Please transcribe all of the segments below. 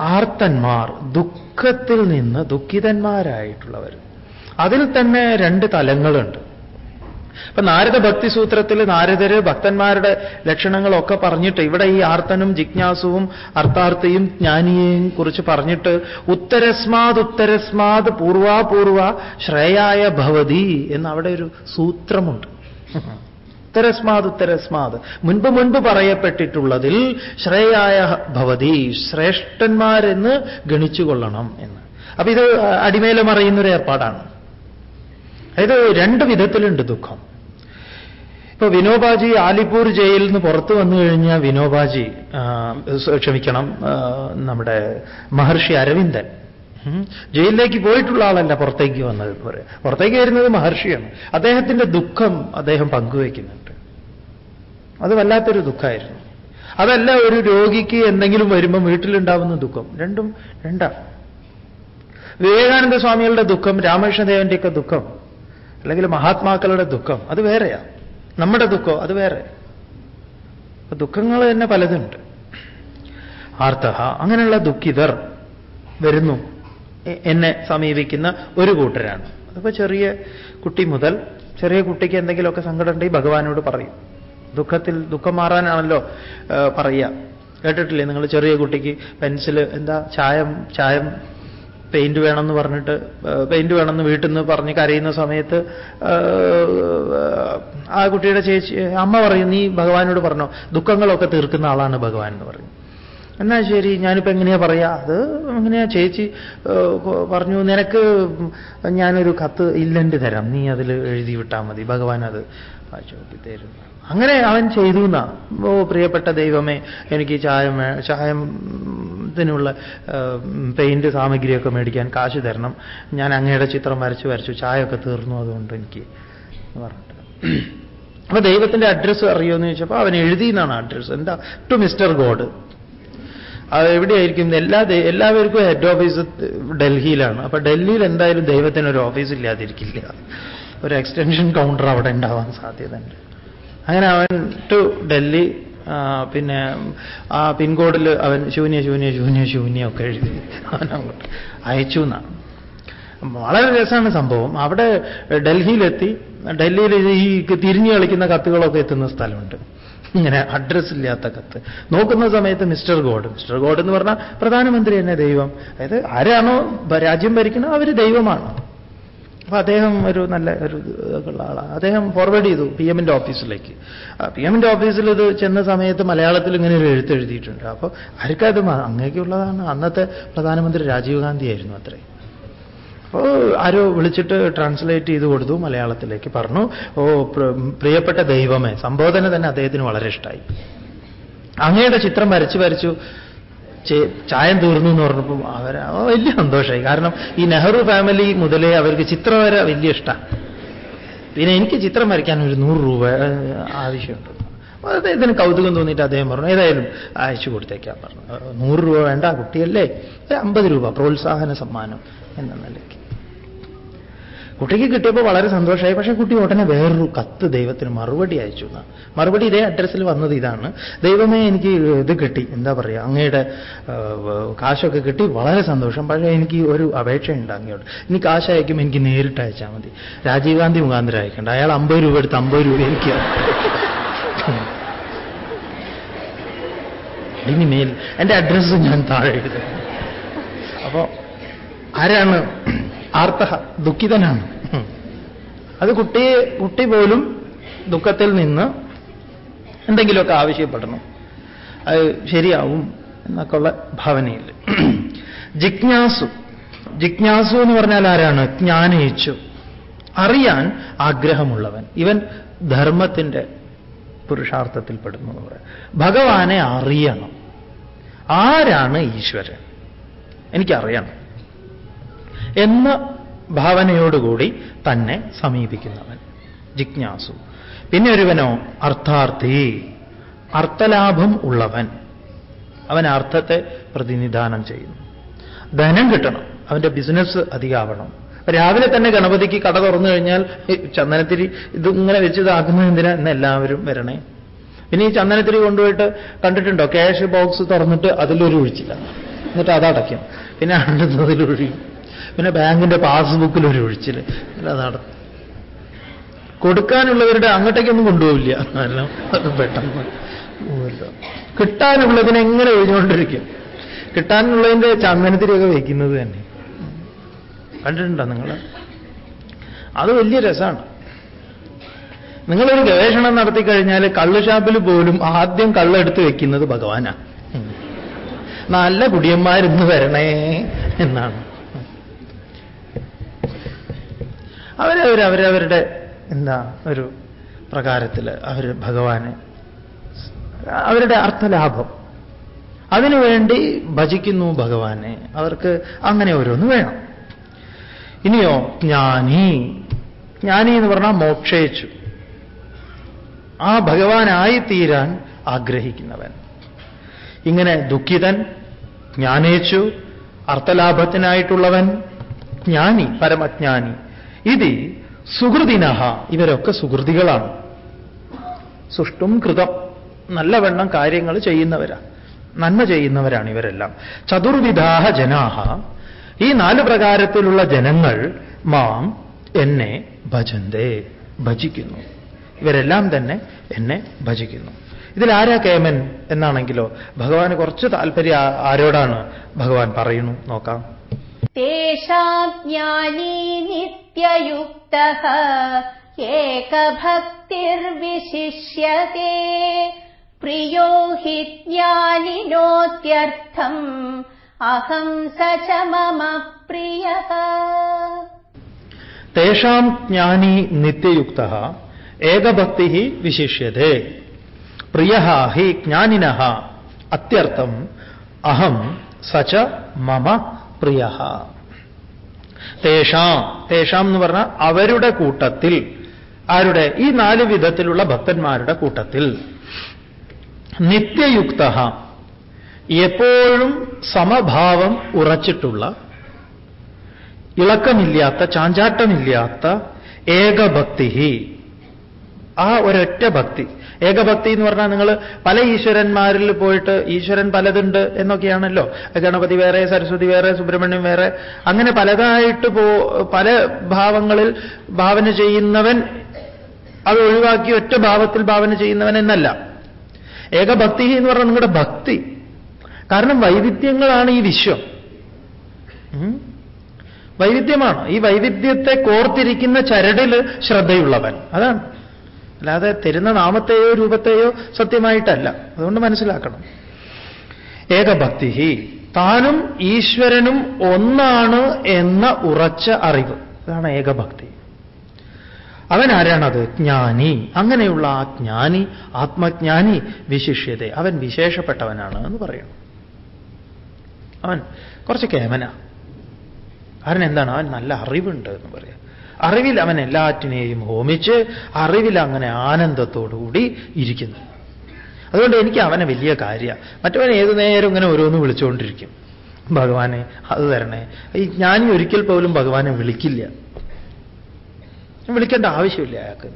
ആർത്തന്മാർ ദുഃഖത്തിൽ നിന്ന് ദുഃഖിതന്മാരായിട്ടുള്ളവർ. അതിൽ തന്നെ രണ്ട് തലങ്ങളുണ്ട്. ഇപ്പൊ നാരദ ഭക്തി സൂത്രത്തിൽ നാരദര് ഭക്തന്മാരുടെ ലക്ഷണങ്ങളൊക്കെ പറഞ്ഞിട്ട് ഇവിടെ ഈ ആർത്തനും ജിജ്ഞാസുവും അർത്ഥാർത്ഥിയും ജ്ഞാനിയെയും കുറിച്ച് പറഞ്ഞിട്ട് ഉത്തരസ്മാത് ഉത്തരസ്മാത് പൂർവാപൂർവ ശ്രേയായ ഭവതി എന്ന് അവിടെ ഒരു സൂത്രമുണ്ട്. ഉത്തരസ്മാത് ഉത്തരസ്മാത് മുൻപ് മുൻപ് പറയപ്പെട്ടിട്ടുള്ളതിൽ ശ്രേയായ ഭവതി ശ്രേഷ്ഠന്മാരെന്ന് ഗണിച്ചുകൊള്ളണം എന്ന്. അപ്പൊ ഇത് അടിമേലം അറിയുന്നൊരു ഏർപ്പാടാണ്. അതായത് രണ്ട് വിധത്തിലുണ്ട് ദുഃഖം. ഇപ്പൊ വിനോബാജി ആലിപ്പൂർ ജയിലിൽ നിന്ന് പുറത്തു വന്നു കഴിഞ്ഞാൽ വിനോബാജി ക്ഷമിക്കണം നമ്മുടെ മഹർഷി അരവിന്ദൻ ജയിലിലേക്ക് പോയിട്ടുള്ള ആളല്ല പുറത്തേക്ക് വന്നത് പുറത്തേക്ക് വരുന്നത് മഹർഷിയാണ്. അദ്ദേഹത്തിന്റെ ദുഃഖം അദ്ദേഹം പങ്കുവയ്ക്കുന്നുണ്ട്. അത് വല്ലാത്തൊരു ദുഃഖമായിരുന്നു. അതല്ല ഒരു രോഗിക്ക് എന്തെങ്കിലും വരുമ്പോൾ വീട്ടിലുണ്ടാവുന്ന ദുഃഖം. രണ്ടും രണ്ടാണ്. വിവേകാനന്ദ സ്വാമികളുടെ ദുഃഖം രാമകൃഷ്ണദേവന്റെയൊക്കെ ദുഃഖം അല്ലെങ്കിൽ മഹാത്മാക്കളുടെ ദുഃഖം അത് വേറെയാ. നമ്മുടെ ദുഃഖം അത് വേറെ. ദുഃഖങ്ങൾ തന്നെ പലതുണ്ട്. ആർത്തഹ അങ്ങനെയുള്ള ദുഃഖിതർ വരുന്നു. എന്നെ സമീപിക്കുന്ന ഒരു കൂട്ടരാണ്. അതിപ്പോ ചെറിയ കുട്ടി മുതൽ ചെറിയ കുട്ടിക്ക് എന്തെങ്കിലുമൊക്കെ സങ്കടം ഉണ്ടെങ്കിൽ ഭഗവാനോട് പറയും. ദുഃഖത്തിൽ ദുഃഖം മാറാനാണല്ലോ പറയുക. കേട്ടിട്ടില്ലേ? നിങ്ങൾ ചെറിയ കുട്ടിക്ക് പെൻസിൽ എന്താ ചായം ചായം പെയിന്റ് വേണമെന്ന് പറഞ്ഞിട്ട് പെയിന്റ് വേണമെന്ന് വീട്ടിൽ നിന്ന് പറഞ്ഞ് കരയുന്ന സമയത്ത് ആ കുട്ടിയുടെ ചേച്ചി അമ്മ പറയും നീ ഭഗവാനോട് പറഞ്ഞോ ദുഃഖങ്ങളൊക്കെ തീർക്കുന്ന ആളാണ് ഭഗവാൻ എന്ന് പറയും. എന്നാ ശരി ഞാനിപ്പോ എങ്ങനെയാ പറയാ? അത് എങ്ങനെയാ ചേച്ചി പറഞ്ഞു നിനക്ക് ഞാനൊരു കത്ത് ഇല്ലണ്ട് തരാം. നീ അതിൽ എഴുതി വിട്ടാൽ മതി. ഭഗവാൻ അത് തരും അങ്ങനെ അവൻ ചെയ്തു എന്നാ ഓ പ്രിയപ്പെട്ട ദൈവമേ എനിക്ക് ചായം ചായത്തിനുള്ള പെയിന്റ് സാമഗ്രിയൊക്കെ മേടിക്കാൻ കാശ് തരണം. ഞാൻ അങ്ങയുടെ ചിത്രം വരച്ച് വരച്ചു. ചായയൊക്കെ തീർന്നു അതുകൊണ്ട് എനിക്ക് പറഞ്ഞിട്ട്. അപ്പൊ ദൈവത്തിന്റെ അഡ്രസ്സ് അറിയുമെന്ന് ചോദിച്ചപ്പോൾ അവൻ എഴുതി എന്നാണ് അഡ്രസ്സ് എന്താ? ടു മിസ്റ്റർ ഗോഡ് എവിടെയായിരിക്കും? എല്ലാ എല്ലാവർക്കും ഹെഡ് ഓഫീസ് ഡൽഹിയിലാണ്. അപ്പൊ ഡൽഹിയിൽ എന്തായാലും ദൈവത്തിന് ഒരു ഓഫീസ് ഇല്ലാതിരിക്കില്ല. ഒരു എക്സ്റ്റൻഷൻ കൗണ്ടർ അവിടെ ഉണ്ടാവാൻ സാധ്യതയുണ്ട്. അങ്ങനെ അവൻ ടു ഡൽഹി പിന്നെ ആ പിൻകോഡിൽ അവൻ ശൂന്യ ശൂന്യ ശൂന്യ ശൂന്യ ഒക്കെ എഴുതി അവൻ അങ്ങോട്ട് അയച്ചു എന്നാണ്. വളരെ രസമാണ് സംഭവം. അവിടെ ഡൽഹിയിലെത്തി. ഡൽഹിയിൽ ഈ തിരിഞ്ഞു കളിക്കുന്ന കത്തുകളൊക്കെ എത്തുന്ന സ്ഥലമുണ്ട്. ഇങ്ങനെ അഡ്രസ് ഇല്ലാത്ത കത്ത്. നോക്കുന്ന സമയത്ത് മിസ്റ്റർ ഗോഡ് മിസ്റ്റർ ഗോഡ് എന്ന് പറഞ്ഞാൽ പ്രധാനമന്ത്രി തന്നെ ദൈവം. അതായത് ആരാണോ രാജ്യം ഭരിക്കുന്നത് അവർ ദൈവമാണ്. അപ്പൊ അദ്ദേഹം ഒരു നല്ല ഒരു ഉള്ള ആളാണ് അദ്ദേഹം ഫോർവേഡ് ചെയ്തു പി എമ്മിന്റെ ഓഫീസിലേക്ക് പി എമ്മിന്റെ ഓഫീസിൽ ഇത് ചെന്ന സമയത്ത് മലയാളത്തിൽ ഇങ്ങനെ ഒരു എഴുത്ത് എഴുതിയിട്ടുണ്ട്. അപ്പോൾ ആർക്കത് അങ്ങേക്കുള്ളതാണ്. അന്നത്തെ പ്രധാനമന്ത്രി രാജീവ് ഗാന്ധി ആയിരുന്നു അത്രേ. അപ്പോൾ ആരോ വിളിച്ചിട്ട് ട്രാൻസ്ലേറ്റ് ചെയ്ത് കൊടുത്തു മലയാളത്തിലേക്ക് പറഞ്ഞു. ഓ പ്രിയപ്പെട്ട ദൈവമേ സംബോധന തന്നെ അദ്ദേഹത്തിന് വളരെ ഇഷ്ടമായി അങ്ങയുടെ ചിത്രം വരച്ചു വരച്ചു ചായം തീർന്നു എന്ന് പറഞ്ഞപ്പോൾ അവർ വലിയ സന്തോഷമായി. കാരണം ഈ നെഹ്റു ഫാമിലി മുതലേ അവർക്ക് ചിത്രം വരെ വലിയ ഇഷ്ടമാണ് പിന്നെ എനിക്ക് ചിത്രം വരയ്ക്കാൻ ഒരു നൂറ് രൂപ ആവശ്യമുണ്ട്. അദ്ദേഹത്തിന് കൗതുകം തോന്നിയിട്ട് അദ്ദേഹം പറഞ്ഞു ഏതായാലും അയച്ചു കൊടുത്തേക്കാൻ പറഞ്ഞു. നൂറ് രൂപ വേണ്ട കുട്ടിയല്ലേ? അമ്പത് രൂപ പ്രോത്സാഹന സമ്മാനം എന്ന നിലയ്ക്ക്. കുട്ടിക്ക് കിട്ടിയപ്പോൾ വളരെ സന്തോഷമായി. പക്ഷേ കുട്ടി ഉടനെ വേറൊരു കത്ത് ദൈവത്തിന് മറുപടി അയച്ചു മറുപടി ഇതേ അഡ്രസ്സിൽ വന്നത് ഇതാണ്. ദൈവമേ എനിക്ക് ഇത് കിട്ടി. എന്താ പറയുക അങ്ങയുടെ കാശൊക്കെ കിട്ടി. വളരെ സന്തോഷം. പക്ഷേ എനിക്ക് ഒരു അപേക്ഷയുണ്ട് അങ്ങയോട് ഇനി കാശ് എനിക്ക് നേരിട്ട് അയച്ചാൽ മതി. രാജീവ് ഗാന്ധി മുഖാന്തരം അയക്കണ്ട. അയാൾ അമ്പത് രൂപ എടുത്ത് അമ്പത് രൂപ എനിക്ക് ഇനിമേൽ എന്റെ അഡ്രസ്സ് ഞാൻ താഴെ എഴുതും അപ്പോ ആരാണ് ആർത്ത ദുഃഖിതനാണ്. അത് കുട്ടി കുട്ടി പോലും ദുഃഖത്തിൽ നിന്ന് എന്തെങ്കിലുമൊക്കെ ആവശ്യപ്പെടണം. അത് ശരിയാവും എന്നൊക്കെയുള്ള ഭാവനയിൽ. ജിജ്ഞാസു. ജിജ്ഞാസു എന്ന് പറഞ്ഞാൽ ആരാണ്? ജ്ഞാനയിച്ചു അറിയാൻ ആഗ്രഹമുള്ളവൻ. ഇവൻ ധർമ്മത്തിന്റെ പുരുഷാർത്ഥത്തിൽപ്പെടുന്നു എന്ന് പറയാം. ഭഗവാനെ അറിയണം. ആരാണ് ഈശ്വരൻ? എനിക്കറിയണം. എന്ന ഭാവനയോടുകൂടി തന്നെ സമീപിക്കുന്നവൻ. ജിജ്ഞാസു. പിന്നെ ഒരുവനോ അർത്ഥാർത്ഥി. അർത്ഥലാഭം ഉള്ളവൻ. അവൻ അർത്ഥത്തെ പ്രതിനിധാനം ചെയ്യുന്നു. ധനം കിട്ടണം. അവന്റെ ബിസിനസ് അധികമാവണം രാവിലെ തന്നെ ഗണപതിക്ക് കട തുറന്നു കഴിഞ്ഞാൽ ചന്ദനത്തിരി ഇതിങ്ങനെ വെച്ച് ഇതാക്കുന്നത് എന്തിനാ? എന്ന് എല്ലാവരും വരണേ. പിന്നെ ഈ ചന്ദനത്തിരി കൊണ്ടുപോയിട്ട് കണ്ടിട്ടുണ്ടോ? ക്യാഷ് ബോക്സ് തുറന്നിട്ട് അതിലൊരു ഒഴിച്ചില്ല. എന്നിട്ട് അതടയ്ക്കും. പിന്നെ അടുത്തതിലൊഴിയും പിന്നെ ബാങ്കിന്റെ പാസ്ബുക്കിൽ ഒരു ഒഴിച്ചിൽ. അല്ല നട. കൊടുക്കാനുള്ളവരുടെ അങ്ങോട്ടേക്കൊന്നും കൊണ്ടുപോവില്ല. കാരണം പെട്ടെന്ന് കിട്ടാനുള്ളതിനെ എങ്ങനെ ഒഴിഞ്ഞുകൊണ്ടിരിക്കും. കിട്ടാനുള്ളതിന്റെ ചന്ദനത്തിരിയൊക്കെ വയ്ക്കുന്നത് തന്നെ. കണ്ടിട്ടുണ്ടോ നിങ്ങൾ അത് വലിയ രസമാണ് നിങ്ങളൊരു ഗവേഷണം നടത്തി കഴിഞ്ഞാൽ കള്ളുഷാപ്പിൽ പോലും ആദ്യം കള്ളെടുത്ത് വെക്കുന്നത് ഭഗവാനാണ് നല്ല കുടിയന്മാരിന്ന് വരണേ എന്നാണ്. അവരവർ അവരവരുടെ എന്താ ഒരു പ്രകാരത്തിൽ അവർ ഭഗവാനെ അവരുടെ അർത്ഥലാഭം. അതിനുവേണ്ടി ഭജിക്കുന്നു ഭഗവാനെ. അവർക്ക് അങ്ങനെ ഓരോന്ന് വേണം. ഇനിയോ ജ്ഞാനി. ജ്ഞാനി എന്ന് പറഞ്ഞാൽ മോക്ഷയിച്ചു ആ ഭഗവാനായി തീരാൻ ആഗ്രഹിക്കുന്നവൻ. ഇങ്ങനെ ദുഃഖിതൻ ജ്ഞാനേച്ചു അർത്ഥലാഭത്തിനായിട്ടുള്ളവൻ ജ്ഞാനി പരമജ്ഞാനി. ഇത് സുഹൃതിനഹ ഇവരൊക്കെ സുഹൃതികളാണ് സുഷ്ടും കൃതം. നല്ലവണ്ണം കാര്യങ്ങൾ ചെയ്യുന്നവരാ. നന്മ ചെയ്യുന്നവരാണ് ഇവരെല്ലാം. ചതുർവിധാഹ ജനാഹ. ഈ നാല് പ്രകാരത്തിലുള്ള ജനങ്ങൾ മാം എന്നെ ഭജന്തേ ഭജിക്കുന്നു. ഇവരെല്ലാം തന്നെ എന്നെ ഭജിക്കുന്നു. ഇതിലാരാ കേമൻ എന്നാണെങ്കിലോ ഭഗവാന് കുറച്ച് താല്പര്യം ആരോടാണ് ഭഗവാൻ പറയുന്നു? നോക്കാം. तेषाम् ज्ञानी नित्ययुक्तः एकभक्तिर्विशिष्यते प्रियो हि ज्ञानिनोत्यर्थम् अहम् स च मम प्रियः തേഷാം ജ്ഞാനി നിത്യയുക്ത ഏകഭക്തി വിശിഷ്യത്തെ പ്രിയ ഹി ജ്ഞാനിന അത്യർത്ഥം അഹം സച്ച മമ പ്രിയ തേഷാം തേഷാം എന്ന് പറഞ്ഞാൽ അവരുടെ കൂട്ടത്തിൽ ആരുടെ? ഈ നാല് വിധത്തിലുള്ള ഭക്തന്മാരുടെ കൂട്ടത്തിൽ. നിത്യയുക്ത എപ്പോഴും സമഭാവം ഉറച്ചിട്ടുള്ള ഇളക്കമില്ലാത്ത ചാഞ്ചാട്ടമില്ലാത്ത ഏകഭക്തി ആ ഒരൊറ്റ ഭക്തി. ഏകഭക്തി എന്ന് പറഞ്ഞാൽ നിങ്ങൾ പല ഈശ്വരന്മാരിൽ പോയിട്ട് ഈശ്വരൻ പലതുണ്ട് എന്നൊക്കെയാണല്ലോ. ഗണപതി വേറെ സരസ്വതി വേറെ സുബ്രഹ്മണ്യം വേറെ. അങ്ങനെ പലതായിട്ട് പോ പല ഭാവങ്ങളിൽ ഭാവന ചെയ്യുന്നവൻ അത് ഒഴിവാക്കി ഒറ്റ ഭാവത്തിൽ ഭാവന ചെയ്യുന്നവൻ എന്നല്ല. ഏകഭക്തി എന്ന് പറഞ്ഞാൽ നിങ്ങളുടെ ഭക്തി. കാരണം വൈവിധ്യങ്ങളാണ് ഈ വിശ്വം. വൈവിധ്യമാണ്. ഈ വൈവിധ്യത്തെ കോർത്തിരിക്കുന്ന ചരടിൽ ശ്രദ്ധയുള്ളവൻ. അതാണ്. അല്ലാതെ തരുന്ന നാമത്തെയോ രൂപത്തെയോ സത്യമായിട്ടല്ല. അതുകൊണ്ട് മനസ്സിലാക്കണം. ഏകഭക്തി താനും ഈശ്വരനും ഒന്നാണ് എന്ന ഉറച്ച അറിവ്. അതാണ് ഏകഭക്തി. അവൻ ആരാണത് ജ്ഞാനി. അങ്ങനെയുള്ള ആ ജ്ഞാനി ആത്മജ്ഞാനി വിശിഷ്യത. അവൻ വിശേഷപ്പെട്ടവനാണ് എന്ന് പറയുന്നു അവൻ കുറച്ച് കേമന. കാരണം എന്താണ്? അവൻ നല്ല അറിവുണ്ട് എന്ന് പറയാം. അറിവിൽ അവൻ എല്ലാറ്റിനെയും ഹോമിച്ച് അറിവിൽ അങ്ങനെ ആനന്ദത്തോടുകൂടി ഇരിക്കുന്നു. അതുകൊണ്ട് എനിക്ക് അവനെ വലിയ കാര്യമാണ് മറ്റവൻ ഏതു നേരം ഇങ്ങനെ ഓരോന്ന് വിളിച്ചുകൊണ്ടിരിക്കും. ഭഗവാനെ അത് തരണേ. ഈ ഞാൻ ഒരിക്കൽ പോലും ഭഗവാനെ വിളിക്കില്ല. വിളിക്കേണ്ട ആവശ്യമില്ല അയാൾക്ക്.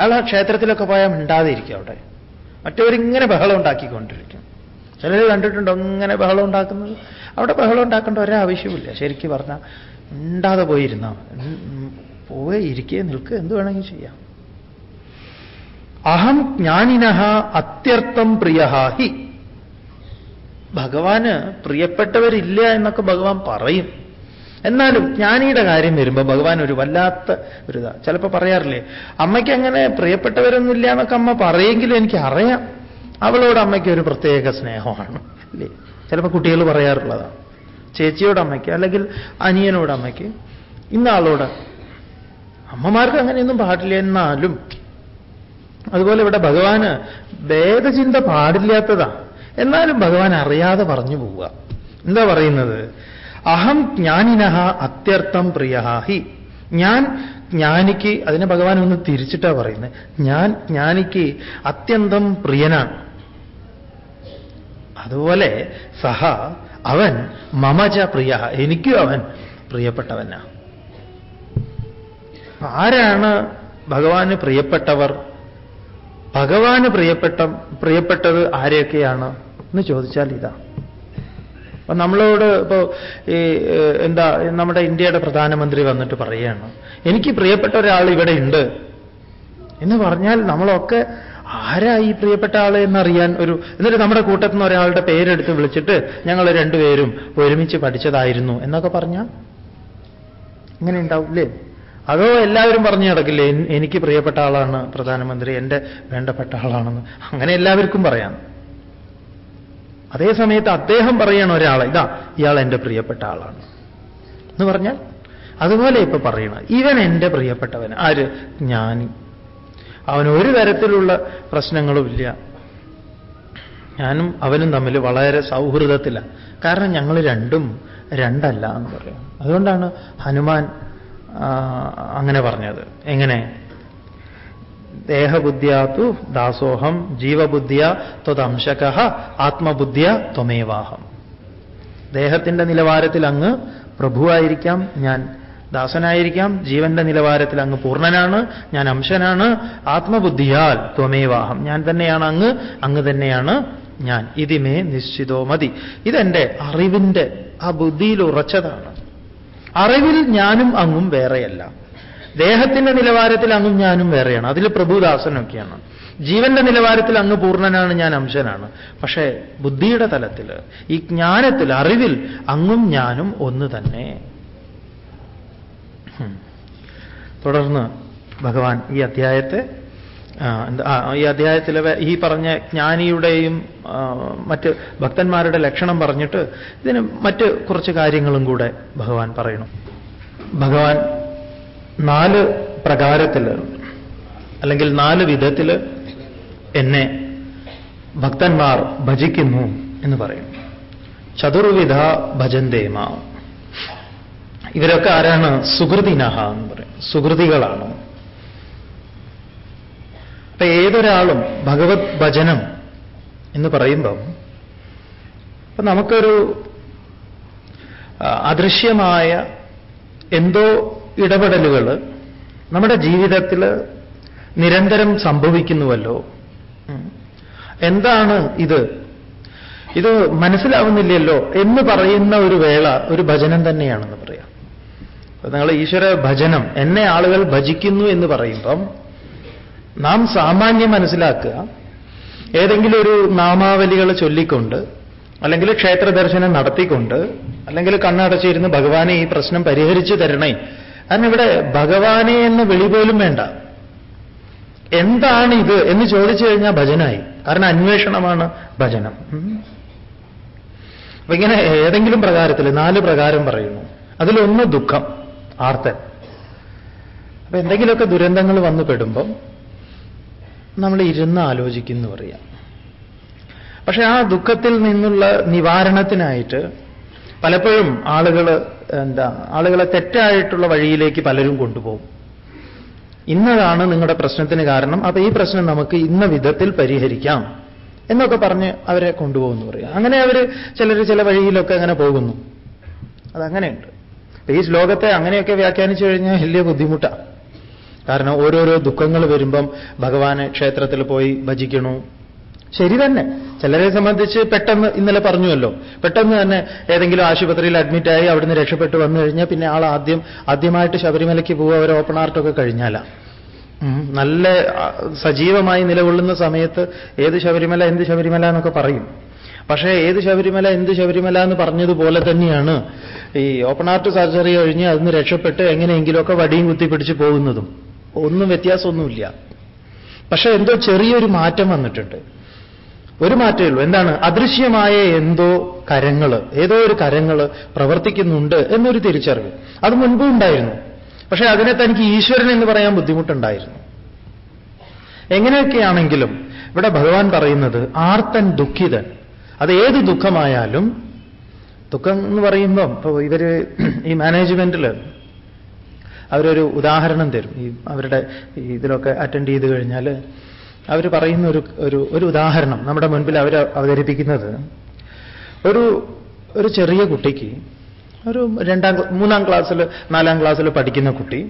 അയാൾ ആ ക്ഷേത്രത്തിലൊക്കെ പോയാൽ മിണ്ടാതെ ഇരിക്കും അവിടെ. മറ്റവരിങ്ങനെ ബഹളം ഉണ്ടാക്കിക്കൊണ്ടിരിക്കും. ചിലർ കണ്ടിട്ടുണ്ടോ ഇങ്ങനെ ബഹളം ഉണ്ടാക്കുന്നത്? അവിടെ ബഹളം ഉണ്ടാക്കേണ്ട ഒരാവശ്യമില്ല ശരിക്കും പറഞ്ഞാൽ ഉണ്ടാതെ പോയിരുന്ന? പോയി ഇരിക്കേ നിൽക്ക് എന്ത് വേണമെങ്കിൽ ചെയ്യാം. അഹം ജ്ഞാനിന അത്യർത്ഥം പ്രിയ ഹി ഭഗവാന് പ്രിയപ്പെട്ടവരില്ല എന്നൊക്കെ ഭഗവാൻ പറയും. എന്നാലും ജ്ഞാനിയുടെ കാര്യം വരുമ്പോൾ ഭഗവാൻ ഒരു വല്ലാത്ത ഒരു ഇതാ. ചിലപ്പോൾ പറയാറില്ലേ അമ്മയ്ക്ക് അങ്ങനെ പ്രിയപ്പെട്ടവരൊന്നുമില്ല എന്നൊക്കെ അമ്മ പറയെങ്കിലും എനിക്ക് അറിയാം. അവളോട് അമ്മയ്ക്ക് ഒരു പ്രത്യേക സ്നേഹമാണ്. അല്ലേ ചിലപ്പോൾ കുട്ടികൾ പറയാറുള്ളതാണ് ചേച്ചിയോട് അമ്മയ്ക്ക് അല്ലെങ്കിൽ അനിയനോട് അമ്മയ്ക്ക് ഇന്ന ആളോട് അമ്മമാർക്ക് അങ്ങനെയൊന്നും പാടില്ല എന്നാലും അതുപോലെ ഇവിടെ ഭഗവാന് ഭേദചിന്ത പാടില്ലാത്തതാ. എന്നാലും ഭഗവാൻ അറിയാതെ പറഞ്ഞു പോവുക. എന്താ പറയുന്നത്? അഹം ജ്ഞാനിനഹ അത്യർത്ഥം പ്രിയ ഹി. ഞാൻ ജ്ഞാനിക്ക് അതിനെ ഭഗവാൻ ഒന്ന് തിരിച്ചിട്ടാ പറയുന്നത്. ഞാൻ ജ്ഞാനിക്ക് അത്യന്തം പ്രിയനാണ്. അതുപോലെ സഹ അവൻ മമജ പ്രിയ എനിക്കും അവൻ പ്രിയപ്പെട്ടവനാ. ആരാണ് ഭഗവാന് പ്രിയപ്പെട്ടവർ? ഭഗവാന് പ്രിയപ്പെട്ട പ്രിയപ്പെട്ടത് ആരെയൊക്കെയാണ്? എന്ന് ചോദിച്ചാൽ ഇതാ. അപ്പൊ നമ്മളോട് ഇപ്പോ ഈ എന്താ നമ്മുടെ ഇന്ത്യയുടെ പ്രധാനമന്ത്രി വന്നിട്ട് പറയുകയാണ് എനിക്ക് പ്രിയപ്പെട്ട ഒരാൾ ഇവിടെ ഉണ്ട്. എന്ന് പറഞ്ഞാൽ നമ്മളൊക്കെ ആരാ ഈ പ്രിയപ്പെട്ട ആൾ എന്നറിയാൻ ഒരു എന്നിട്ട് നമ്മുടെ കൂട്ടത്തിൽ നിന്ന് ഒരാളുടെ പേരെടുത്ത് വിളിച്ചിട്ട് ഞങ്ങൾ രണ്ടുപേരും ഒരുമിച്ച് പഠിച്ചതായിരുന്നു എന്നൊക്കെ പറഞ്ഞ? ഇങ്ങനെ ഉണ്ടാവില്ലേ അതോ എല്ലാവരും പറഞ്ഞു നടക്കില്ലേ എനിക്ക് പ്രിയപ്പെട്ട ആളാണ് പ്രധാനമന്ത്രി എന്റെ വേണ്ടപ്പെട്ട ആളാണെന്ന്. അങ്ങനെ എല്ലാവർക്കും പറയാം. അതേ സമയത്ത് അദ്ദേഹം പറയണ ഒരാളെ ഇതാ ഇയാൾ എന്റെ പ്രിയപ്പെട്ട ആളാണ്. എന്ന് പറഞ്ഞാൽ അതുപോലെ ഇപ്പൊ പറയണം ഇവൻ എന്റെ പ്രിയപ്പെട്ടവൻ ആര്? ജ്ഞാനി അവന് ഒരു തരത്തിലുള്ള പ്രശ്നങ്ങളുമില്ല. ഞാനും അവനും തമ്മിൽ വളരെ സൗഹൃദത്തിലാണ് കാരണം ഞങ്ങൾ രണ്ടും രണ്ടല്ല എന്ന് പറയാം. അതുകൊണ്ടാണ് ഹനുമാൻ അങ്ങനെ പറഞ്ഞത്. എങ്ങനെ? ദേഹബുദ്ധ്യാത്തു ദാസോഹം ജീവബുദ്ധിയ ത്വതംശക ആത്മബുദ്ധിയ ത്വമേവാഹം. ദേഹത്തിന്റെ നിലവാരത്തിൽ അങ്ങ് പ്രഭുവായിരിക്കാം ഞാൻ ദാസനായിരിക്കാം. ജീവന്റെ നിലവാരത്തിൽ അങ്ങ് പൂർണനാണ്. ഞാൻ അംശനാണ്. ആത്മബുദ്ധിയാൽ ത്വമേവാഹം. ഞാൻ തന്നെയാണ് അങ്ങ്. അങ്ങ് തന്നെയാണ് ഞാൻ. ഇതിമേ നിശ്ചിതോ മതി. ഇതെന്റെ അറിവിന്റെ ആ ബുദ്ധിയിൽ ഉറച്ചതാണ്. അറിവിൽ ഞാനും അങ്ങും വേറെയല്ല. ദേഹത്തിന്റെ നിലവാരത്തിൽ അങ്ങും ഞാനും വേറെയാണ്. അതിൽ പ്രഭുദാസനൊക്കെയാണ്. ജീവന്റെ നിലവാരത്തിൽ അങ്ങ് പൂർണനാണ്. ഞാൻ അംശനാണ്. പക്ഷേ ബുദ്ധിയുടെ തലത്തിൽ ഈ ജ്ഞാനത്തിൽ അറിവിൽ അങ്ങും ഞാനും ഒന്ന് തന്നെ. തുടർന്ന് ഭഗവാൻ ഈ അധ്യായത്തെ ഈ അധ്യായത്തിലെ ഈ പറഞ്ഞ ജ്ഞാനിയുടെയും മറ്റ് ഭക്തന്മാരുടെ ലക്ഷണം പറഞ്ഞിട്ട് ഇതിന് മറ്റ് കുറച്ച് കാര്യങ്ങളും കൂടെ ഭഗവാൻ പറയണം. ഭഗവാൻ നാല് പ്രകാരത്തിൽ അല്ലെങ്കിൽ നാല് വിധത്തിൽ എന്നെ ഭക്തന്മാർ ഭജിക്കുന്നു എന്ന് പറയും. ചതുർവിധ ഭജന്തേമ. ഇവരൊക്കെ ആരാണ്? സുഹൃതിനഹ എന്ന് പറയും. സുഹൃതികളാണ്. അപ്പൊ ഏതൊരാളും ഭഗവത് ഭജനം എന്ന് പറയുമ്പം അപ്പൊ നമുക്കൊരു അദൃശ്യമായ എന്തോ ഇടപെടലുകൾ നമ്മുടെ ജീവിതത്തിൽ നിരന്തരം സംഭവിക്കുന്നുവല്ലോ. എന്താണ് ഇത്? ഇത് മനസ്സിലാവുന്നില്ലല്ലോ എന്ന് പറയുന്ന ഒരു വേള ഒരു ഭജനം തന്നെയാണെന്ന് അപ്പൊ നിങ്ങൾ ഈശ്വര ഭജനം എന്നെ ആളുകൾ ഭജിക്കുന്നു എന്ന് പറയുമ്പം നാം സാമാന്യം മനസ്സിലാക്കുക. ഏതെങ്കിലും ഒരു നാമാവലികൾ ചൊല്ലിക്കൊണ്ട് അല്ലെങ്കിൽ ക്ഷേത്ര ദർശനം നടത്തിക്കൊണ്ട് അല്ലെങ്കിൽ കണ്ണടച്ചിരുന്ന് ഭഗവാനെ ഈ പ്രശ്നം പരിഹരിച്ചു തരണേ. കാരണം ഇവിടെ ഭഗവാനെ എന്ന് വിളി പോലും വേണ്ട. എന്താണ് ഇത് എന്ന് ചോദിച്ചു കഴിഞ്ഞാൽ ഭജനായി. കാരണം അന്വേഷണമാണ് ഭജനം. അപ്പൊ ഇങ്ങനെ ഏതെങ്കിലും പ്രകാരത്തിൽ നാല് പ്രകാരം പറയുന്നു. അതിലൊന്ന് ദുഃഖം. ആർത്തൻ. അപ്പൊ എന്തെങ്കിലുമൊക്കെ ദുരന്തങ്ങൾ വന്നു പെടുമ്പം നമ്മൾ ഇരുന്ന് ആലോചിക്കുന്നു പറയാം. പക്ഷെ ആ ദുഃഖത്തിൽ നിന്നുള്ള നിവാരണത്തിനായിട്ട് പലപ്പോഴും ആളുകൾ എന്താ ആളുകളെ തെറ്റായിട്ടുള്ള വഴിയിലേക്ക് പലരും കൊണ്ടുപോകും. ഇന്നതാണ് നിങ്ങളുടെ പ്രശ്നത്തിന് കാരണം. അപ്പൊ ഈ പ്രശ്നം നമുക്ക് ഇന്ന വിധത്തിൽ പരിഹരിക്കാം എന്നൊക്കെ പറഞ്ഞ് അവരെ കൊണ്ടുപോകുന്നു പറയാം. അങ്ങനെ അവർ ചിലർ ചില വഴിയിലൊക്കെ അങ്ങനെ പോകുന്നു. അതങ്ങനെയുണ്ട്. ഈ ശ്ലോകത്തെ അങ്ങനെയൊക്കെ വ്യാഖ്യാനിച്ചു കഴിഞ്ഞാൽ വലിയ ബുദ്ധിമുട്ടാണ് കാരണം ഓരോരോ ദുഃഖങ്ങൾ വരുമ്പം ഭഗവാന് ക്ഷേത്രത്തിൽ പോയി ഭജിക്കണു. ശരി തന്നെ. ചിലരെ സംബന്ധിച്ച് പെട്ടെന്ന് ഇന്നലെ പറഞ്ഞുവല്ലോ. പെട്ടെന്ന് തന്നെ ഏതെങ്കിലും ആശുപത്രിയിൽ അഡ്മിറ്റായി അവിടുന്ന് രക്ഷപ്പെട്ട് വന്നു കഴിഞ്ഞാൽ പിന്നെ ആൾ ആദ്യം ആദ്യമായിട്ട് ശബരിമലയ്ക്ക് പോവുക അവർ ഓപ്പൺ ആർട്ടൊക്കെ കഴിഞ്ഞാലാ. നല്ല സജീവമായി നിലകൊള്ളുന്ന സമയത്ത് ഏത് ശബരിമല എന്ത് ശബരിമല എന്നൊക്കെ പറയും. പക്ഷേ ഏത് ശബരിമല എന്ത് ശബരിമല എന്ന് പറഞ്ഞതുപോലെ തന്നെയാണ് ഈ ഓപ്പൺ ആർട്ട് സർജറി കഴിഞ്ഞ് അതിന് രക്ഷപ്പെട്ട് എങ്ങനെയെങ്കിലുമൊക്കെ വടിയും കുത്തി പിടിച്ച് പോകുന്നതും. ഒന്നും വ്യത്യാസമൊന്നുമില്ല. പക്ഷേ എന്തോ ചെറിയൊരു മാറ്റം വന്നിട്ടുണ്ട്. ഒരു മാറ്റമേ ഉള്ളൂ. എന്താണ്? അദൃശ്യമായ എന്തോ കരങ്ങൾ ഏതോ ഒരു കരങ്ങൾ പ്രവർത്തിക്കുന്നുണ്ട് എന്നൊരു തിരിച്ചറിവ്. അത് മുൻപും ഉണ്ടായിരുന്നു. പക്ഷേ അതിനെ തനിക്ക് ഈശ്വരൻ എന്ന് പറയാൻ ബുദ്ധിമുട്ടുണ്ടായിരുന്നു. എങ്ങനെയൊക്കെയാണെങ്കിലും ഇവിടെ ഭഗവാൻ പറയുന്നത് ആർത്തൻ ദുഃഖിതൻ. അത് ഏത് ദുഃഖമായാലും ദുഃഖം എന്ന് പറയുമ്പം ഇപ്പോൾ ഇവർ ഈ മാനേജ്മെന്റിൽ അവരൊരു ഉദാഹരണം തരും. ഈ അവരുടെ ഇതിലൊക്കെ അറ്റൻഡ് ചെയ്ത് കഴിഞ്ഞാൽ അവർ പറയുന്ന ഒരു ഒരു ഒരു ഉദാഹരണം നമ്മുടെ മുൻപിൽ അവർ അവതരിപ്പിക്കുന്നത്. ഒരു ഒരു ചെറിയ കുട്ടിക്ക് ഒരു രണ്ടാം മൂന്നാം ക്ലാസ്സിൽ നാലാം ക്ലാസ്സിൽ പഠിക്കുന്ന കുട്ടി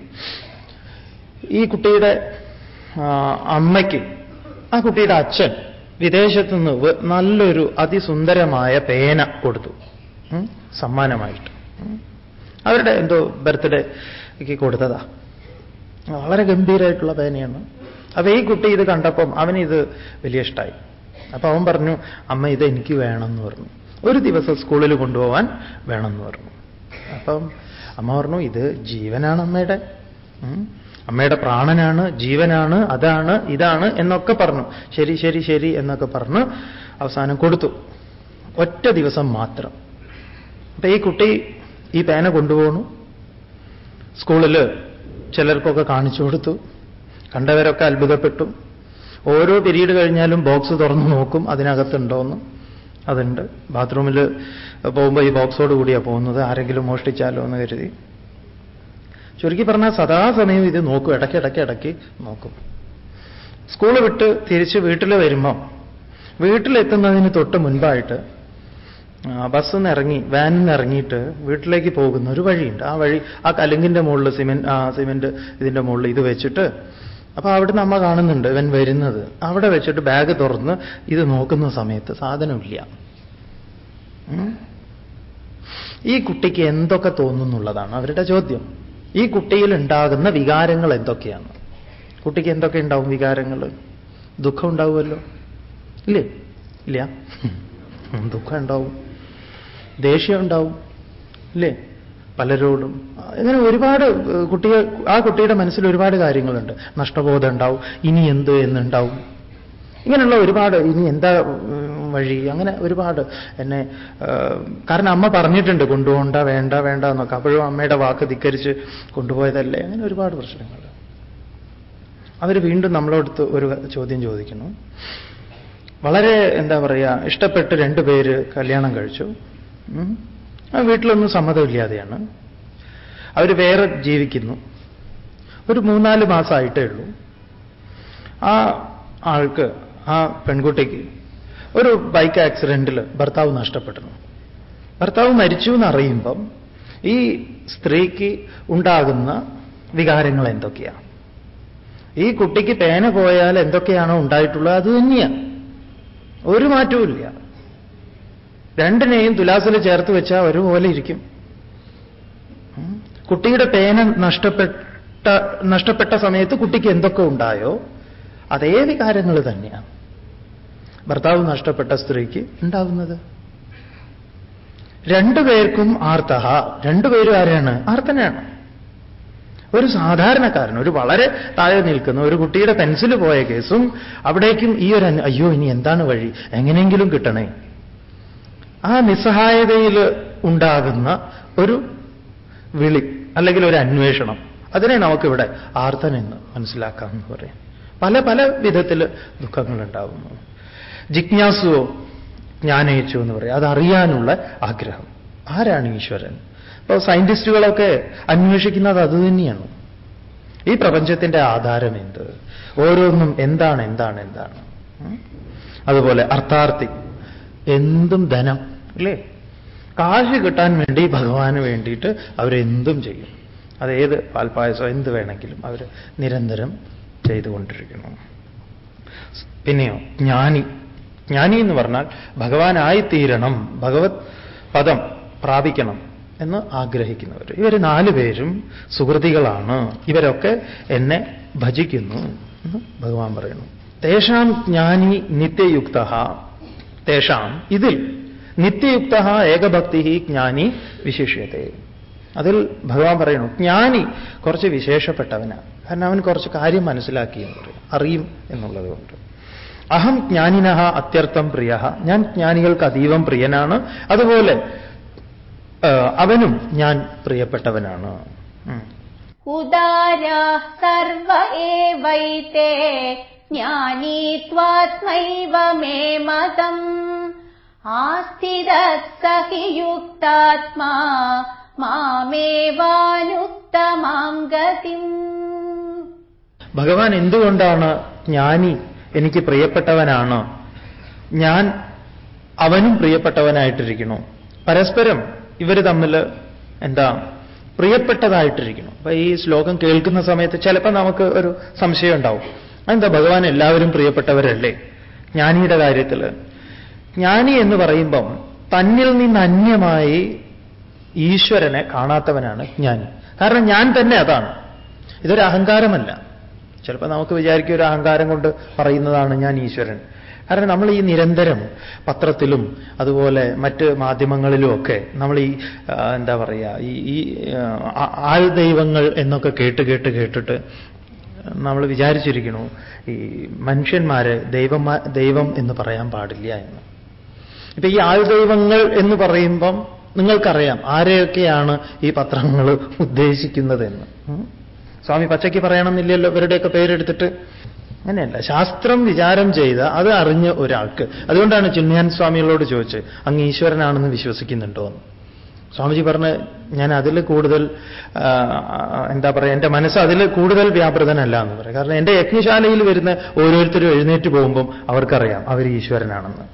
ഈ കുട്ടിയുടെ അമ്മയ്ക്ക് ആ കുട്ടിയുടെ അച്ഛൻ വിദേശത്തു നിന്ന് നല്ലൊരു അതിസുന്ദരമായ പേന കൊടുത്തു. സമ്മാനമായിട്ട്. അവരുടെ എന്തോ ബർത്ത്ഡേക്ക് കൊടുത്തതാ. വളരെ ഗംഭീരമായിട്ടുള്ള പേനയാണ്. അപ്പൊ ഈ കുട്ടി ഇത് കണ്ടപ്പം അവനിത് വലിയ ഇഷ്ടമായി അപ്പൊ അവൻ പറഞ്ഞു അമ്മ ഇത് എനിക്ക് വേണമെന്ന് പറഞ്ഞു. ഒരു ദിവസം സ്കൂളിൽ കൊണ്ടുപോവാൻ വേണമെന്ന് പറഞ്ഞു. അപ്പം അമ്മ പറഞ്ഞു ഇത് ജീവനാണ് അമ്മയുടെ. അമ്മയുടെ പ്രാണനാണ് ജീവനാണ് അതാണ് ഇതാണ് എന്നൊക്കെ പറഞ്ഞു. ശരി ശരി ശരി എന്നൊക്കെ പറഞ്ഞ് അവസാനം കൊടുത്തു. ഒറ്റ ദിവസം മാത്രം. അപ്പൊ ഈ കുട്ടി ഈ പേന കൊണ്ടുപോകണു സ്കൂളിൽ ചിലർക്കൊക്കെ കാണിച്ചു കൊടുത്തു. കണ്ടവരൊക്കെ അത്ഭുതപ്പെട്ടു. ഓരോ പിരീഡ് കഴിഞ്ഞാലും ബോക്സ് തുറന്നു നോക്കും അതിനകത്തുണ്ടോന്ന്. അതുണ്ട്. ബാത്റൂമിൽ പോകുമ്പോൾ ഈ ബോക്സോട് കൂടിയാണ് പോകുന്നത്. ആരെങ്കിലും മോഷ്ടിച്ചാലോ എന്ന് കരുതി. ചുരുക്കി പറഞ്ഞാൽ സദാസമയം ഇത് നോക്കും ഇടയ്ക്ക് ഇടയ്ക്ക് ഇടയ്ക്ക് നോക്കും. സ്കൂൾ വിട്ട് തിരിച്ച് വീട്ടിൽ വരുമ്പം വീട്ടിലെത്തുന്നതിന് തൊട്ട് മുൻപായിട്ട് ബസ്സിൽ നിന്ന് ഇറങ്ങി വാനിൽ നിന്ന് ഇറങ്ങിയിട്ട് വീട്ടിലേക്ക് പോകുന്ന ഒരു വഴിയുണ്ട്. ആ വഴി ആ കലുങ്കിന്റെ മുകളിൽ സിമെന്റ് ആ സിമെന്റ് ഇതിന്റെ മുകളിൽ ഇത് വെച്ചിട്ട് അപ്പോൾ അവിടെ അമ്മ കാണുന്നുണ്ട് ഇവൻ വരുന്നത്. അവിടെ വെച്ചിട്ട് ബാഗ് തുറന്ന് ഇത് നോക്കുന്ന സമയത്ത് സാധനമില്ല. ഈ കുട്ടിക്ക് എന്തൊക്കെ തോന്നുന്നുള്ളതാണ് അവരുടെ ചോദ്യം. ഈ കുട്ടിയിൽ ഉണ്ടാകുന്ന വികാരങ്ങൾ എന്തൊക്കെയാണ്? കുട്ടിക്ക് എന്തൊക്കെ ഉണ്ടാവും വികാരങ്ങൾ? ദുഃഖം ഉണ്ടാവുമല്ലോ? ഇല്ലേ? ഇല്ല. ദുഃഖം ഉണ്ടാവും. ദേഷ്യം ഉണ്ടാവും. ഇല്ലേ? പലരോടും. ഇങ്ങനെ ഒരുപാട് കുട്ടികൾ ആ കുട്ടിയുടെ മനസ്സിൽ ഒരുപാട് കാര്യങ്ങളുണ്ട്. നഷ്ടബോധം ഉണ്ടാവും. ഇനി എന്ത് എന്നുണ്ടാവും. ഇങ്ങനെയുള്ള ഒരുപാട് ഇനി എന്താ വഴി അങ്ങനെ ഒരുപാട് എന്നെ കാരണം അമ്മ പറഞ്ഞിട്ടുണ്ട് കൊണ്ടുപോകണ്ട വേണ്ട വേണ്ട എന്നൊക്കെ. അപ്പോഴും അമ്മയുടെ വാക്ക് ധിക്കരിച്ച് കൊണ്ടുപോയതല്ലേ? അങ്ങനെ ഒരുപാട് പ്രശ്നങ്ങൾ. അവർ വീണ്ടും നമ്മളോടത്ത് ഒരു ചോദ്യം ചോദിക്കുന്നു. വളരെ എന്താ പറയുക ഇഷ്ടപ്പെട്ട് രണ്ടു പേര് കല്യാണം കഴിച്ചു. വീട്ടിലൊന്നും സമ്മതമില്ലാതെയാണ്. അവർ വേറെ ജീവിക്കുന്നു. ഒരു മൂന്നാൽ മാസമായിട്ടേ ഉള്ളൂ. ആ ആൾക്ക് ആ പെൺകുട്ടിക്ക് ഒരു ബൈക്ക് ആക്സിഡന്റിൽ ഭർത്താവ് നഷ്ടപ്പെടുന്നു ഭർത്താവ് മരിച്ചു എന്നറിയുമ്പം ഈ സ്ത്രീക്ക് ഉണ്ടാകുന്ന വികാരങ്ങൾ എന്തൊക്കെയാണ് ഈ കുട്ടിക്ക് പേന പോയാൽ എന്തൊക്കെയാണോ ഉണ്ടായിട്ടുള്ളത്? അത് തന്നെയാണ് ഒരു മാറ്റവുമില്ല രണ്ടിനെയും തുലാസിൽ ചേർത്ത് വെച്ചാൽ ഒരുപോലെ ഇരിക്കും. കുട്ടിയുടെ പേന നഷ്ടപ്പെട്ട നഷ്ടപ്പെട്ട സമയത്ത് കുട്ടിക്ക് എന്തൊക്കെ ഉണ്ടായോ? അതേ വികാരങ്ങൾ തന്നെയാണ് ഭർത്താവ് നഷ്ടപ്പെട്ട സ്ത്രീക്ക് ഉണ്ടാവുന്നത്? രണ്ടുപേർക്കും ആർത്തഹ. രണ്ടുപേരും ആരാണ്? ആർത്തനാണ്. ഒരു സാധാരണക്കാരൻ ഒരു വളരെ താഴെ നിൽക്കുന്ന ഒരു കുട്ടിയുടെ പെൻസിൽ പോയ കേസും അവിടേക്കും ഈ ഒരു അയ്യോ ഇനി എന്താണ് വഴി? എങ്ങനെയെങ്കിലും കിട്ടണേ. ആ നിസ്സഹായതയിൽ ഉണ്ടാകുന്ന ഒരു വിളി അല്ലെങ്കിൽ ഒരു അന്വേഷണം. അതിനെ നമുക്കിവിടെ ആർത്തനെന്ന് മനസ്സിലാക്കാം എന്ന് പറയാം. പല പല വിധത്തിൽ ദുഃഖങ്ങളുണ്ടാവുന്നു. ജിജ്ഞാസുവോ ജ്ഞാനയിച്ചു എന്ന് പറയാം. അതറിയാനുള്ള ആഗ്രഹം. ആരാണ് ഈശ്വരൻ? ഇപ്പോൾ സയന്റിസ്റ്റുകളൊക്കെ അന്വേഷിക്കുന്നത് അതുതന്നെയാണ് ഈ പ്രപഞ്ചത്തിന്റെ ആധാരം എന്ത്? ഓരോന്നും എന്താണ് എന്താണ് എന്താണ്? അതുപോലെ അർത്ഥാർത്ഥി. എന്തും ധനം അല്ലേ? കാശ് കിട്ടാൻ വേണ്ടി ഭഗവാന് വേണ്ടിയിട്ട് അവരെന്തും ചെയ്യും. അതേത് പാൽപ്പായസം എന്ത് വേണമെങ്കിലും അവർ നിരന്തരം ചെയ്തുകൊണ്ടിരിക്കുന്നു. പിന്നെയോ ജ്ഞാനി. ജ്ഞാനി എന്ന് പറഞ്ഞാൽ ഭഗവാനായിത്തീരണം ഭഗവത് പദം പ്രാപിക്കണം എന്ന് ആഗ്രഹിക്കുന്നവർ ഇവർ നാലു പേരും സുഹൃതികളാണ്. ഇവരൊക്കെ എന്നെ ഭജിക്കുന്നു എന്ന് ഭഗവാൻ പറയുന്നു. തേഷാം ജ്ഞാനി നിത്യയുക്ത തേഷാം ഇതിൽ നിത്യയുക്ത ഏകഭക്തി ജ്ഞാനി വിശേഷ്യത്തെ. അതിൽ ഭഗവാൻ പറയുന്നു ജ്ഞാനി കുറച്ച് വിശേഷപ്പെട്ടവനാണ് കാരണം അവൻ കുറച്ച് കാര്യം മനസ്സിലാക്കി എന്ന് പറയും അറിയും എന്നുള്ളത് കൊണ്ട്. അഹം ജ്ഞാനിനഹ അത്യർത്ഥം പ്രിയ ഞാൻ ജ്ഞാനികൾക്ക് അതീവം പ്രിയനാണ്. അതുപോലെ അവനും ഞാൻ പ്രിയപ്പെട്ടവനാണ്. ഭഗവാൻ എന്തുകൊണ്ടാണ് ജ്ഞാനി എനിക്ക് പ്രിയപ്പെട്ടവനാണ്. ഞാൻ അവനും പ്രിയപ്പെട്ടവനായിട്ടിരിക്കുന്നു. പരസ്പരം ഇവർ തമ്മിൽ എന്താ പ്രിയപ്പെട്ടതായിട്ടിരിക്കുന്നു. അപ്പൊ ഈ ശ്ലോകം കേൾക്കുന്ന സമയത്ത് ചിലപ്പോൾ നമുക്ക് ഒരു സംശയം ഉണ്ടാവും. എന്താ ഭഗവാൻ എല്ലാവരും പ്രിയപ്പെട്ടവരല്ലേ? ജ്ഞാനിയുടെ കാര്യത്തിൽ. ജ്ഞാനി എന്ന് പറയുമ്പം തന്നിൽ നിന്ന് അന്യമായി ഈശ്വരനെ കാണാത്തവനാണ് ജ്ഞാനി. കാരണം ഞാൻ തന്നെ അതാണ്. ഇതൊരു അഹങ്കാരമല്ല. ചിലപ്പോൾ നമുക്ക് വിചാരിക്കും ഒരു അഹങ്കാരം കൊണ്ട് പറയുന്നതാണ് ഞാൻ ഈശ്വരൻ. കാരണം നമ്മൾ ഈ നിരന്തരം പത്രത്തിലും അതുപോലെ മറ്റ് മാധ്യമങ്ങളിലും ഒക്കെ നമ്മൾ ഈ എന്താ പറയുക ഈ ഈ ആൾ ദൈവങ്ങൾ എന്നൊക്കെ കേട്ട് കേട്ട് കേട്ടിട്ട് നമ്മൾ വിചാരിച്ചിരിക്കണു ഈ മനുഷ്യന്മാരെ ദൈവം ദൈവം എന്ന് പറയാൻ പാടില്ല എന്ന്. ഇപ്പൊ ഈ ആൾ ദൈവങ്ങൾ എന്ന് പറയുമ്പം നിങ്ങൾക്കറിയാം ആരെയൊക്കെയാണ് ഈ പത്രങ്ങൾ ഉദ്ദേശിക്കുന്നതെന്ന്. സ്വാമി പച്ചയ്ക്ക് പറയണമെന്നില്ലല്ലോ ഇവരുടെയൊക്കെ പേരെടുത്തിട്ട്. അങ്ങനെയല്ല ശാസ്ത്രം വിചാരം ചെയ്ത അത് അറിഞ്ഞ ഒരാൾക്ക്. അതുകൊണ്ടാണ് ചിന്മയാൻ സ്വാമികളോട് ചോദിച്ച് അങ്ങ് ഈശ്വരനാണെന്ന് വിശ്വസിക്കുന്നുണ്ടോ എന്ന്. സ്വാമിജി പറഞ്ഞ് ഞാൻ അതിൽ കൂടുതൽ എന്താ പറയുക എന്റെ മനസ്സ് അതിൽ കൂടുതൽ വ്യാപൃതനല്ല എന്ന് പറയും. കാരണം എന്റെ യജ്ഞശാലയിൽ വരുന്ന ഓരോരുത്തരും എഴുന്നേറ്റ് പോകുമ്പം അവർക്കറിയാം അവർ ഈശ്വരനാണെന്ന്.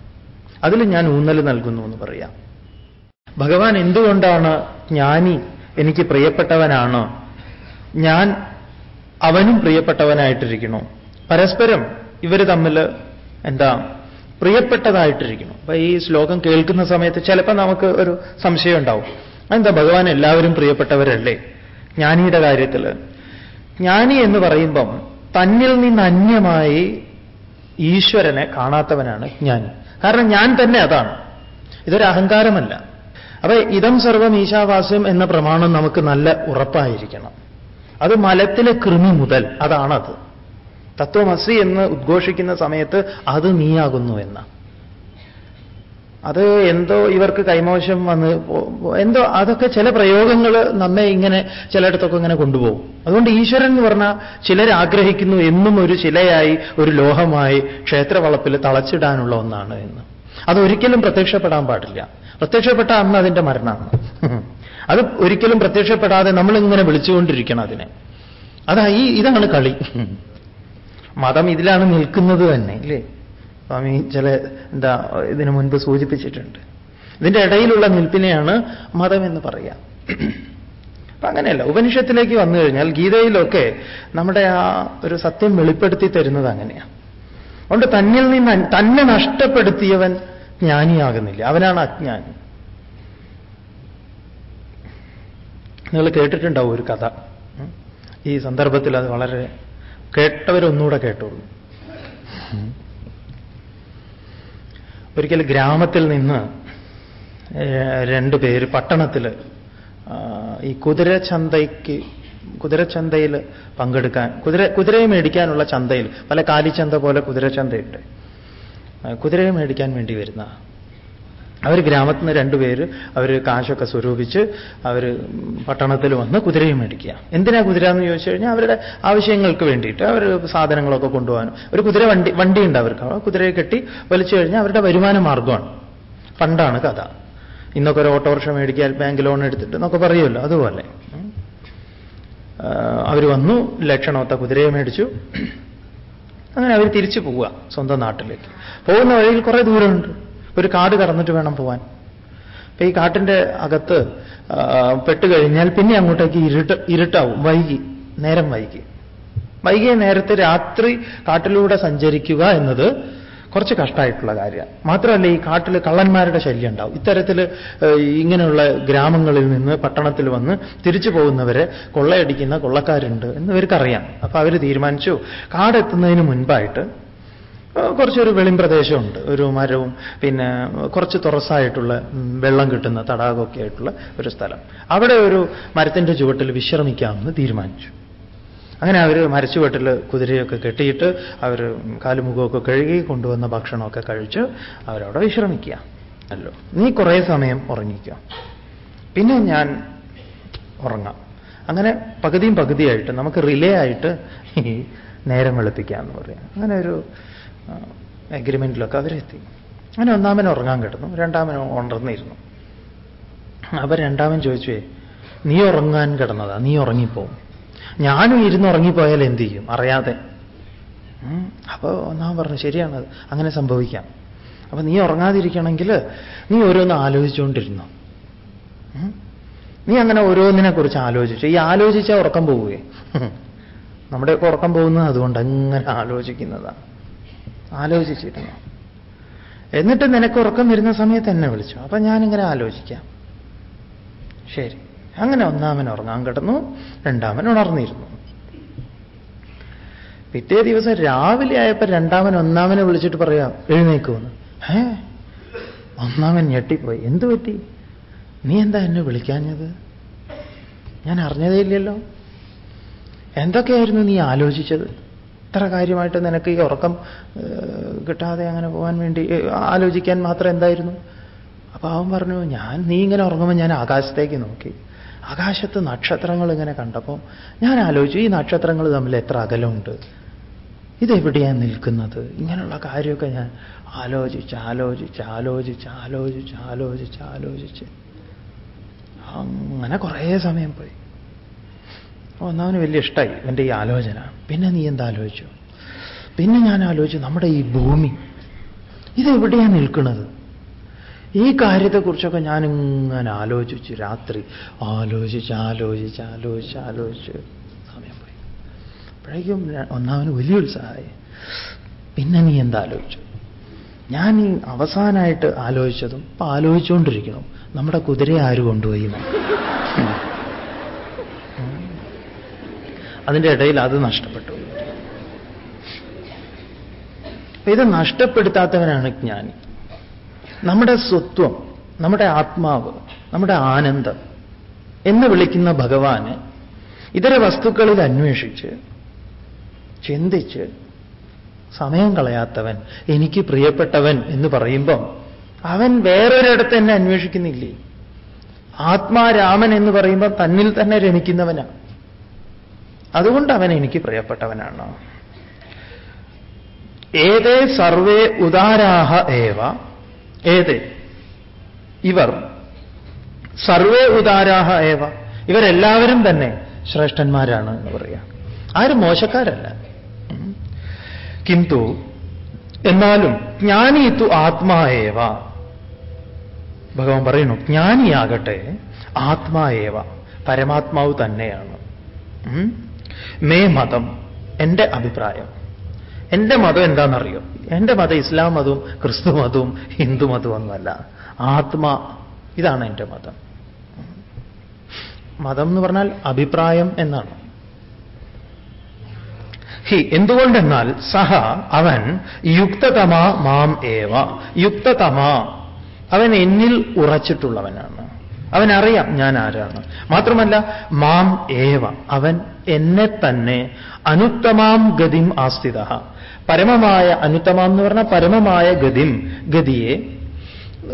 അതിൽ ഞാൻ ഊന്നൽ നൽകുന്നു എന്ന് പറയാം. ഭഗവാൻ എന്തുകൊണ്ടാണ് ജ്ഞാനി എനിക്ക് പ്രിയപ്പെട്ടവനാണ് ഞാൻ അവനും പ്രിയപ്പെട്ടവനായിട്ടിരിക്കണു പരസ്പരം ഇവർ തമ്മിൽ എന്താ പ്രിയപ്പെട്ടതായിട്ടിരിക്കണം അപ്പൊ ഈ ശ്ലോകം കേൾക്കുന്ന സമയത്ത് ചിലപ്പോൾ നമുക്ക് ഒരു സംശയം ഉണ്ടാവും. എന്താ ഭഗവാൻ എല്ലാവരും പ്രിയപ്പെട്ടവരല്ലേ? ജ്ഞാനിയുടെ കാര്യത്തിൽ ജ്ഞാനി എന്ന് പറയുമ്പം തന്നിൽ നിന്ന് അന്യമായി ഈശ്വരനെ കാണാത്തവനാണ് ജ്ഞാനി. കാരണം ഞാൻ തന്നെ അതാണ്. ഇതൊരു അഹങ്കാരമല്ല. അപ്പൊ ഇതം സർവം ഈശാവാസ്യം എന്ന പ്രമാണം നമുക്ക് നല്ല ഉറപ്പായിരിക്കണം. അത് മലത്തിലെ കൃമി മുതൽ അതാണത്. തത്വമസി എന്ന് ഉദ്ഘോഷിക്കുന്ന സമയത്ത് അത് നീയാകുന്നു എന്ന. അത് എന്തോ ഇവർക്ക് കൈമോശം വന്ന് എന്തോ അതൊക്കെ ചില പ്രയോഗങ്ങൾ നമ്മെ ഇങ്ങനെ ചിലയിടത്തൊക്കെ ഇങ്ങനെ കൊണ്ടുപോകും. അതുകൊണ്ട് ഈശ്വരൻ എന്ന് പറഞ്ഞാൽ ചിലർ ആഗ്രഹിക്കുന്നു എന്നും ഒരു ശിലയായി ഒരു ലോഹമായി ക്ഷേത്രവളപ്പിൽ തളച്ചിടാനുള്ള ഒന്നാണ് എന്ന്. അതൊരിക്കലും പ്രത്യക്ഷപ്പെടാൻ പാടില്ല. പ്രത്യക്ഷപ്പെട്ട അന്ന് അതിന്റെ മരണമാണ്. അത് ഒരിക്കലും പ്രത്യക്ഷപ്പെടാതെ നമ്മളിങ്ങനെ വിളിച്ചുകൊണ്ടിരിക്കണം അതിനെ. അതാ ഈ ഇതാണ് കളി. മതം ഇതിലാണ് നിൽക്കുന്നത് തന്നെ ഇല്ലേ? സ്വാമി ചില എന്താ ഇതിനു മുൻപ് സൂചിപ്പിച്ചിട്ടുണ്ട്. ഇതിന്റെ ഇടയിലുള്ള നിൽപ്പിനെയാണ് മതം എന്ന് പറയാം. അപ്പൊ അങ്ങനെയല്ല ഉപനിഷത്തിലേക്ക് വന്നു കഴിഞ്ഞാൽ ഗീതയിലൊക്കെ നമ്മുടെ ആ ഒരു സത്യം വെളിപ്പെടുത്തി തരുന്നത് അങ്ങനെയാണ് അതുകൊണ്ട് തന്നിൽ നിന്ന് തന്നെ നഷ്ടപ്പെടുത്തിയവൻ ജ്ഞാനിയാകുന്നില്ല അവനാണ് അജ്ഞാനി. നിങ്ങൾ കേട്ടിട്ടുണ്ടാവും ഒരു കഥ. ഈ സന്ദർഭത്തിൽ അത് വളരെ കേട്ടവരൊന്നുകൂടെ കേട്ടോളൂ. ഒരിക്കൽ ഗ്രാമത്തിൽ നിന്ന് രണ്ടു പേര് പട്ടണത്തിൽ ഈ കുതിരച്ചന്തയ്ക്ക് കുതിരച്ചന്തയിൽ പങ്കെടുക്കാൻ കുതിര കുതിരയെ മേടിക്കാനുള്ള ചന്തയിൽ പല കാലിച്ചന്ത പോലെ കുതിരച്ചന്തയുണ്ട്. കുതിരയെ മേടിക്കാൻ വേണ്ടി വരുന്ന അവർ ഗ്രാമത്തിൽ നിന്ന് രണ്ടുപേര് അവർ കാശൊക്കെ സ്വരൂപിച്ച് അവർ പട്ടണത്തിൽ വന്ന് കുതിരയും മേടിക്കുക. എന്തിനാ കുതിര എന്ന് ചോദിച്ചു കഴിഞ്ഞാൽ അവരുടെ ആവശ്യങ്ങൾക്ക് വേണ്ടിയിട്ട് അവർ സാധനങ്ങളൊക്കെ കൊണ്ടുപോകാനും. ഒരു കുതിര വണ്ടി വണ്ടിയുണ്ട് അവർക്ക്. കുതിരയെ കെട്ടി വലിച്ചു കഴിഞ്ഞാൽ അവരുടെ വരുമാന മാർഗമാണ് പണ്ടാണ് കഥ. ഇന്നൊക്കെ ഒരു ഓട്ടോറിക്ഷ മേടിക്കാൻ ബാങ്ക് ലോൺ എടുത്തിട്ട് എന്നൊക്കെ പറയുമല്ലോ അതുപോലെ. അവർ വന്നു ലക്ഷണമൊത്ത കുതിരയെ മേടിച്ചു. അങ്ങനെ അവർ തിരിച്ചു പോവുക സ്വന്തം നാട്ടിലേക്ക്. പോകുന്ന വഴിയിൽ കുറേ ദൂരമുണ്ട്. ഒരു കാട് കടന്നിട്ട് വേണം പോവാൻ. അപ്പൊ ഈ കാട്ടിന്റെ അകത്ത് പെട്ടുകഴിഞ്ഞാൽ പെട്ട് കഴിഞ്ഞാൽ പിന്നെ അങ്ങോട്ടേക്ക് ഇരുട്ട് ഇരുട്ടാവും വൈകി നേരം വൈകി. വൈകിയ നേരത്തെ രാത്രി കാട്ടിലൂടെ സഞ്ചരിക്കുക എന്നത് കുറച്ച് കഷ്ടമായിട്ടുള്ള കാര്യമാണ് മാത്രമല്ല ഈ കാട്ടിൽ കള്ളന്മാരുടെ ശല്യം ഉണ്ടാവും. ഇത്തരത്തിൽ ഇങ്ങനെയുള്ള ഗ്രാമങ്ങളിൽ നിന്ന് പട്ടണത്തിൽ വന്ന് തിരിച്ചു പോകുന്നവരെ കൊള്ളയടിക്കുന്ന കൊള്ളക്കാരുണ്ട് എന്ന് ഇവർക്കറിയാം. അപ്പൊ അവർ തീരുമാനിച്ചു കാടെത്തുന്നതിന് മുൻപായിട്ട് കുറച്ചൊരു വെളിം പ്രദേശമുണ്ട്. ഒരു മരവും പിന്നെ കുറച്ച് തുറസായിട്ടുള്ള വെള്ളം കിട്ടുന്ന തടാകമൊക്കെ ആയിട്ടുള്ള ഒരു സ്ഥലം. അവിടെ ഒരു മരത്തിന്റെ ചുവട്ടിൽ വിശ്രമിക്കാമെന്ന് തീരുമാനിച്ചു. അങ്ങനെ അവർ മരച്ചുവട്ടിൽ കുതിരയൊക്കെ കെട്ടിയിട്ട് അവർ കാലുമുഖമൊക്കെ കഴുകി കൊണ്ടുവന്ന ഭക്ഷണമൊക്കെ കഴിച്ച് അവരവിടെ വിശ്രമിക്കുക. അല്ലോ. നീ കുറേ സമയം ഉറങ്ങിക്കുക പിന്നെ ഞാൻ ഉറങ്ങാം. അങ്ങനെ പകുതിയും പകുതിയായിട്ട് നമുക്ക് റിലേ ആയിട്ട് നേരം നേരം വെളുപ്പിക്കാമെന്ന് പറയാം. അങ്ങനെ ഒരു അഗ്രിമെന്റിലൊക്കെ അവരെത്തി. അങ്ങനെ ഒന്നാമൻ ഉറങ്ങാൻ കിടന്നു രണ്ടാമൻ ഉണർന്നിരുന്നു. അപ്പൊ രണ്ടാമൻ ചോദിച്ചേ നീ ഉറങ്ങാൻ കിടന്നതാ നീ ഉറങ്ങിപ്പോവും ഞാനും ഇരുന്ന് ഉറങ്ങിപ്പോയാൽ എന്ത് ചെയ്യും? അറിയാതെ. അപ്പോൾ അപ്പൊ ഒന്നാമൻ പറഞ്ഞു ശരിയാണ് അങ്ങനെ സംഭവിക്കാം. അപ്പൊ നീ ഉറങ്ങാതിരിക്കണമെങ്കിൽ നീ ഓരോന്ന് ആലോചിച്ചുകൊണ്ടിരുന്നു. നീ അങ്ങനെ ഓരോന്നിനെ കുറിച്ച് ആലോചിച്ചു. ഈ ആലോചിച്ചാൽ ഉറക്കം പോവുകയെ. നമ്മുടെയൊക്കെ ഉറക്കം പോകുന്നത് അതുകൊണ്ട് അങ്ങനെ ആലോചിക്കുന്നതാണ് ആലോചിച്ചിരുന്നു. എന്നിട്ട് നിനക്ക് ഉറക്കം വരുന്ന സമയത്ത് എന്നെ വിളിച്ചു. അപ്പൊ ഞാനിങ്ങനെ ആലോചിക്കാം. ശരി. അങ്ങനെ ഒന്നാമൻ ഉറങ്ങാൻ കിടന്നു. രണ്ടാമൻ ഉണർന്നിരുന്നു. പിറ്റേ ദിവസം രാവിലെ ആയപ്പോ രണ്ടാമൻ ഒന്നാമനെ വിളിച്ചിട്ട് പറയാം എഴുന്നേക്കുമെന്ന് ഏ ഒന്നാമൻ ഞെട്ടിപ്പോയി. എന്തു പറ്റി? നീ എന്താ എന്നെ വിളിക്കാഞ്ഞത്? ഞാൻ അറിഞ്ഞതേ ഇല്ലല്ലോ എന്തൊക്കെയായിരുന്നു നീ ആലോചിച്ചത്? ഇത്ര കാര്യമായിട്ട് നിനക്ക് ഈ ഉറക്കം കിട്ടാതെ അങ്ങനെ പോകാൻ വേണ്ടി ആലോചിക്കാൻ മാത്രം എന്തായിരുന്നു? അപ്പൊ അവൻ പറഞ്ഞു ഞാൻ നീ ഇങ്ങനെ ഉറങ്ങുമ്പോൾ ഞാൻ ആകാശത്തേക്ക് നോക്കി. ആകാശത്ത് നക്ഷത്രങ്ങൾ ഇങ്ങനെ കണ്ടപ്പോൾ ഞാൻ ആലോചിച്ചു ഈ നക്ഷത്രങ്ങൾ തമ്മിൽ എത്ര അകലമുണ്ട്. ഇതെവിടെയാണ് നിൽക്കുന്നത്? ഇങ്ങനെയുള്ള കാര്യമൊക്കെ ഞാൻ ആലോചിച്ച് ആലോചിച്ച് ആലോചിച്ച് ആലോചിച്ച് ആലോചിച്ച് ആലോചിച്ച്. അങ്ങനെ കുറേ സമയം പോയി. ഒന്നവന് വലിയ ഇഷ്ടമായി എന്റെ ഈ ആലോചന. പിന്നെ നീ എന്താ ആലോചിച്ചു? പിന്നെ ഞാൻ ആലോചിച്ചു നമ്മുടെ ഈ ഭൂമി ഇതെവിടെയാണ് നിൽക്കുന്നത്? ഈ കാര്യത്തെക്കുറിച്ചൊക്കെ ഞാനിങ്ങനെ ആലോചിച്ചു രാത്രി. ആലോചിച്ച് ആലോചിച്ച് ആലോചിച്ച് ആലോചിച്ച്. സമയം പോയി. അപ്പോഴേക്കും ഒന്നാമന് വലിയ ഉത്സാഹമായി. പിന്നെ നീ എന്താ ആലോചിച്ചു? ഞാൻ ഈ അവസാനമായിട്ട് ആലോചിച്ചതും ഇപ്പൊ ആലോചിച്ചുകൊണ്ടിരിക്കണം നമ്മുടെ കുതിരയെ ആര് കൊണ്ടുപോയി. അതിന്റെ ഇടയിൽ അത് നഷ്ടപ്പെട്ടു. ഇത് നഷ്ടപ്പെടുത്താത്തവനാണ് ജ്ഞാനി. നമ്മുടെ സ്വത്വം നമ്മുടെ ആത്മാവ് നമ്മുടെ ആനന്ദം എന്ന് വിളിക്കുന്ന ഭഗവാന് ഇതര വസ്തുക്കളിൽ അന്വേഷിച്ച് ചിന്തിച്ച് സമയം കളയാത്തവൻ എനിക്ക് പ്രിയപ്പെട്ടവൻ എന്ന് പറയുമ്പം അവൻ വേറൊരിടത്ത് എന്നെ അന്വേഷിക്കുന്നില്ലേ? ആത്മാരാമൻ എന്ന് പറയുമ്പോൾ തന്നിൽ തന്നെ രമിക്കുന്നവനാണ് അതുകൊണ്ട് അവൻ എനിക്ക് പ്രിയപ്പെട്ടവനാണ്. ഏതേ സർവേ ഉദാരാഹ ഏവ? ഏതേ? ഇവർ. സർവേ ഉദാരാഹ ഏവ? ഇവരെല്ലാവരും തന്നെ ശ്രേഷ്ഠന്മാരാണ് എന്ന് പറയാം. ആരും മോശക്കാരല്ല. കിന്തു എന്നാലും ജ്ഞാനീത്തു ആത്മായേവ ഭഗവാൻ പറയുന്നു ജ്ഞാനിയാകട്ടെ ആത്മാഏവ പരമാത്മാവ് തന്നെയാണ്. മേ മതം എന്റെ അഭിപ്രായം. എന്റെ മതം എന്താണെന്നറിയോ? എന്റെ മതം ഇസ്ലാം മതവും ക്രിസ്തു മതവും ഹിന്ദു മതവും ഒന്നുമല്ല. ആത്മ ഇതാണ് എന്റെ മതം. മതം എന്ന് പറഞ്ഞാൽ അഭിപ്രായം എന്നാണ്. ഹി എന്തുകൊണ്ടെന്നാൽ സഹ അവൻ യുക്തതമ മാം ഏവ. യുക്തതമ അവൻ എന്നിൽ ഉറച്ചിട്ടുള്ളവനാണ്. അവനറിയാം ഞാൻ ആരാണ് മാത്രമല്ല മാം ഏവ അവൻ എന്നെ തന്നെ അനുത്തമാം ഗതിം ആസ്ഥിത. പരമമായ അനുത്തമാം എന്ന് പറഞ്ഞാൽ പരമമായ ഗതിം ഗതിയെ.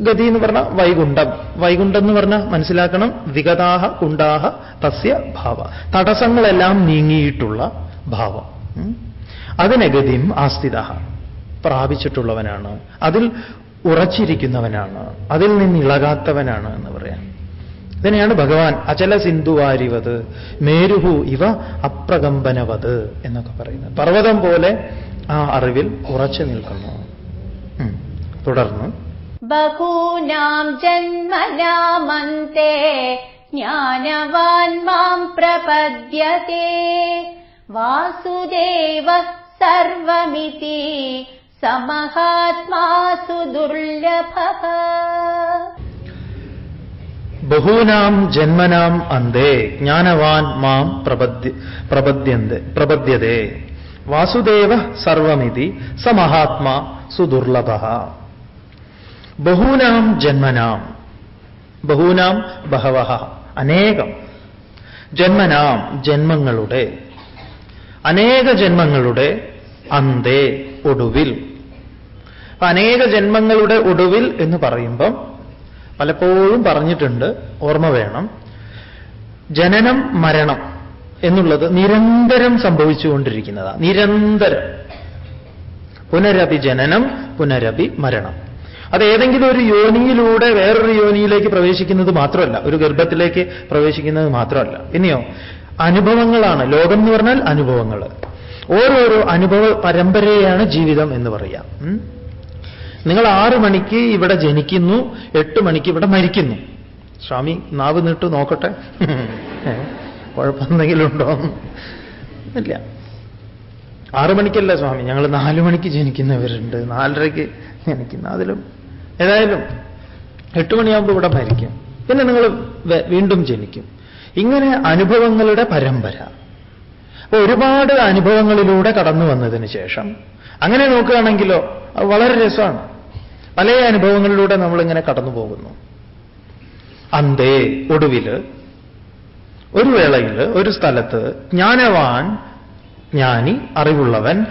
ഗതി എന്ന് പറഞ്ഞാൽ വൈകുണ്ഠം. വൈകുണ്ഠം എന്ന് പറഞ്ഞാൽ മനസ്സിലാക്കണം വിഗതാഹ കുണ്ടാഹ തസ്യ ഭാവ. തടസ്സങ്ങളെല്ലാം നീങ്ങിയിട്ടുള്ള ഭാവം. അതിനെ ഗതിയും ആസ്ഥിത പ്രാപിച്ചിട്ടുള്ളവനാണ്. അതിൽ ഉറച്ചിരിക്കുന്നവനാണ്. അതിൽ നിന്ന് ഇളകാത്തവനാണ് എന്ന് പറയാം. ഇതിനെയാണ് ഭഗവാൻ അചല സിന്ധുവാരിവത് മേരുഹു ഇവ അപ്രകമ്പനവത് എന്നൊക്കെ പറയുന്നത്. പർവതം പോലെ ആ അറിവിൽ ഉറച്ചു നിൽക്കുന്നു. തുടർന്ന്. ബഹൂനാം ജന്മനാമന്തേ ജ്ഞാനവാൻ മാം പ്രപദ്യത്തെ വാസുദേവ സർവമിതി സമഹാത്മാസു ദുർലഭ. ബഹൂനാം ജന്മനാം അന്തേ ജ്ഞാനവാൻ മാം പ്രപദ്യ പ്രപദ്യന്തെ പ്രപദ്യതേ വാസുദേവ സർവമിതി സ മഹാത്മാ സുദുർലഭ. ബഹൂനാം ജന്മനാം ബഹൂനാം ബഹവ അനേകം ജന്മനാം ജന്മങ്ങളുടെ അനേക ജന്മങ്ങളുടെ അന്തേ ഒടുവിൽ. അനേക ജന്മങ്ങളുടെ ഒടുവിൽ എന്ന് പറയുമ്പം പലപ്പോഴും പറഞ്ഞിട്ടുണ്ട് ഓർമ്മ വേണം. ജനനം മരണം എന്നുള്ളത് നിരന്തരം സംഭവിച്ചുകൊണ്ടിരിക്കുന്നതാണ് നിരന്തരം. പുനരപി ജനനം പുനരപി മരണം. അത് ഏതെങ്കിലും ഒരു യോനിയിലൂടെ വേറൊരു യോനിയിലേക്ക് പ്രവേശിക്കുന്നത് മാത്രമല്ല ഒരു ഗർഭത്തിലേക്ക് പ്രവേശിക്കുന്നത് മാത്രമല്ല. പിന്നെയോ അനുഭവങ്ങളാണ്. ലോകം എന്ന് പറഞ്ഞാൽ അനുഭവങ്ങൾ ഓരോരോ അനുഭവ പരമ്പരയാണ് ജീവിതം എന്ന് പറയാം? നിങ്ങൾ ആറ് മണിക്ക് ഇവിടെ ജനിക്കുന്നു എട്ട് മണിക്ക് ഇവിടെ മരിക്കുന്നു. സ്വാമി നാവ് നീട്ടു നോക്കട്ടെ. കുഴപ്പമെന്തെങ്കിലും ഉണ്ടോ ഇല്ല. ആറു മണിക്കല്ല സ്വാമി ഞങ്ങൾ നാലു മണിക്ക് ജനിക്കുന്നവരുണ്ട്. നാലരയ്ക്ക് ജനിക്കുന്ന. അതിലും ഏതായാലും എട്ട് മണിയാകുമ്പോൾ ഇവിടെ മരിക്കും. പിന്നെ നിങ്ങൾ വീണ്ടും ജനിക്കും. ഇങ്ങനെ അനുഭവങ്ങളുടെ പരമ്പര. ഒരുപാട് അനുഭവങ്ങളിലൂടെ കടന്നു വന്നതിന് ശേഷം അങ്ങനെ നോക്കുകയാണെങ്കിലോ അത് വളരെ രസമാണ്. പല അനുഭവങ്ങളിലൂടെ നമ്മളിങ്ങനെ കടന്നു പോകുന്നു അന്തേ ഒടുവിൽ ഒരു വേളയിൽ ഒരു സ്ഥലത്ത് ജ്ഞാനവാൻ ജ്ഞാനി അറിവുള്ളവൻ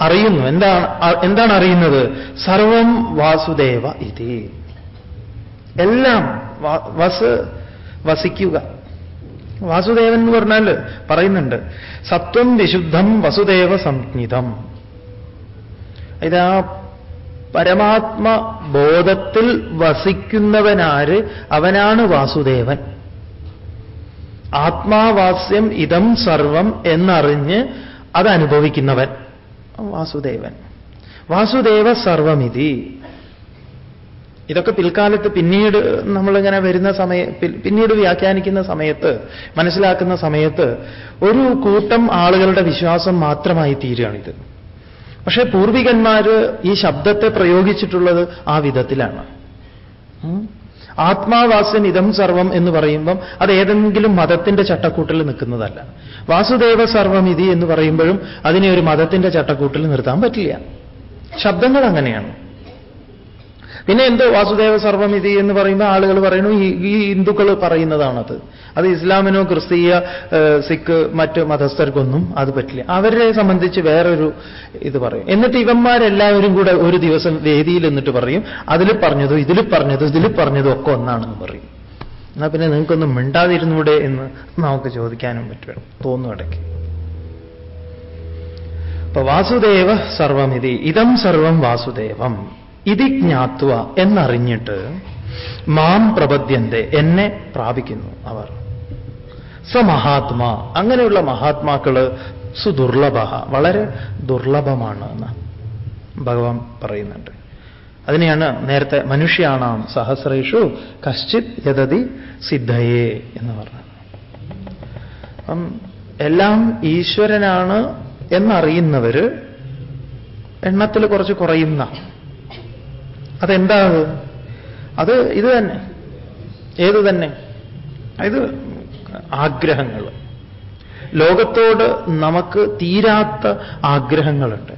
അറിയുന്നു. എന്താണ് എന്താണ് അറിയുന്നത്? സർവം വാസുദേവ ഇതി. എല്ലാം വസ് വസിക്കുക. വാസുദേവൻ എന്ന് പറഞ്ഞാൽ പറയുന്നുണ്ട്. സത്വം വിശുദ്ധം വസുദേവ സംജ്ഞിതം. ഇതാ പരമാത്മ ബോധത്തിൽ വസിക്കുന്നവനാര്? അവനാണ് വാസുദേവൻ. ആത്മാവാസ്യം ഇതം സർവം എന്നറിഞ്ഞ് അതനുഭവിക്കുന്നവൻ. വാസുദേവൻ. വാസുദേവ സർവമിതി. ഇതൊക്കെ പിൽക്കാലത്ത് പിന്നീട് നമ്മളിങ്ങനെ വരുന്ന സമയ പിന്നീട് വ്യാഖ്യാനിക്കുന്ന സമയത്ത് മനസ്സിലാക്കുന്ന സമയത്ത് ഒരു കൂട്ടം ആളുകളുടെ വിശ്വാസം മാത്രമായി തീരുകയാണിത്. പക്ഷേ പൂർവികന്മാര് ഈ ശബ്ദത്തെ പ്രയോഗിച്ചിട്ടുള്ളത് ആ വിധത്തിലാണ്. ആത്മാവാസ്യൻ ഇതം സർവം എന്ന് പറയുമ്പം അത് ഏതെങ്കിലും മതത്തിന്റെ ചട്ടക്കൂട്ടിൽ നിൽക്കുന്നതല്ല. വാസുദേവ സർവം ഇതി എന്ന് പറയുമ്പോഴും അതിനെ ഒരു മതത്തിന്റെ ചട്ടക്കൂട്ടിൽ നിർത്താൻ പറ്റില്ല. ശബ്ദങ്ങൾ അങ്ങനെയാണ്. പിന്നെ എന്തോ വാസുദേവ സർവമിതി എന്ന് പറയുമ്പോൾ ആളുകൾ പറയുന്നു ഈ ഹിന്ദുക്കൾ പറയുന്നതാണത്. അത് ഇസ്ലാമിനോ ക്രിസ്തീയ സിഖ് മറ്റ് മതസ്ഥർക്കൊന്നും അത് പറ്റില്ല. അവരെ സംബന്ധിച്ച് വേറൊരു ഇത് പറയും. എന്നിട്ട് ഇവന്മാരെല്ലാവരും കൂടെ ഒരു ദിവസം വേദിയിൽ എന്നിട്ട് പറയും അതിൽ പറഞ്ഞതും ഇതിൽ പറഞ്ഞതും ഇതിൽ പറഞ്ഞതും ഒക്കെ ഒന്നാണെന്ന് പറയും. എന്നാ പിന്നെ നിങ്ങൾക്കൊന്നും മിണ്ടാതിരുന്നൂടെ എന്ന് നമുക്ക് ചോദിക്കാനും പറ്റും. തോന്നും ഇടയ്ക്ക്. അപ്പൊ വാസുദേവ സർവമിതി ഇതം സർവം വാസുദേവം. ഇതി ജ്ഞാത്വ എന്നറിഞ്ഞിട്ട് മാം പ്രപദ്യന്റെ എന്നെ പ്രാപിക്കുന്നു അവർ. സ മഹാത്മാ അങ്ങനെയുള്ള മഹാത്മാക്കൾ സുദുർലഭ വളരെ ദുർലഭമാണ് എന്ന് ഭഗവാൻ പറയുന്നുണ്ട്. അതിനെയാണ് നേരത്തെ മനുഷ്യാണാം സഹസ്രേഷു കശ്ചിത് യഥതി സിദ്ധയേ എന്ന് പറഞ്ഞത്. അപ്പം എല്ലാം ഈശ്വരനാണ് എന്നറിയുന്നവര് എണ്ണത്തിൽ കുറച്ച് കുറയുന്ന അതെന്താ അത് ഇത് തന്നെ. ഏത് തന്നെ? ഇത് ആഗ്രഹങ്ങൾ. ലോകത്തോട് നമുക്ക് തീരാത്ത ആഗ്രഹങ്ങളുണ്ട്.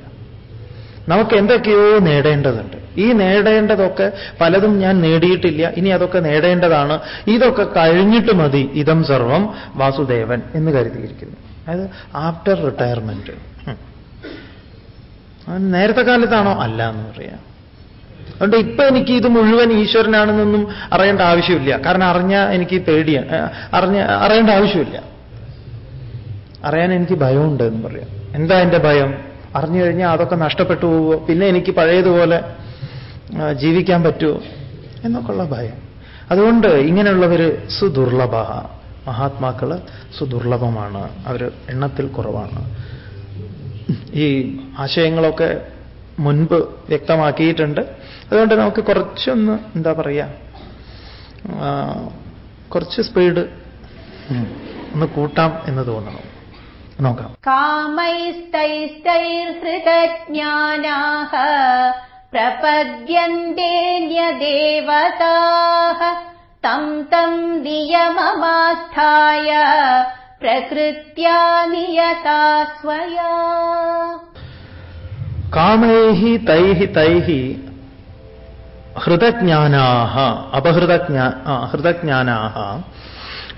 നമുക്ക് എന്തൊക്കെയോ നേടേണ്ടതുണ്ട്. ഈ നേടേണ്ടതൊക്കെ പലതും ഞാൻ നേടിയിട്ടില്ല. ഇനി അതൊക്കെ നേടേണ്ടതാണ്. ഇതൊക്കെ കഴിഞ്ഞിട്ട് മതി. ഇതം സർവം വാസുദേവൻ എന്ന് കരുതിയിരിക്കുന്നു. അതായത് ആഫ്റ്റർ റിട്ടയർമെന്റ്. നേരത്തെ കാലത്താണോ? അല്ല എന്ന് പറയാം. അതുകൊണ്ട് ഇപ്പൊ എനിക്ക് ഇത് മുഴുവൻ ഈശ്വരനാണെന്നൊന്നും അറിയേണ്ട ആവശ്യമില്ല. കാരണം അറിഞ്ഞ എനിക്ക് പേടിയാണ് അറിഞ്ഞ അറിയേണ്ട ആവശ്യമില്ല. അറിയാൻ എനിക്ക് ഭയമുണ്ട് എന്ന് പറയാം. എന്താ എന്റെ ഭയം? അറിഞ്ഞു കഴിഞ്ഞാൽ അതൊക്കെ നഷ്ടപ്പെട്ടു പോവുമോ പിന്നെ എനിക്ക് പഴയതുപോലെ ജീവിക്കാൻ പറ്റുമോ എന്നൊക്കെയുള്ള ഭയം. അതുകൊണ്ട് ഇങ്ങനെയുള്ളവർ സുദുർലഭ. മഹാത്മാക്കൾ സുദുർലഭമാണ്. അവർ എണ്ണത്തിൽ കുറവാണ്. ഈ ആശയങ്ങളൊക്കെ മുൻപ് വ്യക്തമാക്കിയിട്ടുണ്ട്. അതുകൊണ്ട് നമുക്ക് കുറച്ചൊന്ന് എന്താ പറയുക കുറച്ച് സ്പീഡ് ഒന്ന് കൂട്ടാം എന്ന് തോന്നണം. നോക്കാം. കാമൈസ്തൈസ്തൈർഹൃതജ്ഞാനാഹ പ്രപദ്യന്തേന്യദേവതാഹ തം തം നിയമമാസ്ഥായ പ്രകൃത്യാ നിയതാ സ്വയാ. കാമൈഹി തൈഹി തൈഹി ഹൃതജ്ഞാനാഹ അപഹൃതജ്ഞാ ഹൃതജ്ഞാനാഹ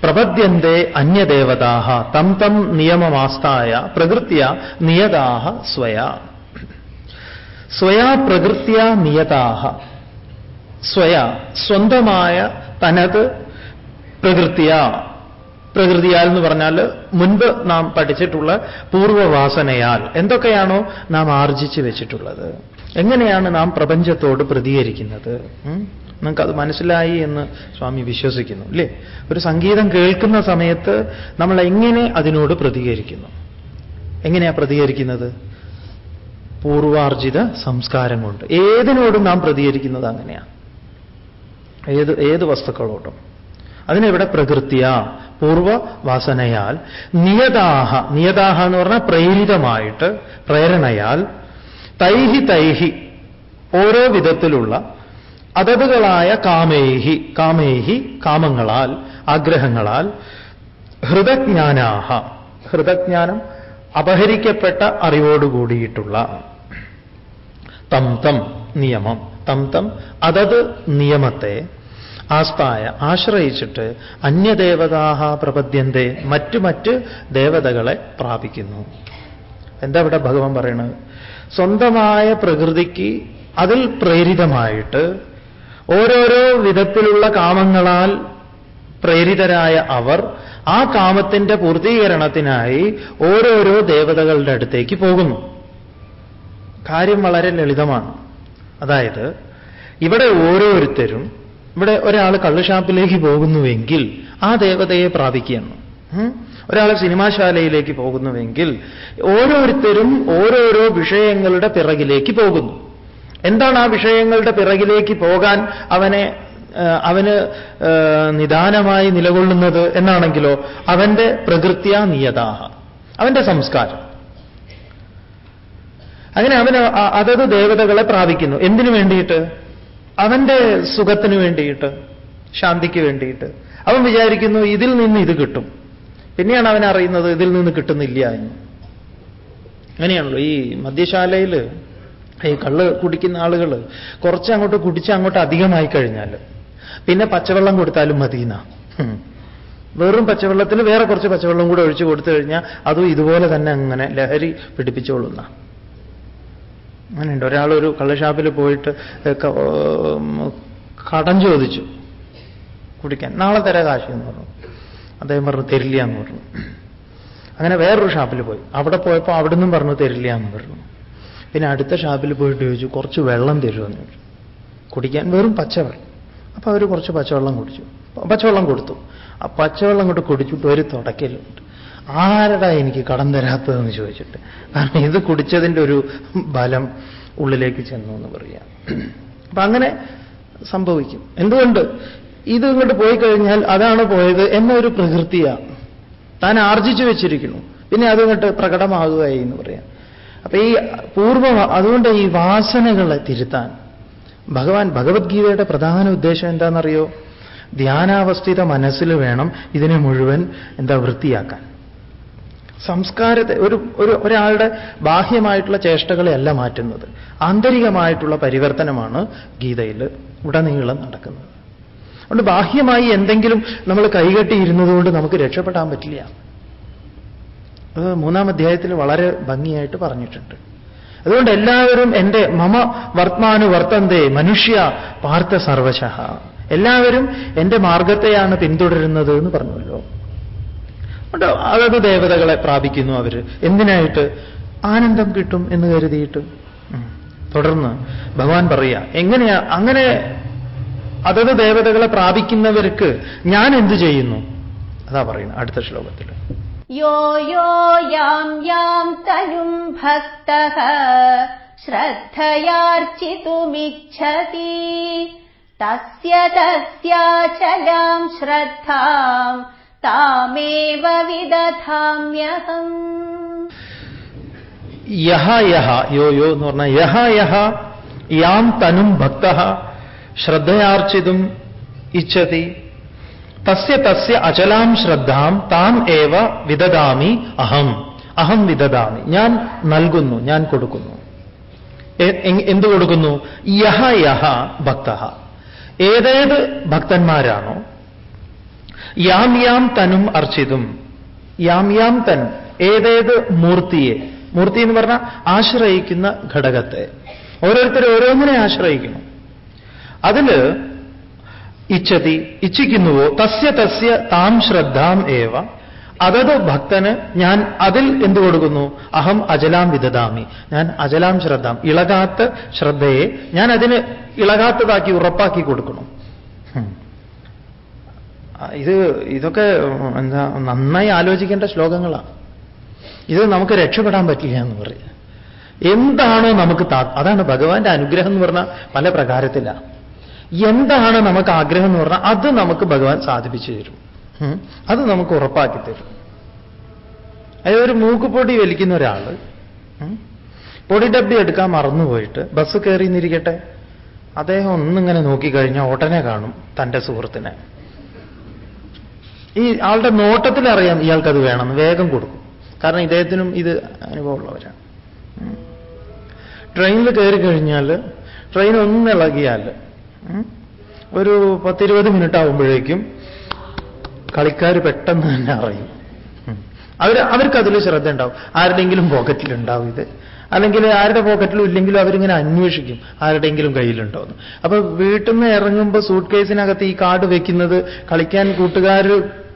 പ്രപദ്യന്തെ അന്യദേവതാഹ തം തം നിയമമാസ്ഥായ പ്രകൃത്യ നിയതാഹ സ്വയാ. സ്വയാ പ്രകൃത്യ നിയതാഹ. സ്വയ സ്വന്തമായ തനത് പ്രകൃത്യ. പ്രകൃതിയാൽ എന്ന് പറഞ്ഞാൽ മുൻപ് നാം പഠിച്ചിട്ടുള്ള പൂർവവാസനയാൽ. എന്തൊക്കെയാണോ നാം ആർജിച്ചു വെച്ചിട്ടുള്ളത്. എങ്ങനെയാണ് നാം പ്രപഞ്ചത്തോട് പ്രതികരിക്കുന്നത്? നിങ്ങൾക്കത് മനസ്സിലായി എന്ന് സ്വാമി വിശ്വസിക്കുന്നു അല്ലേ? ഒരു സംഗീതം കേൾക്കുന്ന സമയത്ത് നമ്മൾ എങ്ങനെ അതിനോട് പ്രതികരിക്കുന്നു? എങ്ങനെയാണ് പ്രതികരിക്കുന്നത്? പൂർവാർജിത സംസ്കാരം കൊണ്ട്. ഏതിനോടും നാം പ്രതികരിക്കുന്നത് അങ്ങനെയാണ് ഏത് ഏത് വസ്തുക്കളോടും. അതിനെവിടെ പ്രകൃതിയ പൂർവവാസനയാൽ നിയതാഹ നിയതാഹ എന്ന് പറഞ്ഞാൽ പ്രേരിതമായിട്ട് പ്രേരണയാൽ തൈഹി തൈഹി ഓരോ വിധത്തിലുള്ള അതതുകളായ കാമേഹി കാമേഹി കാമങ്ങളാൽ ആഗ്രഹങ്ങളാൽ ഹൃദജ്ഞാനാഹ ഹൃദജ്ഞാനം അപഹരിക്കപ്പെട്ട അറിവോടുകൂടിയിട്ടുള്ള തം തം നിയമം. തം തം അതത് നിയമത്തെ ആസ്ഥായ ആശ്രയിച്ചിട്ട് അന്യദേവതാഹ പ്രപദ്യന്തെ മറ്റു മറ്റ് ദേവതകളെ പ്രാപിക്കുന്നു. എന്താ ഇവിടെ ഭഗവാൻ പറയണത്? സ്വന്തമായ പ്രകൃതിക്ക് അതിൽ പ്രേരിതമായിട്ട് ഓരോരോ വിധത്തിലുള്ള കാമങ്ങളാൽ പ്രേരിതരായ അവർ ആ കാമത്തിന്റെ പൂർത്തീകരണത്തിനായി ഓരോരോ ദേവതകളുടെ അടുത്തേക്ക് പോകുന്നു. കാര്യം വളരെ ലളിതമാണ്. അതായത് ഇവിടെ ഓരോരുത്തരും ഇവിടെ ഒരാൾ കള്ളുഷാപ്പിലേക്ക് പോകുന്നുവെങ്കിൽ ആ ദേവതയെ പ്രാപിക്കുകയാണ്. ഒരാൾ സിനിമാശാലയിലേക്ക് പോകുന്നുവെങ്കിൽ ഓരോരുത്തരും ഓരോരോ വിഷയങ്ങളുടെ പിറകിലേക്ക് പോകുന്നു. എന്താണ് ആ വിഷയങ്ങളുടെ പിറകിലേക്ക് പോകാൻ അവനെ അവന് നിദാനമായി നിലകൊള്ളുന്നത് എന്നാണെങ്കിലോ അവന്റെ പ്രകൃത്യാ നിയതാഹ അവന്റെ സംസ്കാരം. അങ്ങനെ അവന് അതത് ദേവതകളെ പ്രാപിക്കുന്നു. എന്തിനു വേണ്ടിയിട്ട്? അവന്റെ സുഖത്തിന് വേണ്ടിയിട്ട് ശാന്തിക്ക് വേണ്ടിയിട്ട്. അവൻ വിചാരിക്കുന്നു ഇതിൽ നിന്ന് ഇത് കിട്ടും. പിന്നെയാണ് അവൻ അറിയുന്നത് ഇതിൽ നിന്ന് കിട്ടുന്നില്ല എന്ന്. അങ്ങനെയാണല്ലോ. ഈ മദ്യശാലയിൽ ഈ കള്ള് കുടിക്കുന്ന ആളുകൾ കുറച്ച് അങ്ങോട്ട് കുടിച്ച് അങ്ങോട്ട് അധികമായി കഴിഞ്ഞാൽ പിന്നെ പച്ചവെള്ളം കൊടുത്താലും മതിയെന്ന വെറും പച്ചവെള്ളത്തിൽ വേറെ കുറച്ച് പച്ചവെള്ളം കൂടെ ഒഴിച്ചു കൊടുത്തു കഴിഞ്ഞാൽ അതും ഇതുപോലെ തന്നെ അങ്ങനെ ലഹരി പിടിപ്പിച്ചോളുന്ന അങ്ങനെയുണ്ട്. ഒരാളൊരു കള്ളുഷാപ്പിൽ പോയിട്ട് കടം ചോദിച്ചു കുടിക്കാൻ. നാളെ തരാ കാശി എന്ന് പറഞ്ഞു. അദ്ദേഹം പറഞ്ഞു തരില്ല എന്ന് പറഞ്ഞു. അങ്ങനെ വേറൊരു ഷാപ്പിൽ പോയി. അവിടെ പോയപ്പോൾ അവിടെ നിന്നും പറഞ്ഞു തരില്ല എന്ന് പറഞ്ഞു. പിന്നെ അടുത്ത ഷാപ്പിൽ പോയിട്ട് ചോദിച്ചു കുറച്ച് വെള്ളം തരുമെന്ന് ചോദിച്ചു. കുടിക്കാൻ വെറും പച്ചവെള്ളം. അപ്പൊ അവർ കുറച്ച് പച്ചവെള്ളം കുടിച്ചു. പച്ചവെള്ളം കൊടുത്തു. ആ പച്ചവെള്ളം കൊണ്ട് കുടിച്ചിട്ട് ഒരു തുടക്കലുണ്ട്. ആരടാ എനിക്ക് കടം തരാത്തതെന്ന് ചോദിച്ചിട്ട്? കാരണം ഇത് കുടിച്ചതിന്റെ ഒരു ബലം ഉള്ളിലേക്ക് ചെന്നു എന്ന് പറയാം. അപ്പൊ അങ്ങനെ സംഭവിക്കും. എന്തുകൊണ്ട്? ഇത് ഇങ്ങോട്ട് പോയി കഴിഞ്ഞാൽ അതാണ് പോയത് എന്നൊരു പ്രകൃതിയാണ് താൻ ആർജിച്ചു വെച്ചിരിക്കുന്നു. പിന്നെ അതിങ്ങോട്ട് പ്രകടമാകുകയായി എന്ന് പറയാം. അപ്പൊ ഈ പൂർവ അതുകൊണ്ട് ഈ വാസനകളെ തിരുത്താൻ ഭഗവാൻ ഭഗവത്ഗീതയുടെ പ്രധാന ഉദ്ദേശം എന്താണെന്നറിയോ? ധ്യാനാവസ്ഥിത മനസ്സിൽ വേണം ഇതിനെ മുഴുവൻ എന്താ വൃത്തിയാക്കാൻ. സംസ്കാരത്തെ ഒരു ഒരു ഒരാളുടെ ബാഹ്യമായിട്ടുള്ള ചേഷ്ടകളെയല്ല മാറ്റുന്നത്. ആന്തരികമായിട്ടുള്ള പരിവർത്തനമാണ് ഗീതയിൽ ഉടനീളം നടക്കുന്നത്. അതുകൊണ്ട് ബാഹ്യമായി എന്തെങ്കിലും നമ്മൾ കൈകെട്ടിയിരുന്നതുകൊണ്ട് നമുക്ക് രക്ഷപ്പെടാൻ പറ്റില്ല. അത് മൂന്നാം അധ്യായത്തിൽ വളരെ ഭംഗിയായിട്ട് പറഞ്ഞിട്ടുണ്ട്. അതുകൊണ്ട് എല്ലാവരും എന്റെ മമ വർത്മാനു വർത്തന്തേ മനുഷ്യ പാർത്ഥ സർവശ. എല്ലാവരും എന്റെ മാർഗത്തെയാണ് പിന്തുടരുന്നത് എന്ന് പറഞ്ഞല്ലോ അതത് ദേവതകളെ പ്രാപിക്കുന്നു അവർ എന്തിനായിട്ട്? ആനന്ദം കിട്ടും എന്ന് കരുതിയിട്ട്. തുടർന്ന് ഭഗവാൻ പറയുക എങ്ങനെയാ? അങ്ങനെ അതത് ദേവതകളെ പ്രാപിക്കുന്നവർക്ക് ഞാൻ എന്തു ചെയ്യുന്നു? അതാ പറയുന്നത് അടുത്ത ശ്ലോകത്തിൽ യോ യോ യാം യാം തനും ഭക്ത. ശ്രദ്ധയാർച്ചിതുമിച്ഛതി. തസ്യ തസ്യാചലാം ശ്രദ്ധാം. താമേവ വിദധാമ്യഹം യഹ യഹ യോ യോ എന്ന് പറഞ്ഞാൽ യഹ യഹ യാം തനും ഭക്ത ശ്രദ്ധയാർച്ചിതും ഇച്ഛതി തസ്യ തസ്യ അചലാം ശ്രദ്ധാം താം ഏവ വിദദാമി അഹം അഹം വിദദാമി ഞാൻ നൽകുന്നു ഞാൻ കൊടുക്കുന്നു। എന്തു കൊടുക്കുന്നു? യഹ യഹ ഭക്ത। ഏതേത് ഭക്തന്മാരാണോ യാം യാം തനും അർച്ചിതും. യാം യാം തൻ ഏതേത് മൂർത്തിയെ? മൂർത്തി എന്ന് പറഞ്ഞാൽ ആശ്രയിക്കുന്ന ഘടകത്തെ. ഓരോരുത്തർ ഓരോന്നിനെ ആശ്രയിക്കുന്നു. അതിൽ ഇച്ഛതി ഇച്ഛിക്കുന്നുവോ? തസ്യ തസ്യ താം ശ്രദ്ധാം ഏവ. അതത് ഭക്തന് ഞാൻ അതിൽ എന്തു കൊടുക്കുന്നു? അഹം അജലാം വിദദാമി ഞാൻ അജലാം ശ്രദ്ധാം. ഇളകാത്ത ശ്രദ്ധയെ ഞാൻ അതിന് ഇളകാത്തതാക്കി ഉറപ്പാക്കി കൊടുക്കണം ഇത് ഇതൊക്കെ എന്താ നന്നായി ആലോചിക്കേണ്ട ശ്ലോകങ്ങളാണ്. ഇത് നമുക്ക് രക്ഷപ്പെടാൻ പറ്റില്ല എന്ന് പറയും. എന്താണോ നമുക്ക് അതാണ് ഭഗവാന്റെ അനുഗ്രഹം എന്ന് പറഞ്ഞാൽ പല പ്രകാരത്തിലാണ് എന്താണ് നമുക്ക് ആഗ്രഹം എന്ന് പറഞ്ഞാൽ അത് നമുക്ക് ഭഗവാൻ സാധിപ്പിച്ചു തരും. അത് നമുക്ക് ഉറപ്പാക്കി തരും. അതായത് ഒരു മൂക്കുപൊടി വലിക്കുന്ന ഒരാൾ പൊടി ഡബ്ബി എടുക്കാൻ മറന്നുപോയിട്ട് ബസ് കയറി നിന്നിരിക്കട്ടെ? അദ്ദേഹം ഒന്നിങ്ങനെ നോക്കിക്കഴിഞ്ഞാൽ ഉടനെ കാണും തന്റെ സുഹൃത്തിനെ. ഈ ആളുടെ നോട്ടത്തിൽ അറിയാം ഇയാൾക്കത് വേണമെന്ന് വേഗം കൊടുക്കും. കാരണം ഇദ്ദേഹത്തിനും ഇത് അനുഭവമുള്ളവരാണ്. ട്രെയിനിൽ കയറി കഴിഞ്ഞാൽ ട്രെയിൻ ഒന്ന് ഇളകിയാൽ ഉം, ഒരു പത്തിരുപത് മിനിറ്റ് ആകുമ്പോഴേക്കും കളിക്കാർ പെട്ടെന്ന് തന്നെ അറിയും. അവർ അവർക്കതിൽ ശ്രദ്ധ ഉണ്ടാവും. ആരുടെയെങ്കിലും പോക്കറ്റിലുണ്ടാവും ഇത്. അല്ലെങ്കിൽ ആരുടെ പോക്കറ്റിലും ഇല്ലെങ്കിലും അവരിങ്ങനെ അന്വേഷിക്കും ആരുടെയെങ്കിലും കയ്യിലുണ്ടോ എന്ന്. അപ്പൊ വീട്ടിൽ നിന്ന് ഇറങ്ങുമ്പോൾ സൂട്ട് കേസിനകത്ത് ഈ കാർഡ് വെക്കുന്നത് കളിക്കാൻ കൂട്ടുകാർ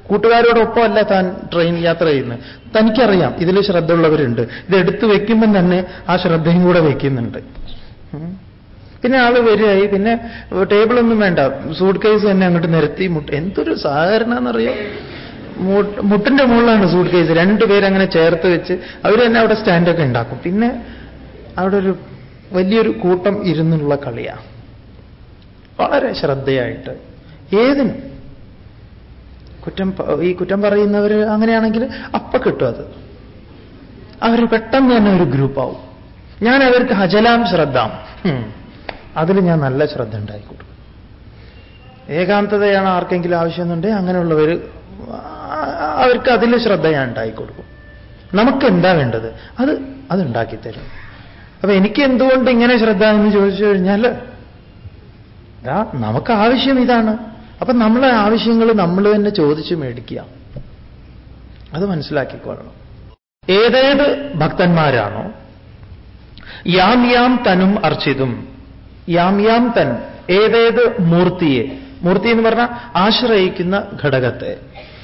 കൂട്ടുകാരോടൊപ്പം അല്ല താൻ ട്രെയിൻ യാത്ര ചെയ്യുന്നത്. തനിക്കറിയാം ഇതിൽ ശ്രദ്ധയുള്ളവരുണ്ട്. ഇത് എടുത്തു വെക്കുമ്പം തന്നെ ആ ശ്രദ്ധയും കൂടെ വയ്ക്കുന്നുണ്ട് പിന്നെ ആൾ വരികയായി. പിന്നെ ടേബിളൊന്നും വേണ്ട. സൂട്ട് കേസ് തന്നെ അങ്ങോട്ട് നിരത്തി മുട്ട്. എന്തൊരു സഹകരണം എന്നറിയോ മുട്ട്- മുട്ടിന്റെ മുകളിലാണ് സൂട്ട് കേസ് രണ്ടുപേരങ്ങനെ ചേർത്ത് വെച്ച് അവർ തന്നെ അവിടെ സ്റ്റാൻഡൊക്കെ ഉണ്ടാക്കും. പിന്നെ അവിടെ ഒരു വലിയൊരു കൂട്ടം ഇരുന്നുള്ള കളിയാണ് വളരെ ശ്രദ്ധയായിട്ട്. ഏതിനും കുറ്റം ഈ കുറ്റം പറയുന്നവർ അങ്ങനെയാണെങ്കിൽ അപ്പ കിട്ടും അത്. അവർ പെട്ടെന്ന് തന്നെ ഒരു ഗ്രൂപ്പാവും. ഞാൻ അവർക്ക് ഹജലാം ശ്രദ്ധാം. അതിൽ ഞാൻ നല്ല ശ്രദ്ധ ഉണ്ടായി കൊടുക്കും ഏകാന്തതയാണ് ആർക്കെങ്കിലും ആവശ്യമെന്നുണ്ടെങ്കിൽ അങ്ങനെയുള്ളവർ അവർക്ക് അതിൽ ശ്രദ്ധ ഞാൻ ഉണ്ടായിക്കൊടുക്കും. നമുക്ക് എന്താ വേണ്ടത്? അത് അത് ഉണ്ടാക്കി തരും അപ്പൊ എനിക്ക് എന്തുകൊണ്ട് ഇങ്ങനെ ശ്രദ്ധ എന്ന് ചോദിച്ചു കഴിഞ്ഞാൽ നമുക്ക് ആവശ്യം ഇതാണ്. അപ്പൊ നമ്മളെ ആവശ്യങ്ങൾ നമ്മൾ തന്നെ ചോദിച്ചു മേടിക്കുക. അത് മനസ്സിലാക്കിക്കൊള്ളണം. ഏതേത് ഭക്തന്മാരാണോ യാം യാം തനും അർച്ചിതും. യാം യാം തൻ ഏതേത് മൂർത്തിയെ. മൂർത്തി എന്ന് പറഞ്ഞാൽ ആശ്രയിക്കുന്ന ഘടകത്തെ.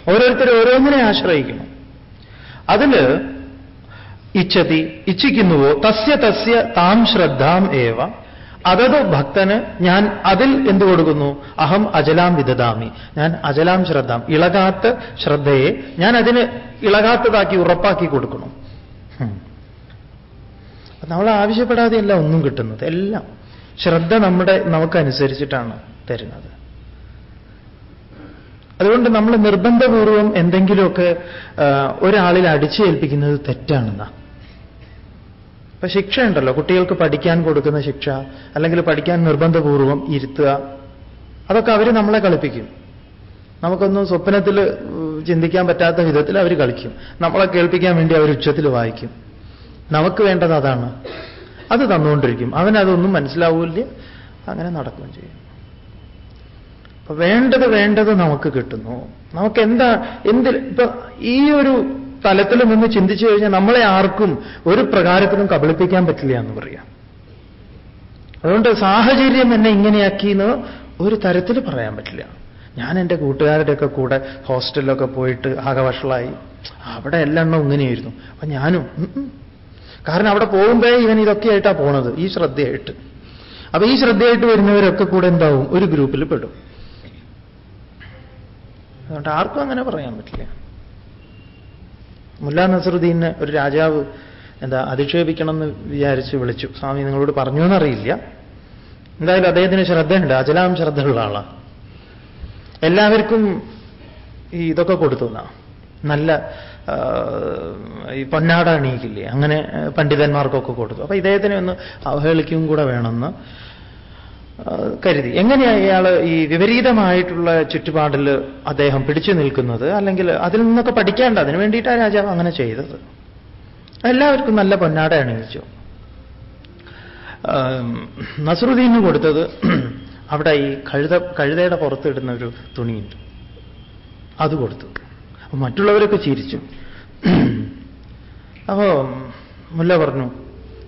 ഓരോരുത്തർ ഓരോന്നിനെ ആശ്രയിക്കണം അതിൽ ഇച്ഛതി ഇച്ഛിക്കുന്നുവോ തസ്യ തസ്യ താം ശ്രദ്ധാം ഏവ. അതത് ഭക്തന് ഞാൻ അതിൽ എന്ത് കൊടുക്കുന്നു? അഹം അജലാം വിദദാമി. ഞാൻ അജലാം ശ്രദ്ധാം. ഇളകാത്ത ശ്രദ്ധയെ ഞാൻ അതിന് ഇളകാത്തതാക്കി ഉറപ്പാക്കി കൊടുക്കണം നമ്മൾ ആവശ്യപ്പെടാതെയല്ല ഒന്നും കിട്ടുന്നത്. എല്ലാം ശ്രദ്ധ നമ്മുടെ നമുക്കനുസരിച്ചിട്ടാണ് തരുന്നത്. അതുകൊണ്ട് നമ്മൾ നിർബന്ധപൂർവം എന്തെങ്കിലുമൊക്കെ ഒരാളിൽ അടിച്ചേൽപ്പിക്കുന്നത് തെറ്റാണെന്നാ. ഇപ്പൊ ശിക്ഷ ഉണ്ടല്ലോ കുട്ടികൾക്ക് പഠിക്കാൻ കൊടുക്കുന്ന ശിക്ഷ അല്ലെങ്കിൽ പഠിക്കാൻ നിർബന്ധപൂർവം ഇരുത്തുക. അതൊക്കെ അവർ നമ്മളെ കളിപ്പിക്കും. നമുക്കൊന്നും സ്വപ്നത്തിൽ ചിന്തിക്കാൻ പറ്റാത്ത വിധത്തിൽ അവർ കളിക്കും. നമ്മളെ കേൾപ്പിക്കാൻ വേണ്ടി അവർ ഉച്ചത്തിൽ വായിക്കും. നമുക്ക് വേണ്ടത് അതാണ്. അത് തന്നുകൊണ്ടിരിക്കും. അവനതൊന്നും മനസ്സിലാവില്ല. അങ്ങനെ നടക്കുകയും ചെയ്യും. അപ്പൊ വേണ്ടത് വേണ്ടത് നമുക്ക് കിട്ടുന്നു. നമുക്ക് എന്താ എന്തിൽ ഇപ്പൊ ഈ ഒരു തലത്തിൽ നിന്ന് ചിന്തിച്ചു കഴിഞ്ഞാൽ നമ്മളെ ആർക്കും ഒരു പ്രകാരത്തിലും കബളിപ്പിക്കാൻ പറ്റില്ല എന്ന് പറയാം. അതുകൊണ്ട് സാഹചര്യം എന്നെ ഇങ്ങനെയാക്കി എന്ന് ഒരു തരത്തിൽ പറയാൻ പറ്റില്ല. ഞാൻ എന്റെ കൂട്ടുകാരുടെയൊക്കെ കൂടെ ഹോസ്റ്റലിലൊക്കെ പോയിട്ട് ആകെ വഷളായി. അവിടെ എല്ലാം എണ്ണം ഇങ്ങനെയായിരുന്നു അപ്പൊ ഞാനും. കാരണം അവിടെ പോകുമ്പോഴേ ഇവൻ ഇതൊക്കെ ആയിട്ടാ പോണത് ഈ ശ്രദ്ധയായിട്ട്. അപ്പൊ ഈ ശ്രദ്ധയായിട്ട് വരുന്നവരൊക്കെ കൂടെ എന്താവും? ഒരു ഗ്രൂപ്പിൽ പെടും. അതുകൊണ്ട് ആർക്കും അങ്ങനെ പറയാൻ പറ്റില്ല. മുല്ല നസറുദ്ദീനെ ഒരു രാജാവ് എന്താ അധിക്ഷേപിക്കണം എന്ന് വിചാരിച്ച് വിളിച്ചു. സ്വാമി നിങ്ങളോട് പറഞ്ഞു എന്നറിയില്ല. എന്തായാലും അദ്ദേഹത്തിന് ശ്രദ്ധയുണ്ട്. അജലാം ശ്രദ്ധയുള്ള ആളാണ് എല്ലാവർക്കും ഈ ഇതൊക്കെ കൊടുത്തു എന്നാ. നല്ല ഈ പൊന്നാട അണിയിക്കില്ലേ? അങ്ങനെ പണ്ഡിതന്മാർക്കൊക്കെ കൊടുത്തു. അപ്പൊ ഇദ്ദേഹത്തിനെ ഒന്ന് അവഹേളിക്കും കൂടെ വേണമെന്ന് കരുതി. എങ്ങനെയാണ് ഇയാൾ ഈ വിപരീതമായിട്ടുള്ള ചുറ്റുപാടിൽ അദ്ദേഹം പിടിച്ചു നിൽക്കുന്നത്? അല്ലെങ്കിൽ അതിൽ നിന്നൊക്കെ പഠിക്കേണ്ട അതിന് വേണ്ടിയിട്ടാണ് രാജാവ് അങ്ങനെ ചെയ്തത്? എല്ലാവർക്കും നല്ല പൊന്നാട അണിയിച്ചു നസറുദ്ദീന് കൊടുത്തത് അവിടെ ഈ കഴുത കഴുതയുടെ പുറത്തിടുന്ന ഒരു തുണിയുണ്ട്. അത് കൊടുത്തു. മറ്റുള്ളവരൊക്കെ ചിരിച്ചു. അപ്പോ മുല്ല പറഞ്ഞു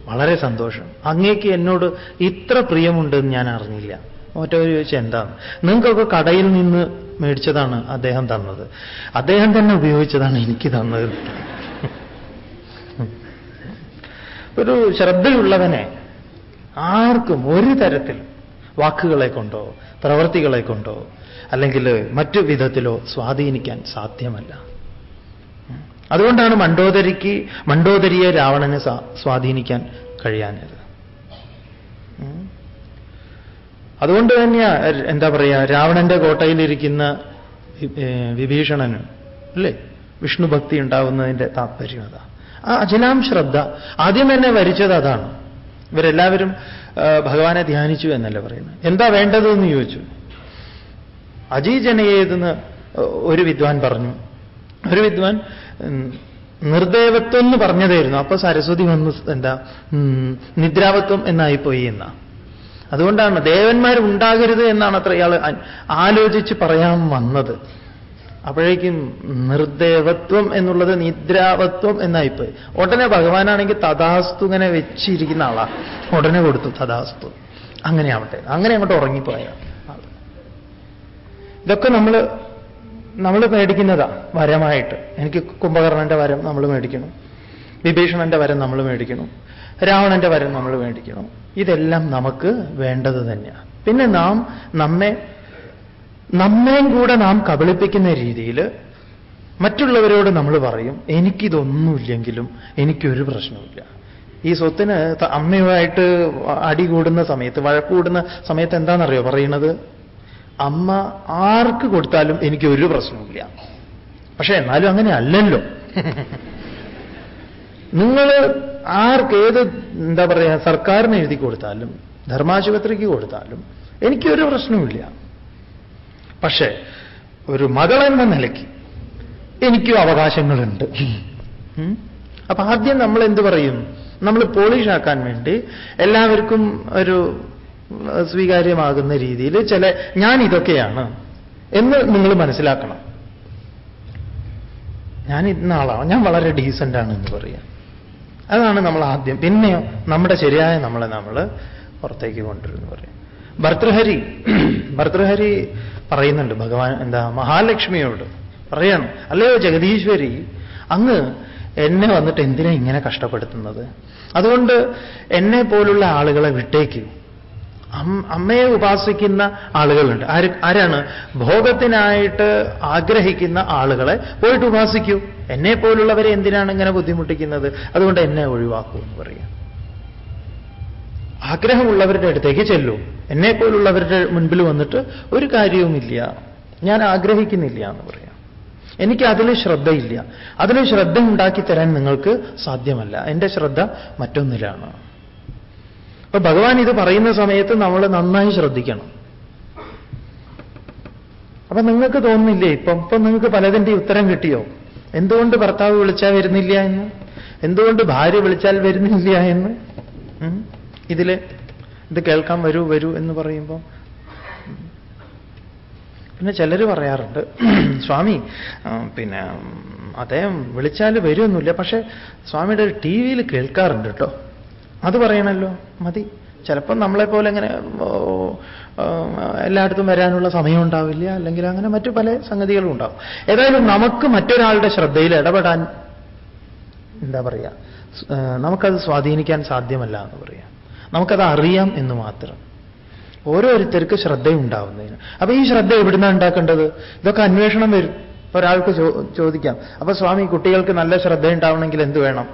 വളരെ സന്തോഷം. അങ്ങേക്ക് എന്നോട് ഇത്ര പ്രിയമുണ്ടെന്ന് ഞാൻ അറിഞ്ഞില്ല. മറ്റവർ ചോദിച്ചാൽ എന്താണ് നിങ്ങൾക്കൊക്കെ കടയിൽ നിന്ന് മേടിച്ചതാണ് അദ്ദേഹം തന്നത്. അദ്ദേഹം തന്നെ ഉപയോഗിച്ചതാണ് എനിക്ക് തന്നത്. ഒരു ശ്രദ്ധയുള്ളവനെ ആർക്കും ഒരു തരത്തിൽ വാക്കുകളെ കൊണ്ടോ പ്രവൃത്തികളെ കൊണ്ടോ അല്ലെങ്കിൽ മറ്റു വിധത്തിലോ സ്വാധീനിക്കാൻ സാധ്യമല്ല. അതുകൊണ്ടാണ് മണ്ടോദരിക്ക് മണ്ടോദരിയെ രാവണന് സ്വാധീനിക്കാൻ കഴിയാഞ്ഞത്. അതുകൊണ്ട് തന്നെയാ എന്താ പറയുക രാവണന്റെ കോട്ടയിലിരിക്കുന്ന വിഭീഷണന് അല്ലേ? വിഷ്ണു ഭക്തി ഉണ്ടാവുന്നതിന്റെ താത്പര്യം അതാ. ആ അജലാം ശ്രദ്ധ ആദ്യം തന്നെ വരിച്ചത് അതാണ്. ഇവരെല്ലാവരും ഭഗവാനെ ധ്യാനിച്ചു എന്നല്ല പറയുന്നത്. എന്താ വേണ്ടത് എന്ന് ചോദിച്ചു അജീജനയേതെന്ന് ഒരു വിദ്വാൻ പറഞ്ഞു. ഒരു വിദ്വാൻ നിർദേവത്വം എന്ന് പറഞ്ഞതായിരുന്നു. അപ്പൊ സരസ്വതി വന്ന് എന്താ നിദ്രാവത്വം എന്നായിപ്പോയി എന്ന. അതുകൊണ്ടാണ് ദേവന്മാർ ഉണ്ടാകരുത് എന്നാണ് അത്ര ഇയാൾ ആലോചിച്ച് പറയാൻ വന്നത്. അപ്പോഴേക്കും നിർദേവത്വം എന്നുള്ളത് നിദ്രാവത്വം എന്നായിപ്പോയി. ഉടനെ ഭഗവാനാണെങ്കിൽ തഥാസ്തു ഇങ്ങനെ വെച്ചിരിക്കുന്ന ആളാ. ഉടനെ കൊടുത്തു തഥാസ്തു. അങ്ങനെ ആവട്ടെ. അങ്ങനെ അങ്ങോട്ട് ഉറങ്ങിപ്പോയ ഇതൊക്കെ നമ്മൾ നമ്മൾ മേടിക്കുന്നതാ വരമായിട്ട്. എനിക്ക് കുംഭകർണന്റെ വരം നമ്മൾ മേടിക്കണം. വിഭീഷണന്റെ വരം നമ്മൾ മേടിക്കണം. രാവണന്റെ വരം നമ്മൾ മേടിക്കണം. ഇതെല്ലാം നമുക്ക് വേണ്ടത് തന്നെയാണ് പിന്നെ നാം നമ്മെ നമ്മയും കൂടെ നാം കബളിപ്പിക്കുന്ന രീതിയിൽ മറ്റുള്ളവരോട് നമ്മൾ പറയും എനിക്കിതൊന്നുമില്ലെങ്കിലും എനിക്കൊരു പ്രശ്നമില്ല ഈ സ്വത്തിന് അമ്മയുമായിട്ട് അടി കൂടുന്ന സമയത്ത് വഴക്കൂടുന്ന സമയത്ത് എന്താണെന്നറിയോ പറയുന്നത് അമ്മ ആർക്ക് കൊടുത്താലും എനിക്ക് ഒരു പ്രശ്നമില്ല പക്ഷേ എന്നാലും അങ്ങനെ അല്ലല്ലോ. നിങ്ങൾ ആർക്ക് ഏത് എന്താ പറയുക സർക്കാരിന് എഴുതി കൊടുത്താലും ധർമാശുപത്രിക്ക് കൊടുത്താലും എനിക്കൊരു പ്രശ്നവുമില്ല. പക്ഷേ ഒരു മകളെന്ന നിലയ്ക്ക് എനിക്കും അവകാശങ്ങളുണ്ട്. അപ്പൊ ആദ്യം നമ്മൾ എന്ത് പറയും? നമ്മൾ പോളിഷാക്കാൻ വേണ്ടി എല്ലാവർക്കും ഒരു സ്വീകാര്യമാകുന്ന രീതിയിൽ ചില ഞാൻ ഇതൊക്കെയാണ് എന്ന് നിങ്ങൾ മനസ്സിലാക്കണം. ഞാൻ ഇന്ന ആളാണ് ഞാൻ വളരെ ഡീസന്റ് ആണ് എന്ന് പറയാം. അതാണ് നമ്മൾ ആദ്യം. പിന്നെയോ നമ്മുടെ ശരിയായ നമ്മളെ നമ്മൾ പുറത്തേക്ക് കൊണ്ടുവരുന്നു പറയും. ഭർത്തൃഹരി ഭർത്തൃഹരി പറയുന്നുണ്ട് ഭഗവാൻ എന്താ മഹാലക്ഷ്മിയോട് പറയണം അല്ലയോ ജഗദീശ്വരി അങ്ങ് എന്നെ വന്നിട്ട് എന്തിനാ ഇങ്ങനെ കഷ്ടപ്പെടുത്തുന്നത്? അതുകൊണ്ട് എന്നെ പോലുള്ള ആളുകളെ വിട്ടേക്കൂ. അമ്മയെ ഉപാസിക്കുന്ന ആളുകളുണ്ട്. ആര് ആരാണ്? ഭോഗത്തിനായിട്ട് ആഗ്രഹിക്കുന്ന ആളുകളെ പോയിട്ട് ഉപാസിക്കൂ. എന്നെ പോലുള്ളവരെ എന്തിനാണ് ഇങ്ങനെ ബുദ്ധിമുട്ടിക്കുന്നത്? അതുകൊണ്ട് എന്നെ ഒഴിവാക്കൂ എന്ന് പറയാം ആഗ്രഹമുള്ളവരുടെ അടുത്തേക്ക് ചെല്ലൂ. എന്നെ പോലുള്ളവരുടെ മുൻപിൽ വന്നിട്ട് ഒരു കാര്യവുമില്ല. ഞാൻ ആഗ്രഹിക്കുന്നില്ല എന്ന് പറയാം. എനിക്ക് അതിൽ ശ്രദ്ധയില്ല. അതിൽ ശ്രദ്ധ ഉണ്ടാക്കി തരാൻ നിങ്ങൾക്ക് സാധ്യമല്ല. എന്റെ ശ്രദ്ധ മറ്റൊന്നിലാണ്. അപ്പൊ ഭഗവാൻ ഇത് പറയുന്ന സമയത്ത് നമ്മൾ നന്നായി ശ്രദ്ധിക്കണം. അപ്പൊ നിങ്ങൾക്ക് തോന്നുന്നില്ലേ ഇപ്പം ഇപ്പം നിങ്ങൾക്ക് പലതിന്റെ ഉത്തരം കിട്ടിയോ? എന്തുകൊണ്ട് ഭർത്താവ് വിളിച്ചാൽ വരുന്നില്ല എന്ന്? എന്തുകൊണ്ട് ഭാര്യ വിളിച്ചാൽ വരുന്നില്ല എന്ന്? ഇതിൽ ഇത് കേൾക്കാൻ വരൂ വരൂ എന്ന് പറയുമ്പോൾ പിന്നെ ചിലർ പറയാറുണ്ട് സ്വാമി പിന്നെ അദ്ദേഹം വിളിച്ചാൽ വരുമൊന്നുമില്ല പക്ഷേ സ്വാമിയുടെ ടി വിയിൽ കേൾക്കാറുണ്ട് കേട്ടോ. അത് പറയണല്ലോ. മതി. ചിലപ്പം നമ്മളെപ്പോലെ ഇങ്ങനെ എല്ലായിടത്തും വരാനുള്ള സമയം ഉണ്ടാവില്ല അല്ലെങ്കിൽ അങ്ങനെ മറ്റു പല സംഗതികളും ഉണ്ടാവും. ഏതായാലും നമുക്ക് മറ്റൊരാളുടെ ശ്രദ്ധയിൽ ഇടപെടാൻ എന്താ പറയുക നമുക്കത് സ്വാധീനിക്കാൻ സാധ്യമല്ല എന്ന് പറയാം. നമുക്കത് അറിയാം എന്ന് മാത്രം. ഓരോരുത്തർക്ക് ശ്രദ്ധയുണ്ടാവുന്നതിന്. അപ്പൊ ഈ ശ്രദ്ധ എവിടുന്നാണ് ഉണ്ടാക്കേണ്ടത്? ഇതൊക്കെ അന്വേഷണം വരും. ഒരാൾക്ക് ചോദിക്കാം. അപ്പൊ സ്വാമി കുട്ടികൾക്ക് നല്ല ശ്രദ്ധ ഉണ്ടാവണമെങ്കിൽ എന്ത് വേണം?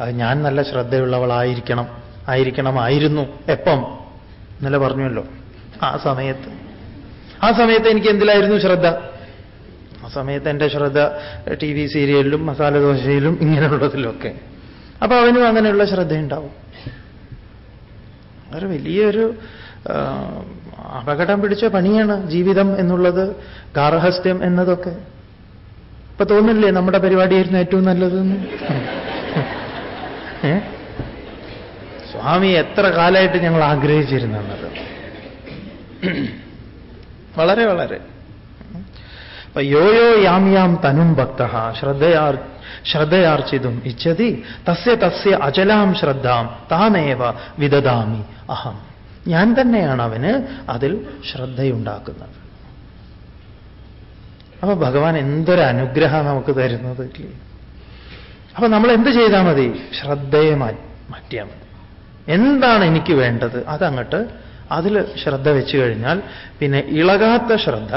അത് ഞാൻ നല്ല ശ്രദ്ധയുള്ളവളായിരിക്കണം. ആയിരിക്കണമായിരുന്നു എപ്പം? ഇന്നലെ പറഞ്ഞുവല്ലോ. ആ സമയത്ത്. ആ സമയത്ത് എനിക്ക് എന്തിലായിരുന്നു ശ്രദ്ധ? ആ സമയത്ത് എന്റെ ശ്രദ്ധ ടി വി സീരിയലിലും മസാല ദോശയിലും ഇങ്ങനെയുള്ളതിലൊക്കെ. അപ്പൊ അവനും അങ്ങനെയുള്ള ശ്രദ്ധയുണ്ടാവും. ഒരു വലിയൊരു അപകടം പിടിച്ച പണിയാണ് ജീവിതം എന്നുള്ളത് ഗാർഹസ്ഥ്യം എന്നതൊക്കെ. ഇപ്പൊ തോന്നില്ലേ നമ്മുടെ പരിപാടിയായിരുന്നു ഏറ്റവും നല്ലതെന്ന്? സ്വാമി എത്ര കാലമായിട്ട് ഞങ്ങൾ ആഗ്രഹിച്ചിരുന്നത്? വളരെ വളരെ. അപ്പൊ യോയോ യാം യാം തനും ഭക്ത. ശ്രദ്ധയാർ ശ്രദ്ധയാർച്ചിതും ഇച്ഛതി. തസ്യ തസ്യ അചലാം ശ്രദ്ധാം. താമേവ വിദദാമി അഹം. ഞാൻ തന്നെയാണ് അവന് അതിൽ ശ്രദ്ധയുണ്ടാക്കുന്നത്. അപ്പൊ ഭഗവാൻ എന്തൊരു അനുഗ്രഹം നമുക്ക് തരുന്നത് ഇല്ലേ? അപ്പൊ നമ്മൾ എന്ത് ചെയ്താൽ മതി? ശ്രദ്ധയെ മാറ്റിയാൽ മതി. എന്താണ് എനിക്ക് വേണ്ടത്? അതങ്ങട്ട് അതിൽ ശ്രദ്ധ വെച്ചു കഴിഞ്ഞാൽ പിന്നെ ഇളകാത്ത ശ്രദ്ധ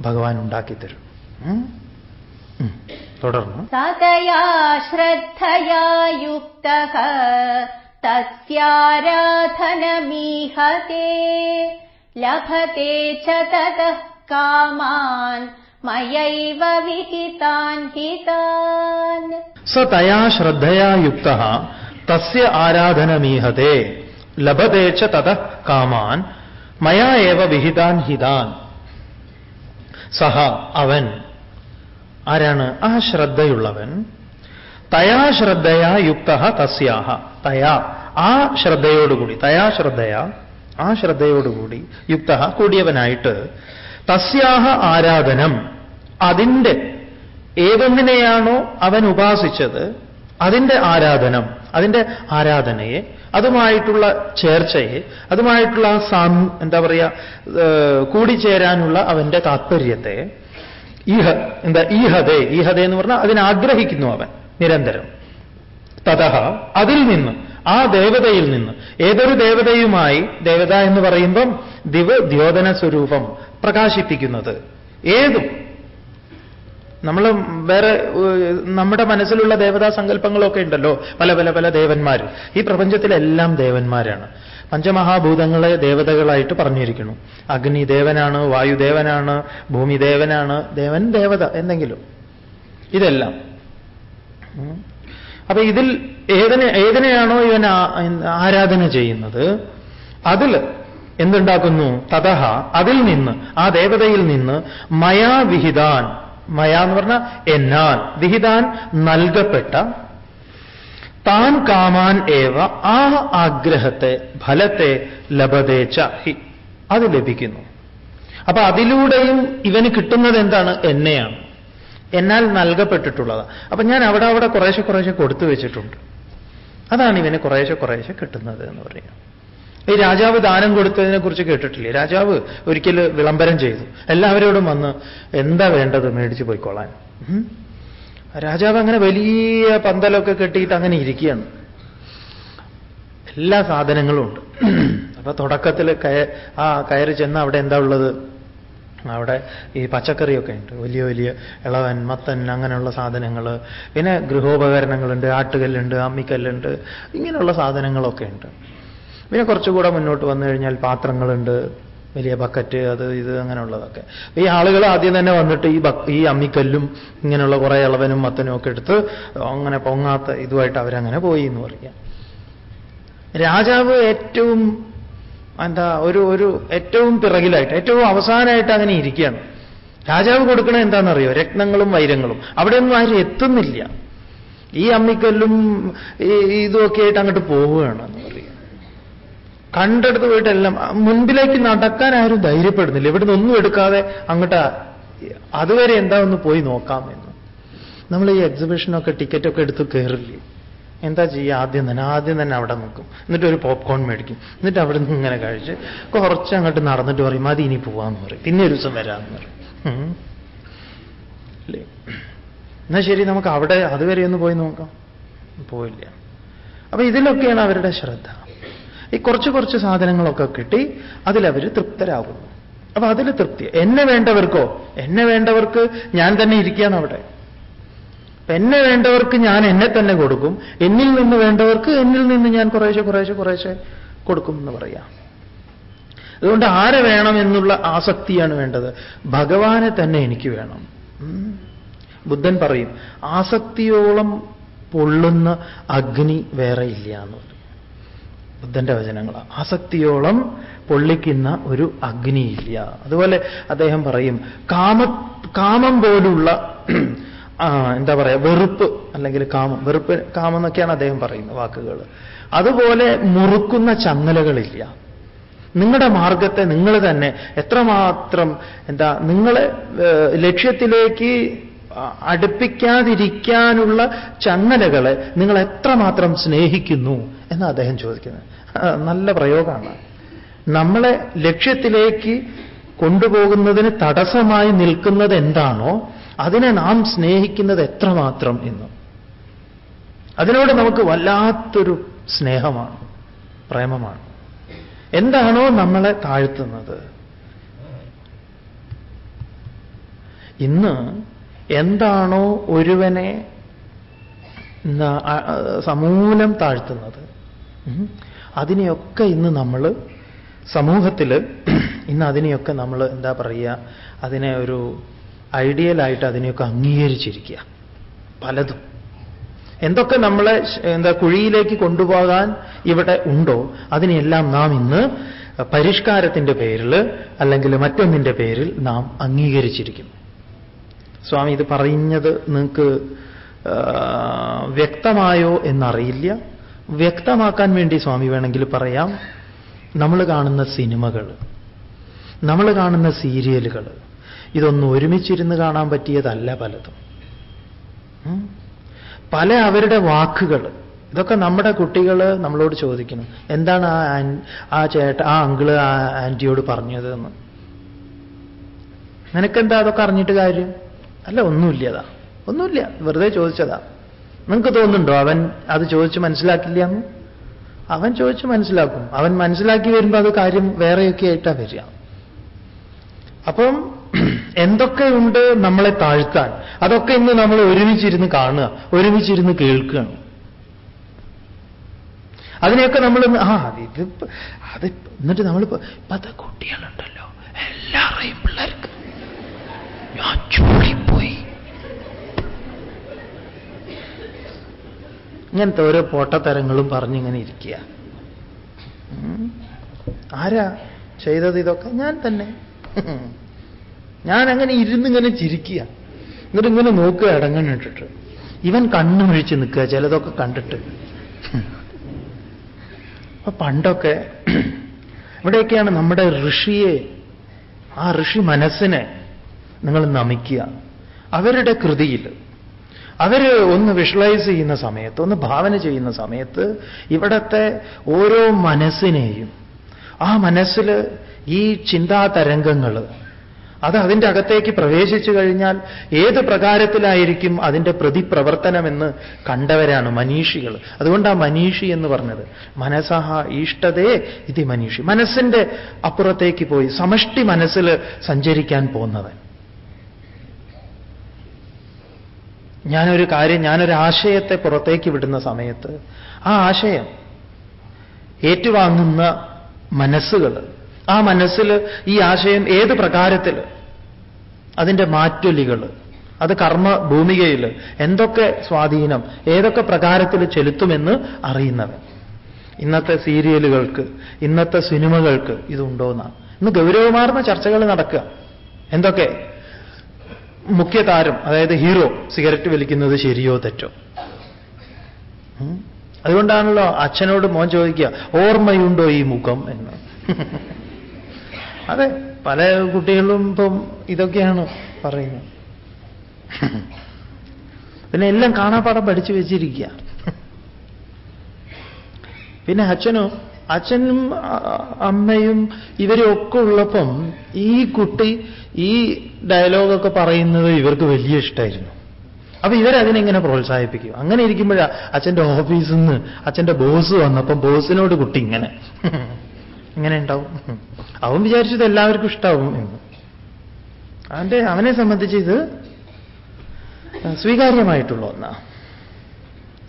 ഭഗവാൻ ഉണ്ടാക്കി തരും. തുടർന്ന്. സതയാ ശ്രദ്ധയാ യുക്ത ലഭത്തെ ച കാമാൻ. മയൈവ വിഹിതാൻ ഹിതാൻ. സ തയാ ശ്രദ്ധയാ യുക്ത തസ്യ ആരാധനമീഹത്തെ ലഭത്തെ ച തത കാമാൻ മയാ ഏവ വിഹിതാൻ ഹിതാൻ. സഹ അവൻ. ആരാണ്? ആ ശ്രദ്ധയുള്ളവൻ. തയാ ശ്രദ്ധയാ യുക്ത തസ്യാഹ. തയാ ആ ശ്രദ്ധയോടുകൂടി തയാ ശ്രദ്ധയാ ആ ശ്രദ്ധയോടുകൂടി യുക്ത കൂടിയവനായിട്ട് തസ്യാഹ ആരാധനം. അതിന്റെ ഏതൊന്നിനെയാണോ അവൻ ഉപാസിച്ചത് അതിന്റെ ആരാധനം അതിന്റെ ആരാധനയെ അതുമായിട്ടുള്ള ചേർച്ചയെ അതുമായിട്ടുള്ള സാം എന്താ പറയുക കൂടിച്ചേരാനുള്ള അവന്റെ താത്പര്യത്തെ ഈഹ എന്താ ഈഹതേ ഈഹതേ എന്ന് പറഞ്ഞാൽ അതിനാഗ്രഹിക്കുന്നു അവൻ നിരന്തരം. തതഹ അതിൽ നിന്ന് ആ ദേവതയിൽ നിന്ന്. ഏതൊരു ദേവതയുമായി ദേവത എന്ന് പറയുമ്പം ദിവ ദ്യോതന സ്വരൂപം പ്രകാശിപ്പിക്കുന്നത്. ഏതും. നമ്മൾ വേറെ നമ്മുടെ മനസ്സിലുള്ള ദേവതാ സങ്കല്പങ്ങളൊക്കെ ഉണ്ടല്ലോ. പല പല പല ദേവന്മാർ ഈ പ്രപഞ്ചത്തിലെല്ലാം ദേവന്മാരാണ്. പഞ്ചമഹാഭൂതങ്ങളെ ദേവതകളായിട്ട് പറഞ്ഞിരിക്കുന്നു. അഗ്നി ദേവനാണ് വായുദേവനാണ് ഭൂമി ദേവനാണ് ദേവൻ ദേവത എന്തെങ്കിലും. ഇതെല്ലാം. അപ്പൊ ഇതിൽ ഏതിനെ ഏതിനെയാണോ ഇവൻ ആരാധന ചെയ്യുന്നത്? അതിൽ എന്തുണ്ടാക്കുന്നു? തതഹ. അതിൽ നിന്ന് ആ ദേവതയിൽ നിന്ന് മയാ വിഹിതാൻ. മയ എന്ന് പറഞ്ഞാൽ എന്നാൽ. വിഹിതാൻ നൽകപ്പെട്ട താൻ കാമാൻ ഏവ ആ ആഗ്രഹത്തെ ഫലത്തെ ലഭതേച്ച ഹി. അത് ലഭിക്കുന്നു. അപ്പൊ അതിലൂടെയും ഇവന് കിട്ടുന്നത് എന്താണ്? എന്നെയാണ്. എന്നാൽ നൽകപ്പെട്ടിട്ടുള്ളത്. അപ്പൊ ഞാൻ അവിടെ അവിടെ കുറേശ്ശെ കുറേശ്ശെ കൊടുത്തു വെച്ചിട്ടുണ്ട്. അതാണ് ഇവന് കുറേശ്ശെ കുറേശ്ശെ കിട്ടുന്നത് എന്ന് പറയുന്നത്. ഈ രാജാവ് ദാനം കൊടുത്തതിനെ കുറിച്ച് കേട്ടിട്ടില്ലേ? രാജാവ് ഒരിക്കൽ വിളംബരം ചെയ്തു. എല്ലാവരോടും വന്ന് എന്താ വേണ്ടത് മേടിച്ച് പോയിക്കോളാൻ. രാജാവ് അങ്ങനെ വലിയ പന്തലൊക്കെ കെട്ടിയിട്ട് അങ്ങനെ ഇരിക്കുകയാണ്. എല്ലാ സാധനങ്ങളും ഉണ്ട്. അപ്പൊ തുടക്കത്തിൽ കയ ആ കയറി ചെന്ന് അവിടെ എന്താ ഉള്ളത്? അവിടെ ഈ പച്ചക്കറിയൊക്കെ ഉണ്ട്. വലിയ വലിയ ഇളവൻ മത്തൻ അങ്ങനെയുള്ള സാധനങ്ങൾ. പിന്നെ ഗൃഹോപകരണങ്ങളുണ്ട് ആട്ടുകല്ലുണ്ട് അമ്മിക്കല്ലുണ്ട് ഇങ്ങനെയുള്ള സാധനങ്ങളൊക്കെ ഉണ്ട്. പിന്നെ കുറച്ചുകൂടെ മുന്നോട്ട് വന്നു കഴിഞ്ഞാൽ പാത്രങ്ങളുണ്ട് വലിയ ബക്കറ്റ് അത് ഇത് അങ്ങനെയുള്ളതൊക്കെ. ഈ ആളുകൾ ആദ്യം തന്നെ വന്നിട്ട് ഈ ഈ അമ്മിക്കല്ലും ഇങ്ങനെയുള്ള കുറേ ഇളവനും മത്തനും ഒക്കെ എടുത്ത് അങ്ങനെ പൊങ്ങാത്ത ഇതുമായിട്ട് അവരങ്ങനെ പോയി എന്ന് പറയാം. രാജാവ് ഏറ്റവും എന്താ ഒരു ഒരു ഏറ്റവും പിറകിലായിട്ട് ഏറ്റവും അവസാനമായിട്ട് അങ്ങനെ ഇരിക്കുകയാണ്. രാജാവ് കൊടുക്കണ എന്താണെന്നറിയോ? രത്നങ്ങളും വൈരങ്ങളും. അവിടെയൊന്നും ആരും എത്തുന്നില്ല. ഈ അമ്മിക്കല്ലും ഇതുമൊക്കെ ആയിട്ട് അങ്ങോട്ട് പോവുകയാണ് എന്ന് പറയുക കണ്ടെടുത്ത് പോയിട്ടെല്ലാം മുൻപിലേക്ക് നടക്കാൻ ആരും ധൈര്യപ്പെടുന്നില്ല. ഇവിടുന്ന് ഒന്നും എടുക്കാതെ അങ്ങോട്ട് അതുവരെ എന്താ ഒന്ന് പോയി നോക്കാം എന്ന്. നമ്മൾ ഈ എക്സിബിഷനൊക്കെ ടിക്കറ്റൊക്കെ എടുത്ത് കയറില്ലേ? എന്താ ചെയ്യുക ആദ്യം തന്നെ ആദ്യം തന്നെ അവിടെ നിൽക്കും. എന്നിട്ട് ഒരു പോപ്കോൺ മേടിക്കും. എന്നിട്ട് അവിടെ നിന്ന് ഇങ്ങനെ കഴിച്ച് കുറച്ച് അങ്ങോട്ട് നടന്നിട്ട് പറയും മതി ഇനി പോവാന്ന് പറയും. പിന്നെ ഒരു ദിവസം വരാമെന്ന് പറയും. എന്നാ ശരി നമുക്ക് അവിടെ അതുവരെ ഒന്ന് പോയി നോക്കാം. പോയില്ല. അപ്പൊ ഇതിലൊക്കെയാണ് അവരുടെ ശ്രദ്ധ. ഈ കുറച്ച് കുറച്ച് സാധനങ്ങളൊക്കെ കിട്ടി അതിലവർ തൃപ്തരാകുന്നു. അപ്പൊ അതിൽ തൃപ്തി. എന്നെ വേണ്ടവർക്കോ? എന്നെ വേണ്ടവർക്ക് ഞാൻ തന്നെ ഇരിക്കുകയാണ് അവിടെ. എന്നെ വേണ്ടവർക്ക് ഞാൻ എന്നെ തന്നെ കൊടുക്കും. എന്നിൽ നിന്ന് വേണ്ടവർക്ക് എന്നിൽ നിന്ന് ഞാൻ കുറേശ്ശെ കുറേശ്ശെ കുറേശ്ശെ കൊടുക്കും എന്ന് പറയാം. അതുകൊണ്ട് ആരെ വേണം എന്നുള്ള ആസക്തിയാണ് വേണ്ടത്. ഭഗവാനെ തന്നെ എനിക്ക് വേണം. ബുദ്ധൻ പറയും ആസക്തിയോളം പൊള്ളുന്ന അഗ്നി വേറെ ഇല്ല എന്ന് പറയും. ബുദ്ധന്റെ വചനങ്ങളാണ് ആസക്തിയോളം പൊള്ളിക്കുന്ന ഒരു അഗ്നിയില്ല അതുപോലെ അദ്ദേഹം പറയും കാമ കാമം പോലുള്ള ആ, എന്താ പറയുക വെറുപ്പ് അല്ലെങ്കിൽ കാമം. വെറുപ്പ് കാമം എന്നൊക്കെയാണ് അദ്ദേഹം പറയുന്ന വാക്കുകൾ. അതുപോലെ മുറുക്കുന്ന ചങ്ങലകളില്ല. നിങ്ങളുടെ മാർഗത്തെ നിങ്ങൾ തന്നെ എത്രമാത്രം എന്താ നിങ്ങളെ ലക്ഷ്യത്തിലേക്ക് അടുപ്പിക്കാതിരിക്കാനുള്ള ചങ്ങലകളെ നിങ്ങൾ എത്രമാത്രം സ്നേഹിക്കുന്നു എന്ന് അദ്ദേഹം ചോദിക്കുന്നത്. നല്ല പ്രയോഗമാണ്. നമ്മളെ ലക്ഷ്യത്തിലേക്ക് കൊണ്ടുപോകുന്നതിന് തടസ്സമായി നിൽക്കുന്നത് എന്താണോ അതിനെ നാം സ്നേഹിക്കുന്നത് എത്രമാത്രം എന്ന്. അതിനോട് നമുക്ക് വല്ലാത്തൊരു സ്നേഹമാണ് പ്രേമമാണ്. എന്താണോ നമ്മളെ താഴ്ത്തുന്നത്. ഇന്ന് എന്താണോ ഒരുവനെ സമൂലം താഴ്ത്തുന്നത്. അതിനെയൊക്കെ ഇന്ന് നമ്മൾ സമൂഹത്തിൽ ഇന്ന് അതിനെയൊക്കെ നമ്മൾ എന്താ പറയുക അതിനെ ഒരു ഐഡിയലായിട്ട് അതിനെയൊക്കെ അംഗീകരിച്ചിരിക്കുക. പലതും. എന്തൊക്കെ നമ്മളെ എന്താ കുഴിയിലേക്ക് കൊണ്ടുപോകാൻ ഇവിടെ ഉണ്ടോ അതിനെല്ലാം നാം ഇന്ന് പരിഷ്കാരത്തിന്റെ പേരിൽ അല്ലെങ്കിൽ മറ്റൊന്നിന്റെ പേരിൽ നാം അംഗീകരിച്ചിരിക്കുന്നു സ്വാമി ഇത് പറയുന്നത് നിങ്ങൾക്ക് വ്യക്തമായോ എന്നറിയില്ല. വ്യക്തമാക്കാൻ വേണ്ടി സ്വാമി വേണമെങ്കിൽ പറയാം. നമ്മൾ കാണുന്ന സിനിമകൾ നമ്മൾ കാണുന്ന സീരിയലുകൾ ഇതൊന്നും ഒരുമിച്ചിരുന്ന് കാണാൻ പറ്റിയതല്ല പലതും. പല അവരുടെ വാക്കുകൾ ഇതൊക്കെ നമ്മുടെ കുട്ടികൾ നമ്മളോട് ചോദിക്കുന്നു. എന്താണ് ആ ആ ചേട്ട ആ അങ്കിൾ ആ ആന്റിയോട് പറഞ്ഞത് എന്ന് നിനക്കെന്താ അതൊക്കെ അറിഞ്ഞിട്ട് കാര്യം? അല്ല ഒന്നുമില്ലതാ ഒന്നുമില്ല. വെറുതെ ചോദിച്ചതാ. നിങ്ങൾക്ക് തോന്നുന്നുണ്ടോ അവൻ അത് ചോദിച്ച് മനസ്സിലാക്കില്ല എന്ന് അവൻ ചോദിച്ച് മനസ്സിലാക്കും. അവൻ മനസ്സിലാക്കി വരുമ്പോൾ അത് കാര്യം വേറെയൊക്കെ ആയിട്ടാണ് വരിക. അപ്പം എന്തൊക്കെയുണ്ട് നമ്മളെ താഴ്ത്താൻ? അതൊക്കെ ഇന്ന് നമ്മൾ ഒരുമിച്ചിരുന്ന് കാണുക ഒരുമിച്ചിരുന്ന് കേൾക്കുക. അതിനെയൊക്കെ നമ്മൾ ആ ഇത് അത് എന്നിട്ട് നമ്മൾ ഇപ്പത്തെ കുട്ടികളുണ്ടല്ലോ. എല്ലാവരെയും പിള്ളേർക്ക്. ഞാൻ ചൂടിപ്പോയി. ഇങ്ങനത്തെ ഓരോ പോട്ടത്തരങ്ങളും പറഞ്ഞിങ്ങനെ ഇരിക്കുക. ആരാ ചെയ്തത് ഇതൊക്കെ? ഞാൻ തന്നെ. ഞാൻ അങ്ങനെ ഇരുന്നിങ്ങനെ ചിരിക്കുക. എന്നിട്ട് ഇങ്ങനെ നോക്കുക ഇടങ്ങണിട്ടിട്ട് ഇവൻ കണ്ണുമിഴിച്ച് നിൽക്കുക ചിലതൊക്കെ കണ്ടിട്ട്. അപ്പൊ പണ്ടൊക്കെ ഇവിടെയൊക്കെയാണ് നമ്മുടെ ഋഷിയെ ആ ഋഷി മനസ്സിനെ നിങ്ങൾ നമിക്കുക. അവരുടെ കൃതിയിൽ അവർ ഒന്ന് വിഷ്വലൈസ് ചെയ്യുന്ന സമയത്ത് ഒന്ന് ഭാവന ചെയ്യുന്ന സമയത്ത് ഇവിടത്തെ ഓരോ മനസ്സിനെയും ആ മനസ്സിൽ ഈ ചിന്താതരംഗങ്ങൾ അത് അതിന്റെ അകത്തേക്ക് പ്രവേശിച്ചു കഴിഞ്ഞാൽ ഏത് പ്രകാരത്തിലായിരിക്കും അതിന്റെ പ്രതിപ്രവർത്തനമെന്ന് കണ്ടവരാണ് മനീഷികൾ. അതുകൊണ്ടാണ് മനീഷി എന്ന് പറഞ്ഞത്. മനസ്സഹ ഈഷ്ടതേ ഇത് മനീഷി. മനസ്സിന്റെ അപ്പുറത്തേക്ക് പോയി സമഷ്ടി മനസ്സിൽ സഞ്ചരിക്കാൻ പോകുന്നത് ഞാനൊരു കാര്യം ഞാനൊരു ആശയത്തെ പുറത്തേക്ക് വിടുന്ന സമയത്ത് ആ ആശയം ഏറ്റുവാങ്ങുന്ന മനസ്സുകൾ ആ മനസ്സിൽ ഈ ആശയം ഏത് പ്രകാരത്തിൽ? അതിന്റെ മാറ്റൊലികൾ അത് കർമ്മ ഭൂമികയിൽ എന്തൊക്കെ സ്വാധീനം ഏതൊക്കെ പ്രകാരത്തിൽ ചെലുത്തുമെന്ന് അറിയുന്നവൻ. ഇന്നത്തെ സീരിയലുകൾക്ക് ഇന്നത്തെ സിനിമകൾക്ക് ഇതുണ്ടോന്നാണ്. ഇന്ന് ഗൗരവമാർന്ന ചർച്ചകൾ നടക്കുക. എന്തൊക്കെ? മുഖ്യ താരം അതായത് ഹീറോ സിഗരറ്റ് വലിക്കുന്നത് ശരിയോ തെറ്റോ? അതുകൊണ്ടാണല്ലോ അച്ഛനോട് മോൻ ചോദിക്കുക ഓർമ്മയുണ്ടോ ഈ മുഖം? എന്ന്. അതെ പല കുട്ടികളും ഇപ്പം ഇതൊക്കെയാണ് പറയുന്നത്. പിന്നെ എല്ലാം കാണാപ്പാടം പഠിച്ചു വെച്ചിരിക്കുക. പിന്നെ അച്ഛനും അച്ഛനും അമ്മയും ഇവരൊക്കെ ഉള്ളപ്പം ഈ കുട്ടി ഈ ഡയലോഗൊക്കെ പറയുന്നത് ഇവർക്ക് വലിയ ഇഷ്ടമായിരുന്നു അപ്പൊ ഇവരതിനെങ്ങനെ പ്രോത്സാഹിപ്പിക്കും. അങ്ങനെ ഇരിക്കുമ്പോഴാ അച്ഛന്റെ ഓഫീസിൽ നിന്ന് അച്ഛന്റെ ബോസ് വന്നപ്പം ബോസിനോട് കുട്ടി ഇങ്ങനെ. ഇങ്ങനെ ഉണ്ടാവും. അവൻ വിചാരിച്ചത് എല്ലാവർക്കും ഇഷ്ടാവും എന്ന്. അവന്റെ അവനെ സംബന്ധിച്ച് ഇത് സ്വീകാര്യമായിട്ടുള്ള ഒന്നാ.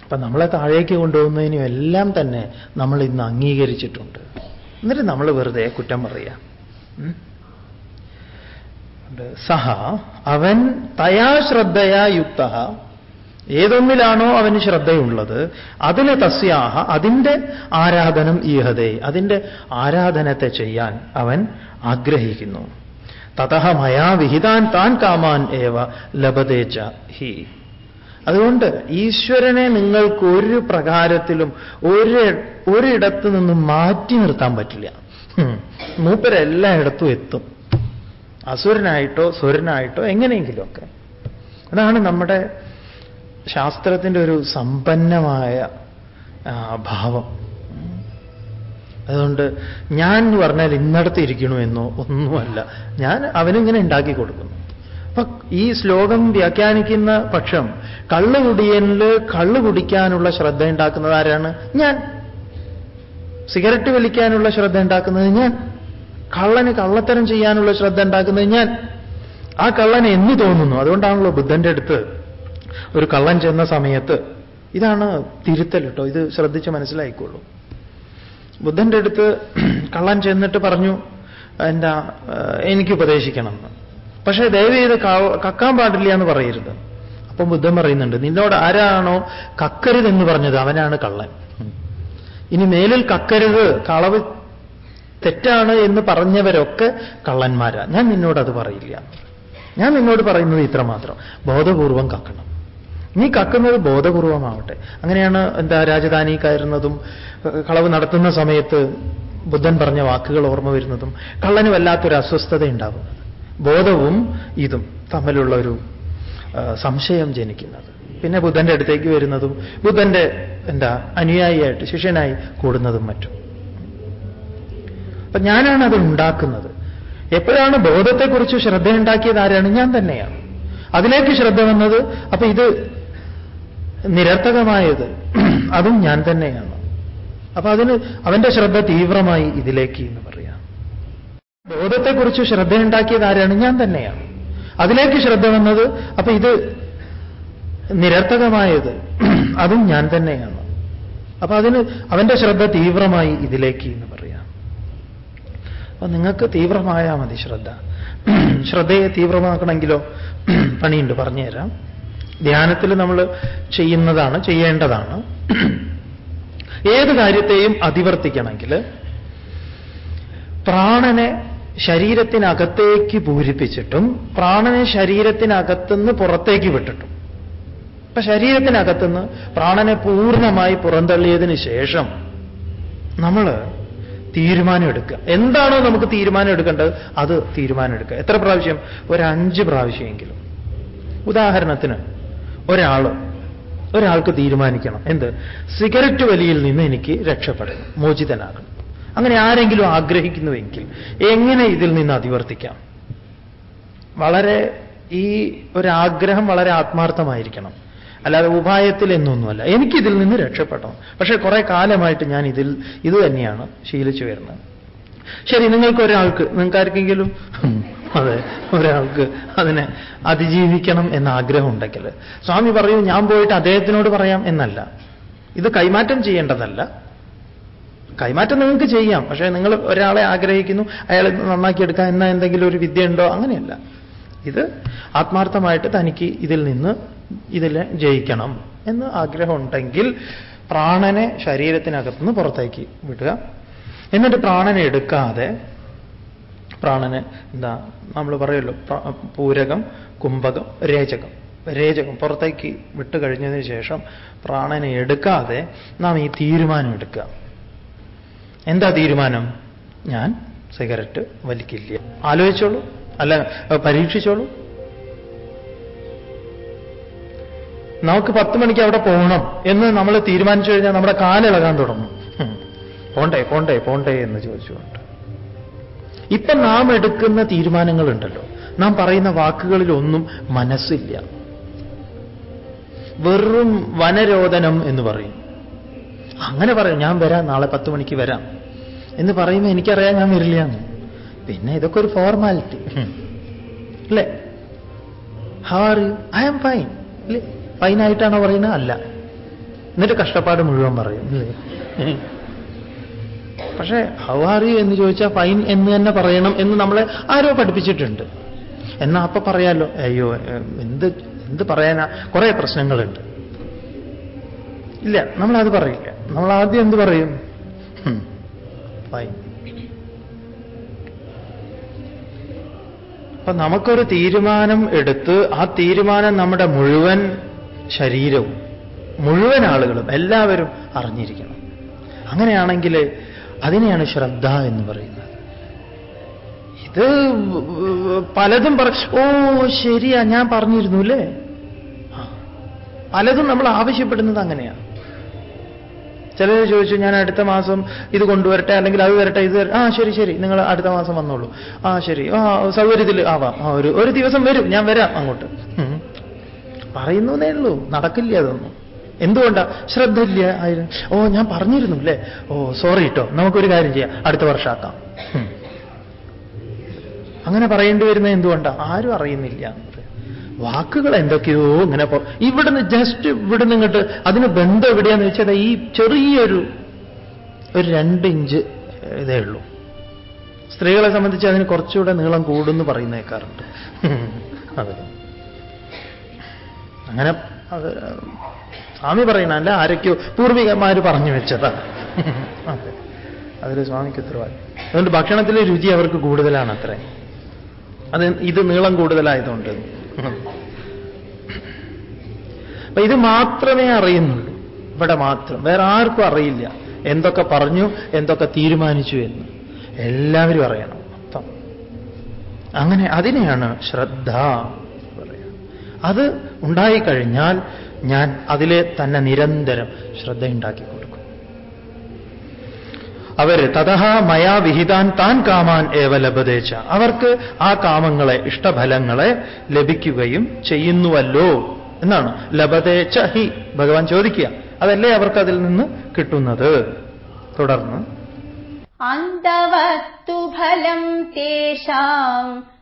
അപ്പൊ നമ്മളെ താഴേക്ക് കൊണ്ടുപോകുന്നതിനും എല്ലാം തന്നെ നമ്മൾ ഇന്ന് അംഗീകരിച്ചിട്ടുണ്ട്. എന്നിട്ട് നമ്മൾ വെറുതെ കുറ്റം പറയാം. സഹ അവൻ തയാ ശ്രദ്ധയാ യുക്ത ഏതൊന്നിലാണോ അവന് ശ്രദ്ധയുള്ളത് അതിന് തസ്യാഹ അതിന്റെ ആരാധനം ഈഹതേ അതിന്റെ ആരാധനത്തെ ചെയ്യാൻ അവൻ ആഗ്രഹിക്കുന്നു. തതഹ മയാ വിഹിതാൻ താൻ കാമാൻ ഏവ ലഭതേച്ച ഹി. അതുകൊണ്ട് ഈശ്വരനെ നിങ്ങൾക്ക് ഒരു പ്രകാരത്തിലും ഒരു ഒരിടത്തു നിന്നും മാറ്റി നിർത്താൻ പറ്റില്ല. മൂപ്പരെല്ലായിടത്തും എത്തും. അസുരനായിട്ടോ സ്വരനായിട്ടോ എങ്ങനെയെങ്കിലുമൊക്കെ. അതാണ് നമ്മുടെ ശാസ്ത്രത്തിന്റെ ഒരു സമ്പന്നമായ ഭാവം. അതുകൊണ്ട് ഞാൻ എന്ന് പറഞ്ഞാൽ ഇന്നടത്ത് ഇരിക്കണമെന്നോ ഒന്നുമല്ല. ഞാൻ അവനിങ്ങനെ ഉണ്ടാക്കി കൊടുക്കുന്നു. അപ്പൊ ഈ ശ്ലോകം വ്യാഖ്യാനിക്കുന്ന പക്ഷം കള്ളു കുടിയനിൽ കള്ളു കുടിക്കാനുള്ള ശ്രദ്ധ ഉണ്ടാക്കുന്നത് ആരാണ്? ഞാൻ. സിഗരറ്റ് വലിക്കാനുള്ള ശ്രദ്ധ ഉണ്ടാക്കുന്നത് ഞാൻ. കള്ളന് കള്ളത്തരം ചെയ്യാനുള്ള ശ്രദ്ധ ഉണ്ടാക്കുന്നത് ഞാൻ. ആ കള്ളന് എന്ന് തോന്നുന്നു. അതുകൊണ്ടാണല്ലോ ബുദ്ധന്റെ അടുത്ത് ഒരു കള്ളൻ ചെന്ന സമയത്ത് ഇതാണ് തിരുത്തൽ കേട്ടോ ഇത് ശ്രദ്ധിച്ച് മനസ്സിലായിക്കോളൂ. ബുദ്ധന്റെ അടുത്ത് കള്ളൻ ചെന്നിട്ട് പറഞ്ഞു എന്താ എനിക്ക് ഉപദേശിക്കണം എന്ന് പക്ഷേ ദയവ് ചെയ്ത് കക്കാൻ പാടില്ല എന്ന് പറയരുത്. അപ്പം ബുദ്ധൻ പറയുന്നുണ്ട് നിന്നോട് ആരാണോ കക്കരുതെന്ന് പറഞ്ഞത് അവനാണ് കള്ളൻ. ഇനി മേലിൽ കക്കരുത് കളവ് തെറ്റാണ് എന്ന് പറഞ്ഞവരൊക്കെ കള്ളന്മാരാണ് ഞാൻ നിന്നോട് അത് പറയില്ല. ഞാൻ നിന്നോട് പറയുന്നത് ഇത്രമാത്രം. ബോധപൂർവം കക്കണം. നീ കക്കുന്നത് ബോധപൂർവമാവട്ടെ. അങ്ങനെയാണ് എന്താ രാജധാനി കയറുന്നതും കളവ് നടത്തുന്ന സമയത്ത് ബുദ്ധൻ പറഞ്ഞ വാക്കുകൾ ഓർമ്മ വരുന്നതും കള്ളന് വല്ലാത്തൊരു അസ്വസ്ഥത ഉണ്ടാവുന്നത് ബോധവും ഇതും തമ്മിലുള്ള ഒരു സംശയം ജനിക്കുന്നത്. പിന്നെ ബുദ്ധന്റെ അടുത്തേക്ക് വരുന്നതും ബുദ്ധന്റെ എന്താ അനുയായിയായിട്ട് ശിഷ്യനായി കൂടുന്നതും മറ്റും. അപ്പൊ ഞാനാണ് അത് ഉണ്ടാക്കുന്നത്. എപ്പോഴാണ് ബോധത്തെക്കുറിച്ച് ശ്രദ്ധയുണ്ടാക്കിയത് ആരാണ്? ഞാൻ തന്നെയാണ്. അതിലേക്ക് ശ്രദ്ധ വന്നത് അപ്പൊ ഇത് നിരർത്ഥകമായത് അതും ഞാൻ തന്നെയാണ്. അപ്പൊ അതിന് അവന്റെ ശ്രദ്ധ തീവ്രമായി ഇതിലേക്ക് എന്ന് പറയാം. ബോധത്തെക്കുറിച്ച് ശ്രദ്ധയുണ്ടാക്കിയത് ആരാണ്? ഞാൻ തന്നെയാണ്. അതിലേക്ക് ശ്രദ്ധ വന്നത് അപ്പൊ ഇത് നിരർത്ഥകമായത് അതും ഞാൻ തന്നെയാണ്. അപ്പൊ അതിന് അവന്റെ ശ്രദ്ധ തീവ്രമായി ഇതിലേക്ക് എന്ന് പറയാം. അപ്പൊ നിങ്ങൾക്ക് തീവ്രമായാൽ മതി ശ്രദ്ധ. ശ്രദ്ധയെ തീവ്രമാക്കണമെങ്കിലോ? പണിയുണ്ട് പറഞ്ഞുതരാം. ധ്യാനത്തിൽ നമ്മൾ ചെയ്യുന്നതാണ് ചെയ്യേണ്ടതാണ്. ഏത് കാര്യത്തെയും അതിവർത്തിക്കണമെങ്കിൽ പ്രാണനെ ശരീരത്തിനകത്തേക്ക് പൂരിപ്പിച്ചിട്ടും പ്രാണനെ ശരീരത്തിനകത്തുനിന്ന് പുറത്തേക്ക് വിട്ടിട്ടും. ഇപ്പൊ ശരീരത്തിനകത്തുനിന്ന് പ്രാണനെ പൂർണമായി പുറന്തള്ളിയതിന് ശേഷം നമ്മൾ തീരുമാനമെടുക്കുക. എന്താണോ നമുക്ക് തീരുമാനമെടുക്കേണ്ടത് അത് തീരുമാനമെടുക്കുക. എത്ര പ്രാവശ്യം? ഒരു അഞ്ച് പ്രാവശ്യമെങ്കിലും. ഉദാഹരണത്തിന് ഒരാൾ ഒരാൾക്ക് തീരുമാനിക്കണം. എന്ത്? സിഗരറ്റ് വലിയിൽ നിന്ന് എനിക്ക് രക്ഷപ്പെടണം. മോചിതനാകണം. അങ്ങനെ ആരെങ്കിലും ആഗ്രഹിക്കുന്നുവെങ്കിൽ എങ്ങനെ ഇതിൽ നിന്ന് അതിവർത്തിക്കാം? വളരെ ഈ ഒരാഗ്രഹം വളരെ ആത്മാർത്ഥമായിരിക്കണം. അല്ലാതെ ഉപായത്തിൽ എന്നൊന്നുമല്ല. എനിക്കിതിൽ നിന്ന് രക്ഷപ്പെടണം. പക്ഷേ കുറെ കാലമായിട്ട് ഞാൻ ഇതിൽ ഇത് തന്നെയാണ് ശീലിച്ചു വരുന്നത്. ശരി നിങ്ങൾക്ക് ഒരാൾക്ക് നിങ്ങൾക്ക് ആർക്കെങ്കിലും? അതെ ഒരാൾക്ക് അതിനെ അതിജീവിക്കണം എന്ന ആഗ്രഹം ഉണ്ടെങ്കിൽ സ്വാമി പറയൂ ഞാൻ പോയിട്ട് അദ്ദേഹത്തിനോട് പറയാം എന്നല്ല. ഇത് കൈമാറ്റം ചെയ്യേണ്ടതല്ല. കൈമാറ്റം നിങ്ങൾക്ക് ചെയ്യാം പക്ഷേ നിങ്ങൾ ഒരാളെ ആഗ്രഹിക്കുന്നു അയാളെ നന്നാക്കിയെടുക്കാൻ എന്ന എന്തെങ്കിലും ഒരു വിദ്യ ഉണ്ടോ അങ്ങനെയല്ല. ഇത് ആത്മാർത്ഥമായിട്ട് തനിക്ക് ഇതിൽ നിന്ന് ഇതിൽ ജയിക്കണം എന്ന് ആഗ്രഹമുണ്ടെങ്കിൽ പ്രാണനെ ശരീരത്തിനകത്തുനിന്ന് പുറത്തേക്ക് വിടുക. എന്നിട്ട് പ്രാണനെ എടുക്കാതെ പ്രാണനെ എന്താ നമ്മൾ പറയുമല്ലോ പൂരകം കുംഭകം രേചകം. രേചകം പുറത്തേക്ക് വിട്ടു കഴിഞ്ഞതിന് ശേഷം പ്രാണനെ എടുക്കാതെ നാം ഈ തീരുമാനം എടുക്കുക എന്താ തീരുമാനം? ഞാൻ സിഗരറ്റ് വലിക്കില്ല. ആലോചിച്ചോളൂ. അല്ല പരീക്ഷിച്ചോളൂ. നമുക്ക് പത്ത് മണിക്ക് അവിടെ പോകണം എന്ന് നമ്മൾ തീരുമാനിച്ചു കഴിഞ്ഞാൽ നമ്മുടെ കാലിളകാൻ തുടങ്ങും. പോണ്ടേ പോണ്ടേ പോണ്ടേ എന്ന് ചോദിച്ചുകൊണ്ട്. ഇപ്പൊ നാം എടുക്കുന്ന തീരുമാനങ്ങളുണ്ടല്ലോ. നാം പറയുന്ന വാക്കുകളിലൊന്നും മനസ്സില്ല. വെറും വനരോധനം എന്ന് പറയും. അങ്ങനെ പറയും ഞാൻ വരാം നാളെ പത്ത് മണിക്ക് വരാം. എന്ന് പറയുമ്പോൾ എനിക്കറിയാം ഞാൻ വരില്ല എന്ന് പിന്നെ ഇതൊക്കെ ഒരു ഫോർമാലിറ്റി. അല്ലേ? How are you I am fine അല്ലേ? ഫൈനായിട്ടാണോ പറയുന്നത്? അല്ല. എന്നിട്ട് കഷ്ടപ്പാട് മുഴുവൻ പറയും. അല്ലേ? പക്ഷേ ഹൗ ആർ യു എന്ന് ചോദിച്ചാൽ ഫൈൻ എന്ന് തന്നെ പറയണം എന്ന് നമ്മളെ ആരോ പഠിപ്പിച്ചിട്ടുണ്ട്. എന്നാ അപ്പൊ പറയാലോ അയ്യോ എന്ത് എന്ത് പറയാനാ? കുറെ പ്രശ്നങ്ങളുണ്ട്. ഇല്ല നമ്മളത് പറയില്ല. നമ്മൾ ആദ്യം എന്ത് പറയും? ഫൈൻ. അപ്പൊ നമുക്കൊരു തീരുമാനം എടുത്ത് ആ തീരുമാനം നമ്മുടെ മുഴുവൻ ശരീരവും മുഴുവൻ ആളുകളും എല്ലാവരും അറിഞ്ഞിരിക്കണം. അങ്ങനെയാണെങ്കിൽ അതിനെയാണ് ശ്രദ്ധ എന്ന് പറയുന്നത്. ഇത് പലതും പറ ഓ ശരിയാ ഞാൻ പറഞ്ഞിരുന്നു അല്ലേ. പലതും നമ്മൾ ആവശ്യപ്പെടുന്നത് അങ്ങനെയാണ് ചിലർ ചോദിച്ചു ഞാൻ അടുത്ത മാസം ഇത് കൊണ്ടുവരട്ടെ അല്ലെങ്കിൽ അത് വരട്ടെ ഇത് ആ ശരി ശരി നിങ്ങൾ അടുത്ത മാസം വന്നോളൂ. ആ ശരി ആ സൗകര്യത്തിൽ ആവാം. ആ ഒരു ഒരു ദിവസം വരും ഞാൻ വരാം അങ്ങോട്ട്. പറയുന്നതേ ഉള്ളൂ നടക്കില്ല അതൊന്നും. എന്തുകൊണ്ടാ? ശ്രദ്ധ ഇല്ല ആയിരുന്നു ഓ ഞാൻ പറഞ്ഞിരുന്നു അല്ലേ ഓ സോറി കേട്ടോ നമുക്കൊരു കാര്യം ചെയ്യാം. അടുത്ത വർഷമാക്കാം. അങ്ങനെ പറയേണ്ടി വരുന്നത് എന്തുകൊണ്ടാ? ആരും അറിയുന്നില്ല. വാക്കുകൾ എന്തൊക്കെയോ ഇങ്ങനെ ഇവിടുന്ന് ജസ്റ്റ് ഇവിടുന്ന് ഇങ്ങോട്ട് അതിന് ബന്ധം എവിടെയാന്ന് വെച്ചാൽ ഈ ചെറിയൊരു ഒരു രണ്ട് ഇഞ്ച് ഇതേ ഉള്ളൂ. സ്ത്രീകളെ സംബന്ധിച്ച് അതിന് കുറച്ചുകൂടെ നീളം കൂടുമെന്ന് പറയുന്ന കേൾക്കാറുണ്ട് അതെ. അങ്ങനെ സ്വാമി അല്ല ആരൊക്കെയോ പൂർവികന്മാർ പറഞ്ഞു വെച്ചതാണ് അതെ. അതിൽ സ്വാമിക്ക് ഉത്തരവാദി അതുകൊണ്ട് ഭക്ഷണത്തിലെ രുചി അവർക്ക് കൂടുതലാണ് അത്രേ അത് ഇത് നീളം കൂടുതലായതുകൊണ്ട്. അപ്പൊ ഇത് മാത്രമേ അറിയുന്നുള്ളൂ. ഇവിടെ മാത്രം. വേറെ ആർക്കും അറിയില്ല. എന്തൊക്കെ പറഞ്ഞു എന്തൊക്കെ തീരുമാനിച്ചു എന്ന്. എല്ലാവരും അറിയണം മൊത്തം. അങ്ങനെ അതിനെയാണ് ശ്രദ്ധ പറയുക അത് ഉണ്ടായിക്കഴിഞ്ഞാൽ ഞാൻ അതിൽ തന്നെ നിരന്തരം ശ്രദ്ധയുണ്ടാക്കി കൊടുക്കും. അവർ തഥ മയാ വിഹിതാൻ താൻ കാമാൻ ഏവ ലഭതേച്ച. അവർക്ക് ആ കാമങ്ങളെ ഇഷ്ടഫലങ്ങളെ ലഭിക്കുകയും ചെയ്യുന്നുവല്ലോ എന്നാണ്. ലഭതേച്ച ഹി ഭഗവാൻ ചോദിക്കുക. അതല്ലേ അവർക്ക് അതിൽ നിന്ന് കിട്ടുന്നത്? തുടർന്ന്. അന്തവത്തു ഫലം തേഷാം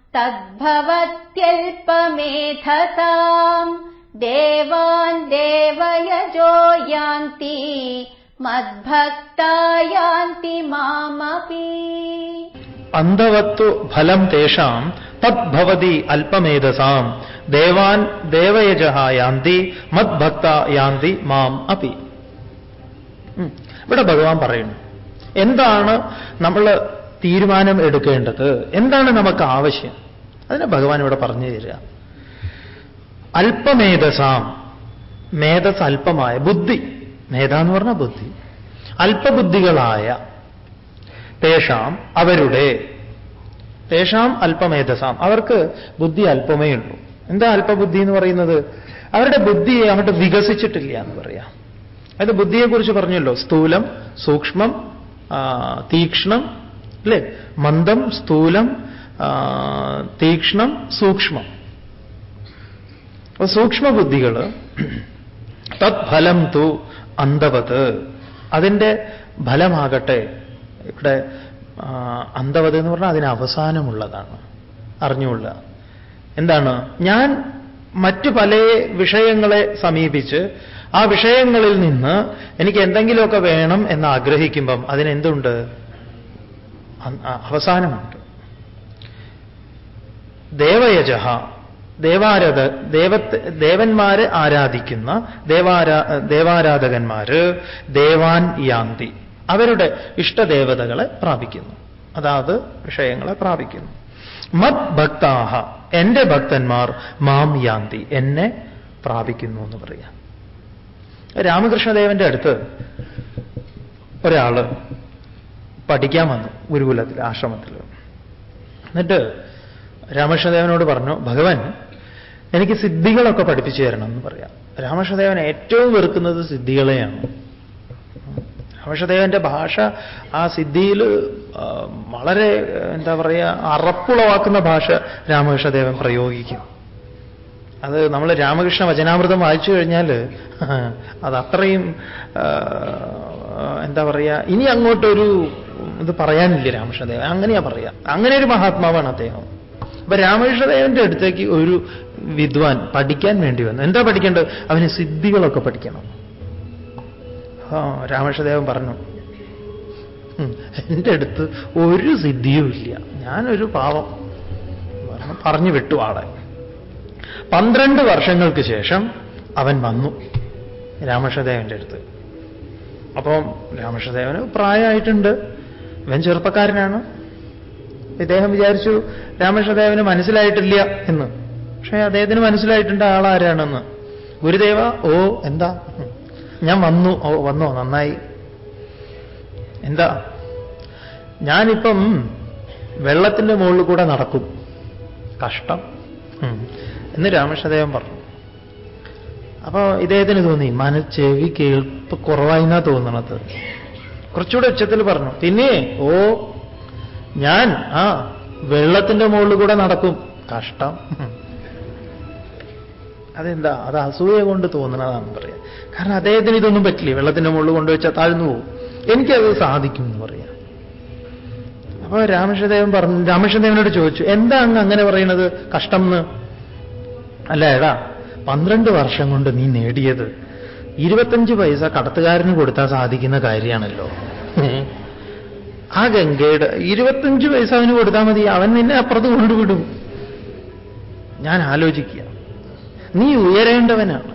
തദ്ഭവത്യൽപമേധസാം देवयजो ദേവയജോ യാന്തി മദ്ഭക്തായാന്തി മാമപി അന്ധവത്തു ഫലം തേഷാം തദ്ഭവതി अल्पमेधसाम् ദേവാൻ देवयजः യാന്തി മദ്ഭക്ത യാന്തി മാം അപി. ഇവിടെ ഭഗവാൻ പറയുന്നു എന്താണ് നമ്മൾ തീരുമാനം എടുക്കേണ്ടത്? എന്താണ് നമുക്ക് ആവശ്യം? അതിനെ ഭഗവാൻ ഇവിടെ പറഞ്ഞു തരിക. അല്പമേധസാം. മേധസ് അല്പമായ ബുദ്ധി. മേധ എന്ന് പറഞ്ഞ ബുദ്ധി. അല്പബുദ്ധികളായ തേഷാം അവരുടെ തേഷാം അല്പമേധസാം. അവർക്ക് ബുദ്ധി അല്പമേ ഉള്ളൂ. എന്താ അല്പബുദ്ധി എന്ന് പറയുന്നത്? അവരുടെ ബുദ്ധിയെ അങ്ങോട്ട് വികസിച്ചിട്ടില്ല എന്ന് പറയാം. അത് ബുദ്ധിയെക്കുറിച്ച് പറഞ്ഞല്ലോ. സ്ഥൂലം സൂക്ഷ്മം തീക്ഷ്ണം അല്ലേ? മന്ദം സ്ഥൂലം തീക്ഷ്ണം സൂക്ഷ്മം. അപ്പൊ സൂക്ഷ്മബുദ്ധികൾ തത്ഫലം തു അന്തവത് അതിന്റെ ഫലമാകട്ടെ ഇവിടെ അന്തവത് എന്ന് പറഞ്ഞാൽ അതിന് അവസാനമുള്ളതാണ്. അറിഞ്ഞുകൊള്ളുക. എന്താണ്? ഞാൻ മറ്റു പല വിഷയങ്ങളെ സമീപിച്ച് ആ വിഷയങ്ങളിൽ നിന്ന് എനിക്ക് എന്തെങ്കിലുമൊക്കെ വേണം എന്ന് ആഗ്രഹിക്കുമ്പം അതിനെന്തുണ്ട്? അവസാനമുണ്ട്. ദേവയജഹ ദേവാരാധ ദേവത്തെ ദേവന്മാരെ ആരാധിക്കുന്ന ദേവാരാ ദേവാരാധകന്മാര് ദേവാൻ യാന്തി അവരുടെ ഇഷ്ടദേവതകളെ പ്രാപിക്കുന്നു. അതാത് വിഷയങ്ങളെ പ്രാപിക്കുന്നു. മത് ഭക്താഹ എന്റെ ഭക്തന്മാർ മാം യാന്തി എന്നെ പ്രാപിക്കുന്നു എന്ന് പറയാം. രാമകൃഷ്ണദേവന്റെ അടുത്ത് ഒരാൾ പഠിക്കാൻ വന്നു ഗുരുകുലത്തിൽ ആശ്രമത്തിൽ എന്നിട്ട് രാമകൃഷ്ണദേവനോട് പറഞ്ഞു ഭഗവാൻ എനിക്ക് സിദ്ധികളൊക്കെ പഠിപ്പിച്ചു തരണം എന്ന് പറയാം. രാമകൃഷ്ണദേവൻ ഏറ്റവും വെറുക്കുന്നത് സിദ്ധികളെയാണ്. രാമകൃഷ്ണദേവന്റെ ഭാഷ ആ സിദ്ധിയിൽ വളരെ എന്താ പറയുക അറപ്പുളവാക്കുന്ന ഭാഷ രാമകൃഷ്ണദേവൻ പ്രയോഗിക്കും. അത് നമ്മൾ രാമകൃഷ്ണ വചനാമൃതം വായിച്ചു കഴിഞ്ഞാൽ അത് അത്രയും എന്താ പറയുക ഇനി അങ്ങോട്ടൊരു ഇത് പറയാനില്ല രാമകൃഷ്ണദേവൻ. അങ്ങനെയാ പറയാ. അങ്ങനെ ഒരു മഹാത്മാവാണ് അദ്ദേഹം. അപ്പൊ രാമകൃഷ്ണദേവന്റെ അടുത്തേക്ക് ഒരു വിദ്വാൻ പഠിക്കാൻ വേണ്ടി വന്നു. എന്താ പഠിക്കേണ്ടത്? അവന് സിദ്ധികളൊക്കെ പഠിക്കണം. രാമകൃഷ്ണദേവൻ പറഞ്ഞു എന്റെ അടുത്ത് ഒരു സിദ്ധിയും ഇല്ല. ഞാനൊരു പാവം. പറഞ്ഞു വിട്ടു ആളെ. പന്ത്രണ്ട് വർഷങ്ങൾക്ക് ശേഷം അവൻ വന്നു രാമകൃഷ്ണദേവന്റെ അടുത്ത്. അപ്പം രാമകൃഷ്ണദേവന് പ്രായമായിട്ടുണ്ട്. ഇവൻ ചെറുപ്പക്കാരനാണ്. ഇദ്ദേഹം വിചാരിച്ചു രാമകൃഷ്ണദേവന് മനസ്സിലായിട്ടില്ല എന്ന്. പക്ഷേ അദ്ദേഹത്തിന് മനസ്സിലായിട്ടുണ്ട് ആളാരാണെന്ന്. ഗുരുദേവ ഓ എന്താ? ഞാൻ വന്നു. ഓ വന്നോ? നന്നായി. എന്താ? ഞാനിപ്പം വെള്ളത്തിന്റെ മുകളിൽ കൂടെ നടക്കും. കഷ്ടം. എന്ന് രാമകൃഷ്ണദേവൻ പറഞ്ഞു. അപ്പോൾ ഇദ്ദേഹത്തിന് തോന്നി മന ചെവി കേൾപ്പ് കുറവായിന്നാ തോന്നണത്. കുറച്ചുകൂടെ ഉച്ചത്തിൽ പറഞ്ഞു പിന്നെ ഓ ഞാൻ ആ വെള്ളത്തിന്റെ മുകളിൽ കൂടെ നടക്കും. കഷ്ടം. അതെന്താ? അത് അസൂയ കൊണ്ട് തോന്നുന്നതാണെന്ന് പറയാം. കാരണം അദ്ദേഹത്തിന് ഇതൊന്നും പറ്റില്ല. വെള്ളത്തിന്റെ മുകളിൽ കൊണ്ടുവച്ചാൽ താഴ്ന്നു പോകും. എനിക്കത് സാധിക്കും എന്ന് പറയാം. അപ്പൊ രാമകൃഷ്ണദേവൻ പറഞ്ഞു രാമകൃഷ്ണദേവനോട് ചോദിച്ചു എന്താ അങ്ങ് അങ്ങനെ പറയുന്നത് കഷ്ടം എന്ന് അല്ല എടാ പന്ത്രണ്ട് വർഷം കൊണ്ട് നീ നേടിയത് ഇരുപത്തഞ്ച് പൈസ കടത്തുകാരന് കൊടുത്താൽ സാധിക്കുന്ന കാര്യമാണല്ലോ ആ ഗംഗയുടെ ഇരുപത്തഞ്ച് വയസ്സ് അവന് കൊടുത്താൽ മതി. അവൻ നിന്നെ അപ്പുറത്ത് കൊണ്ടുവിടും. ഞാൻ ആലോചിക്കുക. നീ ഉയരേണ്ടവനാണ്.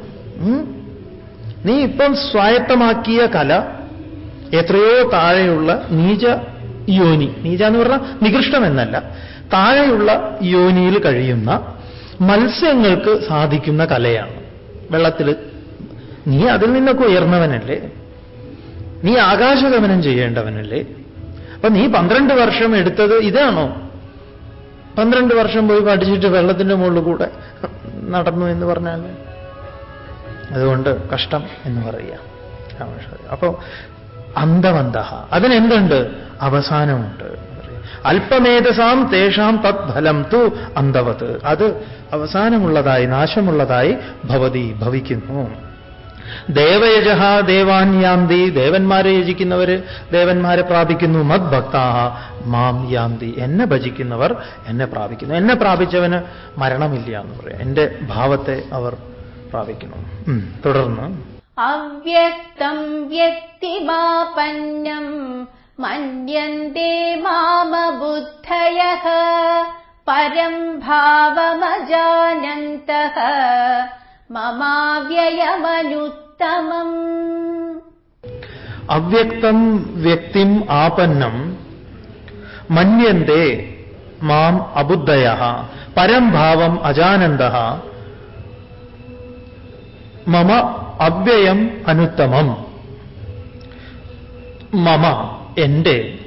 നീ ഇപ്പം സ്വായത്തമാക്കിയ കല എത്രയോ താഴെയുള്ള നീച യോനി. നീച എന്ന് പറഞ്ഞാൽ നികൃഷ്ടമെന്നല്ല താഴെയുള്ള യോനിയിൽ കഴിയുന്ന മത്സ്യങ്ങൾക്ക് സാധിക്കുന്ന കലയാണ്. വെള്ളത്തിൽ നീ അതിൽ നിന്നൊക്കെ ഉയർന്നവനല്ലേ? നീ ആകാശഗമനം ചെയ്യേണ്ടവനല്ലേ? അപ്പൊ നീ പന്ത്രണ്ട് വർഷം എടുത്തത് ഇതാണോ? പന്ത്രണ്ട് വർഷം പോയി പഠിച്ചിട്ട് വെള്ളത്തിന്റെ മുകളിൽ കൂടെ നടന്നു എന്ന് പറഞ്ഞാൽ അതുകൊണ്ട് കഷ്ടം എന്ന് പറയുക. അപ്പോൾ അന്തവന്ത അതിനെന്തുണ്ട്? അവസാനമുണ്ട്. അല്പമേധസാം തേഷാം തത്ഫലം തു അന്തവത് അത് അവസാനമുള്ളതായി നാശമുള്ളതായി ഭവതി ഭവിക്കുന്നു. ദേവയജ ദേവാൻ യാന്തി ദേവന്മാരെ യജിക്കുന്നവര് ദേവന്മാരെ പ്രാപിക്കുന്നു മദ്ഭക്താ മാം യാന്തി. എന്നെ ഭജിക്കുന്നവർ എന്നെ പ്രാപിക്കുന്നു. എന്നെ പ്രാപിച്ചവന് മരണമില്ല എന്ന് പറയാം. എന്റെ ഭാവത്തെ അവർ പ്രാപിക്കുന്നു. തുടർന്ന്. അവ്യക്തം വ്യക്തിമാപന്നം മന്യന്തേ മാമബുദ്ധയ പരം ഭാവമജാനന്തഃ മമാവ്യയമനുത്തമം. അവ്യക്തം വ്യക്തിം ആപന്നം മന്യന്തെ മാം അബുദ്ധയ പരം ഭാവം അജാനന്ദ. മമ അവ്യയം അനുത്തമം. മമ എന്റെ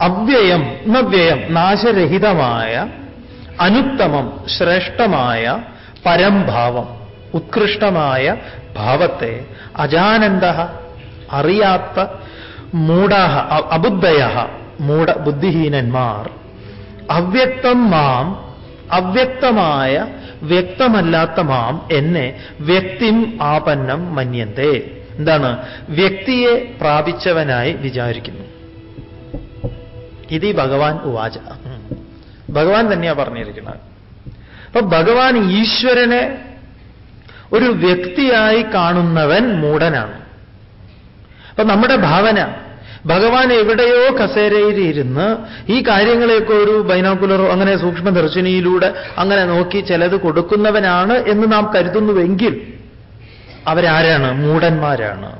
അവ്യയം നവ്യയം നാശരഹിതമായ അനുത്തമം ശ്രേഷ്ഠമായ പരംഭാവം ഉത്കൃഷ്ടമായ ഭാവത്തെ അജാനന്ദ അറിയാത്ത മൂടാഹ അബുദ്ധയ മൂട ബുദ്ധിഹീനന്മാർ. അവ്യക്തം മാം അവ്യക്തമായ വ്യക്തമല്ലാത്ത മാം എന്നെ വ്യക്തിം ആപന്നം മന്യന്തേ. എന്താണ്? വ്യക്തിയെ പ്രാപിച്ചവനായി വിചാരിക്കുന്നു. ഇത് ഭഗവാൻ ഉവാച. ഭഗവാൻ തന്നെയാ പറഞ്ഞിരിക്കുന്നത്. അപ്പൊ ഭഗവാൻ ഈശ്വരനെ ഒരു വ്യക്തിയായി കാണുന്നവൻ മൂടനാണ് അപ്പൊ നമ്മുടെ ഭാവന ഭഗവാൻ എവിടെയോ കസേരയിൽ ഇരുന്ന് ഈ കാര്യങ്ങളെയൊക്കെ ഒരു ബൈനോക്കുലറോ അങ്ങനെ സൂക്ഷ്മദർശിനിയിലൂടെ അങ്ങനെ നോക്കി ചിലത് കൊടുക്കുന്നവനാണ് എന്ന് നാം കരുതുന്നുവെങ്കിൽ അവരാരാണ്? മൂടന്മാരാണ്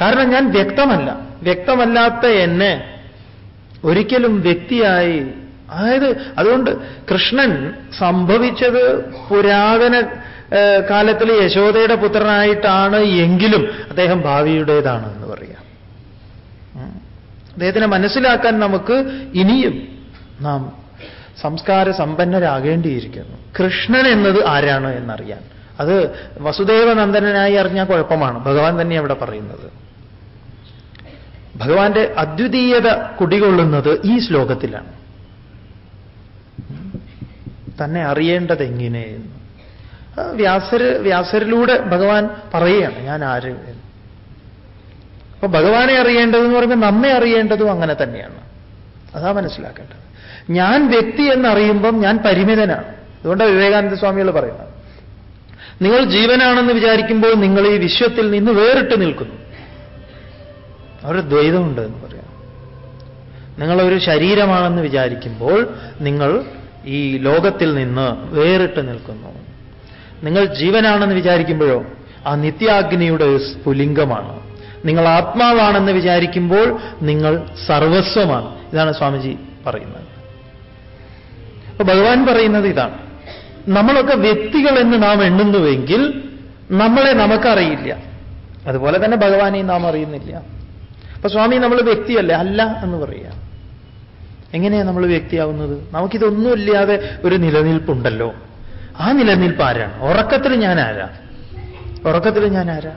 കാരണം ഞാൻ വ്യക്തമല്ല. വ്യക്തമല്ലാത്ത എന്നെ ഒരിക്കലും വ്യക്തിയായി അതായത് അതുകൊണ്ട് കൃഷ്ണൻ സംഭവിച്ചത് പുരാതന ഏഹ്, കാലത്തിലെ യശോദയുടെ പുത്രനായിട്ടാണ് എങ്കിലും അദ്ദേഹം ഭാവിയുടേതാണ് എന്ന് പറയാം. അദ്ദേഹത്തിനെ മനസ്സിലാക്കാൻ നമുക്ക് ഇനിയും നാം സംസ്കാര സമ്പന്നരാകേണ്ടിയിരിക്കുന്നു. കൃഷ്ണൻ എന്നത് ആരാണ് എന്നറിയാൻ. അത് വസുദേവനന്ദനായി അറിഞ്ഞാൽ കുഴപ്പമാണ്. ഭഗവാൻ തന്നെ അവിടെ പറയുന്നത്. ഭഗവാന്റെ അദ്വിതീയത കുടികൊള്ളുന്നത് ഈ ശ്ലോകത്തിലാണ്. തന്നെ അറിയേണ്ടത് എങ്ങനെ എന്ന്. ആ വ്യാസര് വ്യാസരിലൂടെ ഭഗവാൻ പറയുകയാണ് ഞാൻ ആര്? എന്ന്. അപ്പൊ ഭഗവാനെ അറിയേണ്ടതെന്ന് പറയുമ്പോൾ നമ്മെ അറിയേണ്ടതും അങ്ങനെ തന്നെയാണ്. അതാ മനസ്സിലാക്കേണ്ടത്. ഞാൻ വ്യക്തി എന്നറിയുമ്പം ഞാൻ പരിമിതനാണ്. അതുകൊണ്ടാണ് വിവേകാനന്ദ സ്വാമികൾ പറയുന്നത്. നിങ്ങൾ ജീവനാണെന്ന് വിചാരിക്കുമ്പോൾ നിങ്ങൾ ഈ വിശ്വത്തിൽ നിന്ന് വേറിട്ട് നിൽക്കുന്നു. അവിടെ ദ്വൈതമുണ്ട് എന്ന് പറയാം. നിങ്ങളൊരു ശരീരമാണെന്ന് വിചാരിക്കുമ്പോൾ നിങ്ങൾ ഈ ലോകത്തിൽ നിന്ന് വേറിട്ട് നിൽക്കുന്നു. നിങ്ങൾ ജീവനാണെന്ന് വിചാരിക്കുമ്പോഴോ ആ നിത്യാഗ്നിയുടെ സ്ഫുലിംഗമാണ് നിങ്ങൾ ആത്മാവാണെന്ന് വിചാരിക്കുമ്പോൾ നിങ്ങൾ സർവസ്വമാണ്. ഇതാണ് സ്വാമിജി പറയുന്നത്. അപ്പൊ ഭഗവാൻ പറയുന്നത് ഇതാണ്. നമ്മളൊക്കെ വ്യക്തികൾ എന്ന് നാം എണ്ണുന്നുവെങ്കിൽ നമ്മളെ നമുക്കറിയില്ല. അതുപോലെ തന്നെ ഭഗവാനെയും നാം അറിയുന്നില്ല. അപ്പൊ സ്വാമി നമ്മൾ വ്യക്തിയല്ലേ? അല്ല എന്ന് പറയുക. എങ്ങനെയാണ് നമ്മൾ വ്യക്തിയാവുന്നത്? നമുക്കിതൊന്നുമില്ലാതെ ഒരു നിലനിൽപ്പുണ്ടല്ലോ. ആ നിലനിൽപ്പ് ആരാണ് ഉറക്കത്തിൽ ഞാൻ ആരാ ഉറക്കത്തിൽ ഞാൻ ആരാ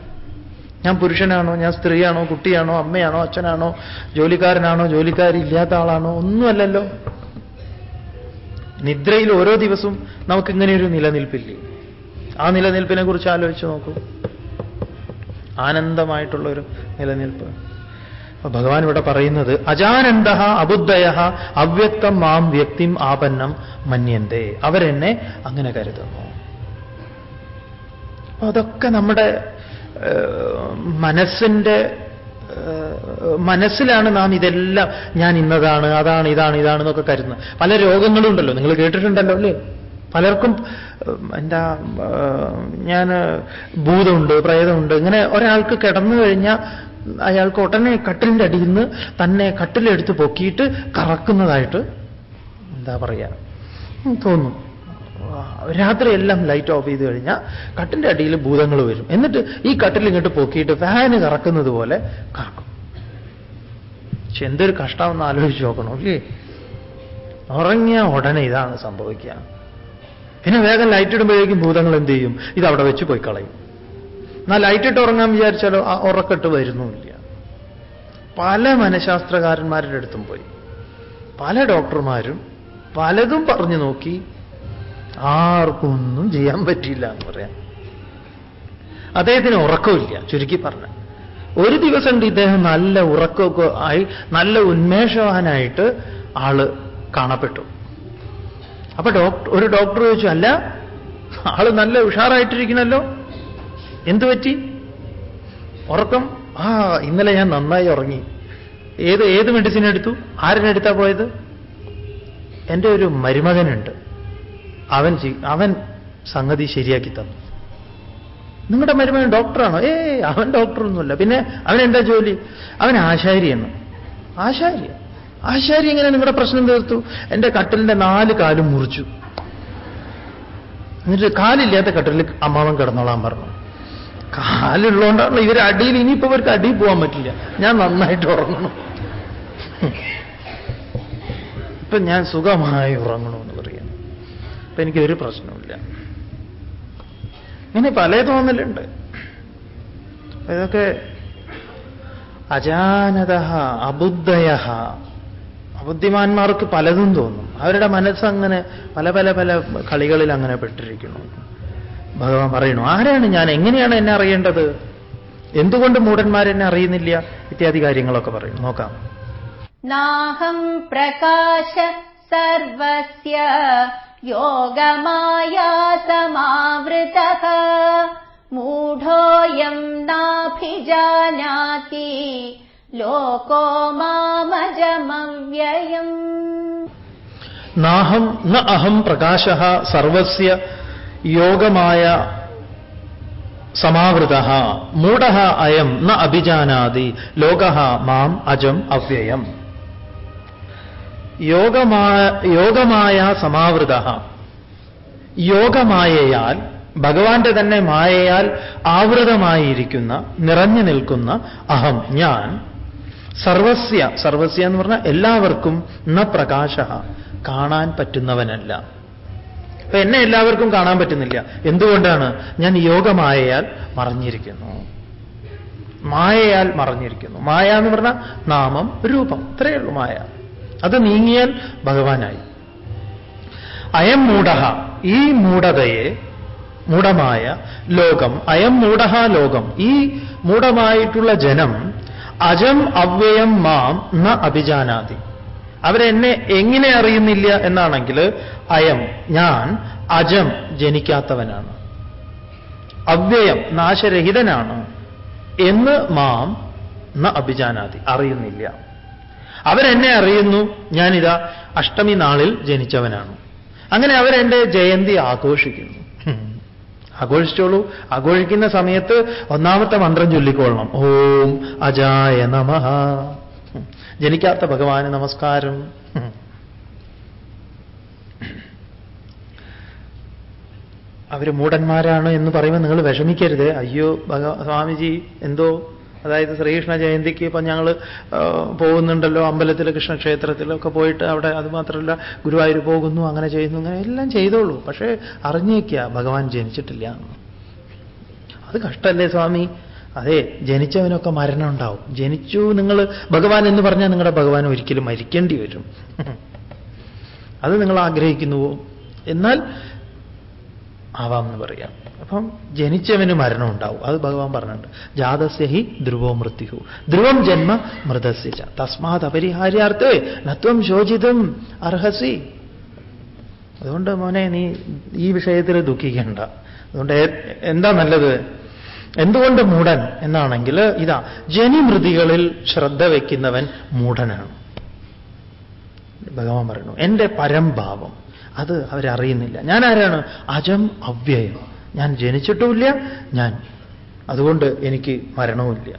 ഞാൻ പുരുഷനാണോ? ഞാൻ സ്ത്രീയാണോ? കുട്ടിയാണോ? അമ്മയാണോ? അച്ഛനാണോ? ജോലിക്കാരനാണോ? ജോലിക്കാരി ഇല്ലാത്ത ആളാണോ? ഒന്നുമല്ലല്ലോ. നിദ്രയിൽ ഓരോ ദിവസവും നമുക്കിങ്ങനെ ഒരു നിലനിൽപ്പില്ലേ? ആ നിലനിൽപ്പിനെ കുറിച്ച് ആലോചിച്ച് നോക്കൂ. ആനന്ദമായിട്ടുള്ളൊരു നിലനിൽപ്പ്. അപ്പൊ ഭഗവാൻ ഇവിടെ പറയുന്നത് അജാനന്ദ അബുദ്ധയ അവ്യക്തം മാം വ്യക്തിം ആപന്നം മന്യന്തേ. അവരെന്നെ അങ്ങനെ കരുതുന്നു. അതൊക്കെ നമ്മുടെ മനസ്സിന്റെ മനസ്സിലാണ് നാം ഇതെല്ലാം ഞാൻ ഇന്നതാണ് അതാണ് ഇതാണ് ഇതാണ് എന്നൊക്കെ കരുതുന്നത്. പല രോഗങ്ങളും ഉണ്ടല്ലോ നിങ്ങൾ കേട്ടിട്ടുണ്ടല്ലോ അല്ലേ? പലർക്കും എന്താ ഞാൻ ഭൂതമുണ്ട് പ്രേതമുണ്ട് ഇങ്ങനെ ഒരാൾക്ക് കിടന്നു കഴിഞ്ഞാൽ അയാൾക്ക് ഉടനെ കട്ടിലിന്റെ അടിയിൽ നിന്ന് തന്നെ കട്ടിലെടുത്ത് പൊക്കിയിട്ട് കറക്കുന്നതായിട്ട് എന്താ പറയുക തോന്നും. രാത്രിയെല്ലാം ലൈറ്റ് ഓഫ് ചെയ്ത് കഴിഞ്ഞാൽ കട്ടിന്റെ അടിയിൽ ഭൂതങ്ങൾ വരും. എന്നിട്ട് ഈ കട്ടിൽ ഇങ്ങോട്ട് പൊക്കിയിട്ട് ഫാന് കറക്കുന്നത് പോലെ കറക്കും പക്ഷെ എന്തൊരു കഷ്ടമെന്ന് ആലോചിച്ച് നോക്കണം അല്ലേ? ഉറങ്ങിയ ഉടനെ ഇതാണ് സംഭവിക്കുക. പിന്നെ വേഗം ലൈറ്റ് ഇടുമ്പോഴേക്കും ഭൂതങ്ങൾ എന്ത് ചെയ്യും? ഇത് അവിടെ വെച്ച് പോയി കളയും. എന്നാൽ ലൈറ്റിട്ട് ഉറങ്ങാൻ വിചാരിച്ചാലോ? ആ ഉറക്കിട്ട് വരുന്നുമില്ല. പല മനഃശാസ്ത്രകാരന്മാരുടെ അടുത്തും പോയി. പല ഡോക്ടർമാരും പലതും പറഞ്ഞു നോക്കി. ആർക്കൊന്നും ചെയ്യാൻ പറ്റിയില്ല എന്ന് പറയാം. അദ്ദേഹത്തിന് ഉറക്കമില്ല ചുരുക്കി പറഞ്ഞ. ഒരു ദിവസം ഇദ്ദേഹം നല്ല ഉറക്കമൊക്കെ ആയി നല്ല ഉന്മേഷവാനായിട്ട് ആൾ കാണപ്പെട്ടു. അപ്പൊ ഡോക്ടർ ഒരു ഡോക്ടർ ചോദിച്ചു അല്ല ആൾ നല്ല ഉഷാറായിട്ടിരിക്കണല്ലോ? എന്തു പറ്റി? ഉറക്കം? ആ ഇന്നലെ ഞാൻ നന്നായി ഉറങ്ങി. ഏത് ഏത് മെഡിസിൻ എടുത്തു? ആരിനെടുത്താ പോയത്? എന്റെ ഒരു മരുമകനുണ്ട്. അവൻ അവൻ സംഗതി ശരിയാക്കി തന്നു. നിങ്ങളുടെ മരുമകൻ ഡോക്ടറാണോ? ഏ അവൻ ഡോക്ടറൊന്നുമല്ല. പിന്നെ അവൻ എന്താ ജോലി? അവൻ ആശാരിയാണ് ആശാരി? ആശാരി എങ്ങനെ നിങ്ങളുടെ പ്രശ്നം തീർത്തു? എന്റെ കട്ടിലിന്റെ നാല് കാലും മുറിച്ചു. എന്നിട്ട് കാലില്ലാത്ത കട്ടിലിൽ അമ്മാവൻ കിടന്നോളാൻ പറഞ്ഞു. കാലുള്ളതുകൊണ്ടാണ് ഇവർ അടിയിൽ ഇനിയിപ്പോ ഇവർക്ക് അടിയിൽ പോകാൻ പറ്റില്ല. ഞാൻ നന്നായിട്ട് ഉറങ്ങണം. ഇപ്പൊ ഞാൻ സുഖമായി ഉറങ്ങണമെന്ന് പറയാം. അപ്പൊ എനിക്കൊരു പ്രശ്നമില്ല ഇങ്ങനെ പല തോന്നലുണ്ട്. ഇതൊക്കെ അജാനത അബുദ്ധയ അബുദ്ധിമാന്മാർക്ക് പലതും തോന്നും. അവരുടെ മനസ്സങ്ങനെ പല പല പല കളികളിൽ അങ്ങനെ പെട്ടിരിക്കുന്നു. ഭഗവാൻ പറയുന്നു ആരാണ് ഞാൻ? എങ്ങനെയാണ് എന്നെ അറിയേണ്ടത്? എന്തുകൊണ്ട് മൂടന്മാരെന്നെ അറിയുന്നില്ല? ഇത്യാദി കാര്യങ്ങളൊക്കെ പറയും. നോക്കാം. നാഹം പ്രകാശ സർവസ്യ യോഗമായാസമാവൃത. മൂഢോയം നാഭിജാനാതി ലോകോ മാമജമവ്യയം. നാഹം ന അഹം പ്രകാശ സർവസ്യ യോഗമായ സമാവൃത മൂഢ അയം ന അഭിജാനാതി ലോക മാം അജം അവ്യയം. യോഗമായ യോഗമായ സമാവൃത യോഗമായയാൽ ഭഗവാന്റെ തന്നെ മായയാൽ ആവൃതമായിരിക്കുന്ന നിറഞ്ഞു നിൽക്കുന്ന അഹം ഞാൻ സർവസ്യ സർവസ്യ എന്ന് പറഞ്ഞാൽ എല്ലാവർക്കും ന പ്രകാശ കാണാൻ പറ്റുന്നവനല്ല. അപ്പൊ എന്നെ എല്ലാവർക്കും കാണാൻ പറ്റുന്നില്ല. എന്തുകൊണ്ടാണ്? ഞാൻ യോഗമായയാൽ മറിഞ്ഞിരിക്കുന്നു. മായയാൽ മറിഞ്ഞിരിക്കുന്നു. മായ എന്ന് പറഞ്ഞാൽ നാമം രൂപം. ഇത്രയേ ഉള്ളൂ മായ. അത് നീങ്ങിയാൽ ഭഗവാനായി. അയം മൂഢ ഈ മൂഢതയെ മൂഢമായ ലോകം അയം മൂഢ ലോകം. ഈ മൂഢമായിട്ടുള്ള ജനം അജം അവ്യയം മാം ന അഭിജാനാതി. അവരെന്നെ എങ്ങനെ അറിയുന്നില്ല എന്നാണെങ്കിൽ അയം ഞാൻ അജം ജനിക്കാത്തവനാണ്. അവ്യയം നാശരഹിതനാണ് എന്ന് മാം ന അഭിജാനാതി. അറിയുന്നില്ല. അവരെന്നെ അറിയുന്നു. ഞാനിതാ അഷ്ടമി നാളിൽ ജനിച്ചവനാണ്. അങ്ങനെ അവരെന്റെ ജയന്തി ആഘോഷിക്കുന്നു. ആഘോഷിച്ചോളൂ. ആഘോഷിക്കുന്ന സമയത്ത് ഒന്നാമത്തെ മന്ത്രം ചൊല്ലിക്കൊള്ളണം. ഓം അജായ നമഃ. ജനിക്കാത്ത ഭഗവാന് നമസ്കാരം. അവർ മൂടന്മാരാണ് എന്ന് പറയുമ്പോൾ നിങ്ങൾ വിഷമിക്കരുത്. അയ്യോ ഭഗ സ്വാമിജി എന്തോ അതായത് ശ്രീകൃഷ്ണ ജയന്തിക്ക് ഇപ്പം ഞങ്ങൾ പോകുന്നുണ്ടല്ലോ അമ്പലത്തിൽ കൃഷ്ണക്ഷേത്രത്തിലൊക്കെ പോയിട്ട് അവിടെ അതുമാത്രമല്ല ഗുരുവായൂർ പോകുന്നു അങ്ങനെ ചെയ്യുന്നു അങ്ങനെ എല്ലാം ചെയ്തോളൂ. പക്ഷേ അറിഞ്ഞേക്കുക ഭഗവാൻ ജനിച്ചിട്ടില്ല. അത് കഷ്ടമല്ലേ സ്വാമി? അതെ ജനിച്ചവനൊക്കെ മരണം ഉണ്ടാവും. ജനിച്ചു നിങ്ങൾ ഭഗവാൻ എന്ന് പറഞ്ഞാൽ നിങ്ങളുടെ ഭഗവാൻ ഒരിക്കലും മരിക്കേണ്ടി വരും. അത് നിങ്ങൾ ആഗ്രഹിക്കുന്നുവോ എന്നാൽ ആവാം എന്ന് പറയാം. അപ്പം ജനിച്ചവന് മരണം ഉണ്ടാവും. അത് ഭഗവാൻ പറഞ്ഞിട്ടുണ്ട്. ജാതസ്യ ഹി ധ്രുവോ മൃത്യു ധ്രുവം ജന്മ മൃതസ്യ തസ്മാത് അപരിഹാര്യാർത്ഥേ നത്വം ശോചിതം അർഹസി. അതുകൊണ്ട് മോനെ നീ ഈ വിഷയത്തിൽ ദുഃഖിക്കേണ്ട. അതുകൊണ്ട് എന്താ നല്ലത്? എന്തുകൊണ്ട് മൂഢൻ എന്നാണെങ്കിൽ ഇതാ ജനിമൃതികളിൽ ശ്രദ്ധ വയ്ക്കുന്നവൻ മൂഢനാണ്. ഭഗവാൻ പറയുന്നു എന്റെ പരംഭാവം അത് അവരറിയുന്നില്ല. ഞാൻ ആരാണ്? അജം അവ്യയം. ഞാൻ ജനിച്ചിട്ടുമില്ല ഞാൻ അതുകൊണ്ട് എനിക്ക് മരണവുമില്ല.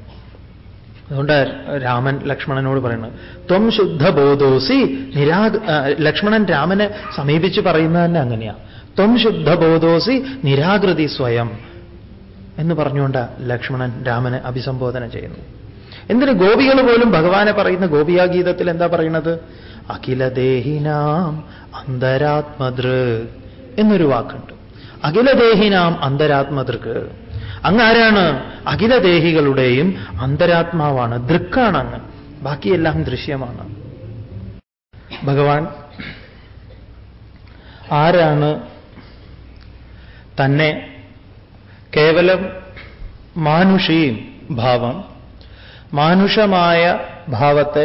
അതുകൊണ്ട് രാമൻ ലക്ഷ്മണനോട് പറയുന്നത് ത്വം ശുദ്ധ ശുദ്ധബോധോസി നിരാ ലക്ഷ്മണൻ രാമനെ സമീപിച്ച് പറയുന്നത് തന്നെ അങ്ങനെയാ. ത്വം ശുദ്ധ ശുദ്ധബോധോസി നിരാകൃതി സ്വയം. എന്ന് പറഞ്ഞുകൊണ്ട് ലക്ഷ്മണൻ രാമനെ അഭിസംബോധന ചെയ്യുന്നു. എന്തിന് ഗോപികൾ പോലും ഭഗവാനെ പറയുന്ന ഗോപിയാഗീതത്തിൽ എന്താ പറയുന്നത്? അഖിലദേഹിനാം അന്തരാത്മദൃ എന്നൊരു വാക്കുണ്ട്. അഖിലദേഹിനാം അന്തരാത്മദൃക്ക്. അങ്ങ് ആരാണ് അഖിലദേഹികളുടെയും അന്തരാത്മാവാണ്? ദൃക്കാണ് അങ്ങ് ബാക്കിയെല്ലാം ദൃശ്യമാണ്. ഭഗവാൻ ആരാണ് തന്നെ കേവലം മാനുഷീം ഭാവം മാനുഷമായ ഭാവത്തെ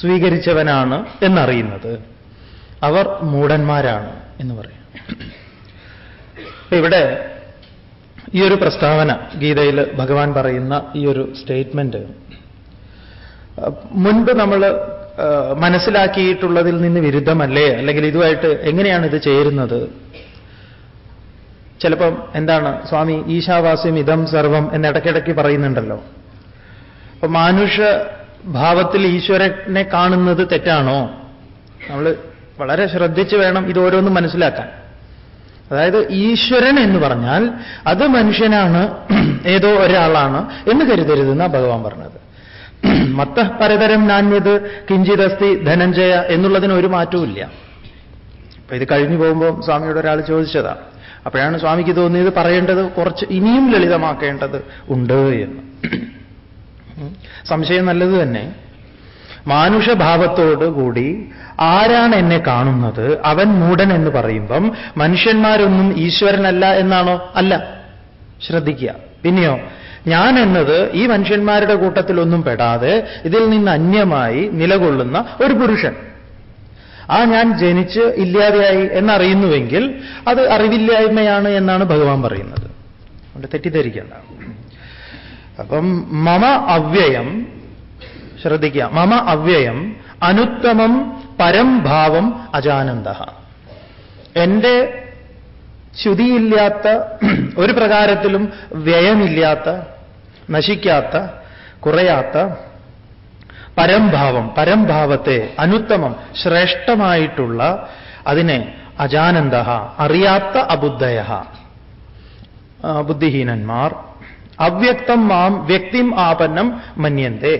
സ്വീകരിച്ചവനാണ് എന്നറിയുന്നത്. അവർ മൂഢന്മാരാണ് എന്ന് പറയും. ഇവിടെ ഈ ഒരു പ്രസ്താവന ഗീതയിൽ ഭഗവാൻ പറയുന്ന ഈ ഒരു സ്റ്റേറ്റ്മെന്റ് മുൻപ് നമ്മൾ മനസ്സിലാക്കിയിട്ടുള്ളതിൽ നിന്ന് വിരുദ്ധമല്ലേ? അല്ലെങ്കിൽ ഇതുമായിട്ട് എങ്ങനെയാണ് ഇത് ചേരുന്നത്? ചിലപ്പം എന്താണ് സ്വാമി ഈശാവാസ്യം ഇതം സർവം എന്ന് ഇടയ്ക്കിടയ്ക്ക് പറയുന്നുണ്ടല്ലോ. അപ്പൊ മാനുഷ ഭാവത്തിൽ ഈശ്വരനെ കാണുന്നത് തെറ്റാണോ? നമ്മൾ വളരെ ശ്രദ്ധിച്ച് വേണം ഇത് ഓരോന്നും മനസ്സിലാക്കാൻ. അതായത് ഈശ്വരൻ എന്ന് പറഞ്ഞാൽ അത് മനുഷ്യനാണ് ഏതോ ഒരാളാണ് എന്ന് കരുതരുതെന്ന ഭഗവാൻ പറഞ്ഞത്. മത്ത പരതരം നാണ്യത് കിഞ്ചിതസ്തി ധനഞ്ജയ എന്നുള്ളതിന് ഒരു മാറ്റവും ഇല്ല അപ്പൊ ഇത് കഴിഞ്ഞു പോകുമ്പോൾ സ്വാമിയോട് ഒരാൾ ചോദിച്ചതാ അപ്പോഴാണ് സ്വാമിക്ക് തോന്നിയത് പറയേണ്ടത് കുറച്ച് ഇനിയും ലളിതമാക്കേണ്ടത് ഉണ്ട് എന്ന്. സംശയം നല്ലത് തന്നെ. മാനുഷഭാവത്തോട് കൂടി ആരാണ് എന്നെ കാണുന്നത്? അവൻ മൂടൻ എന്ന് പറയുമ്പം മനുഷ്യന്മാരൊന്നും ഈശ്വരനല്ല എന്നാണോ? അല്ല. ശ്രദ്ധിക്കുക. പിന്നെയോ ഞാൻ എന്നത് ഈ മനുഷ്യന്മാരുടെ കൂട്ടത്തിലൊന്നും പെടാതെ ഇതിൽ നിന്ന് അന്യമായി നിലകൊള്ളുന്ന ഒരു പുരുഷൻ. ആ ഞാൻ ജനിച്ച് ഇല്ലാതെയായി എന്നറിയുന്നുവെങ്കിൽ അത് അറിവില്ലായ്മയാണ് എന്നാണ് ഭഗവാൻ പറയുന്നത്. അതുകൊണ്ട് തെറ്റിദ്ധരിക്കണ്ട. അപ്പം മമ അവ്യയം ശ്രദ്ധിക്കുക മമ അവ്യയം അനുത്തമം പരംഭാവം അജാനന്ദ എന്റെ ശ്യുതിയില്ലാത്ത ഒരു പ്രകാരത്തിലും വ്യയമില്ലാത്ത നശിക്കാത്ത കുറയാത്ത പരംഭാവം പരംഭാവത്തെ അനുത്തമം ശ്രേഷ്ഠമായിട്ടുള്ള അതിനെ അജാനന്ദ അറിയാത്ത അബുദ്ധയ ബുദ്ധിഹീനന്മാർ അവ്യക്തം മാം വ്യക്തിം ആപന്നം മന്യന്തേ.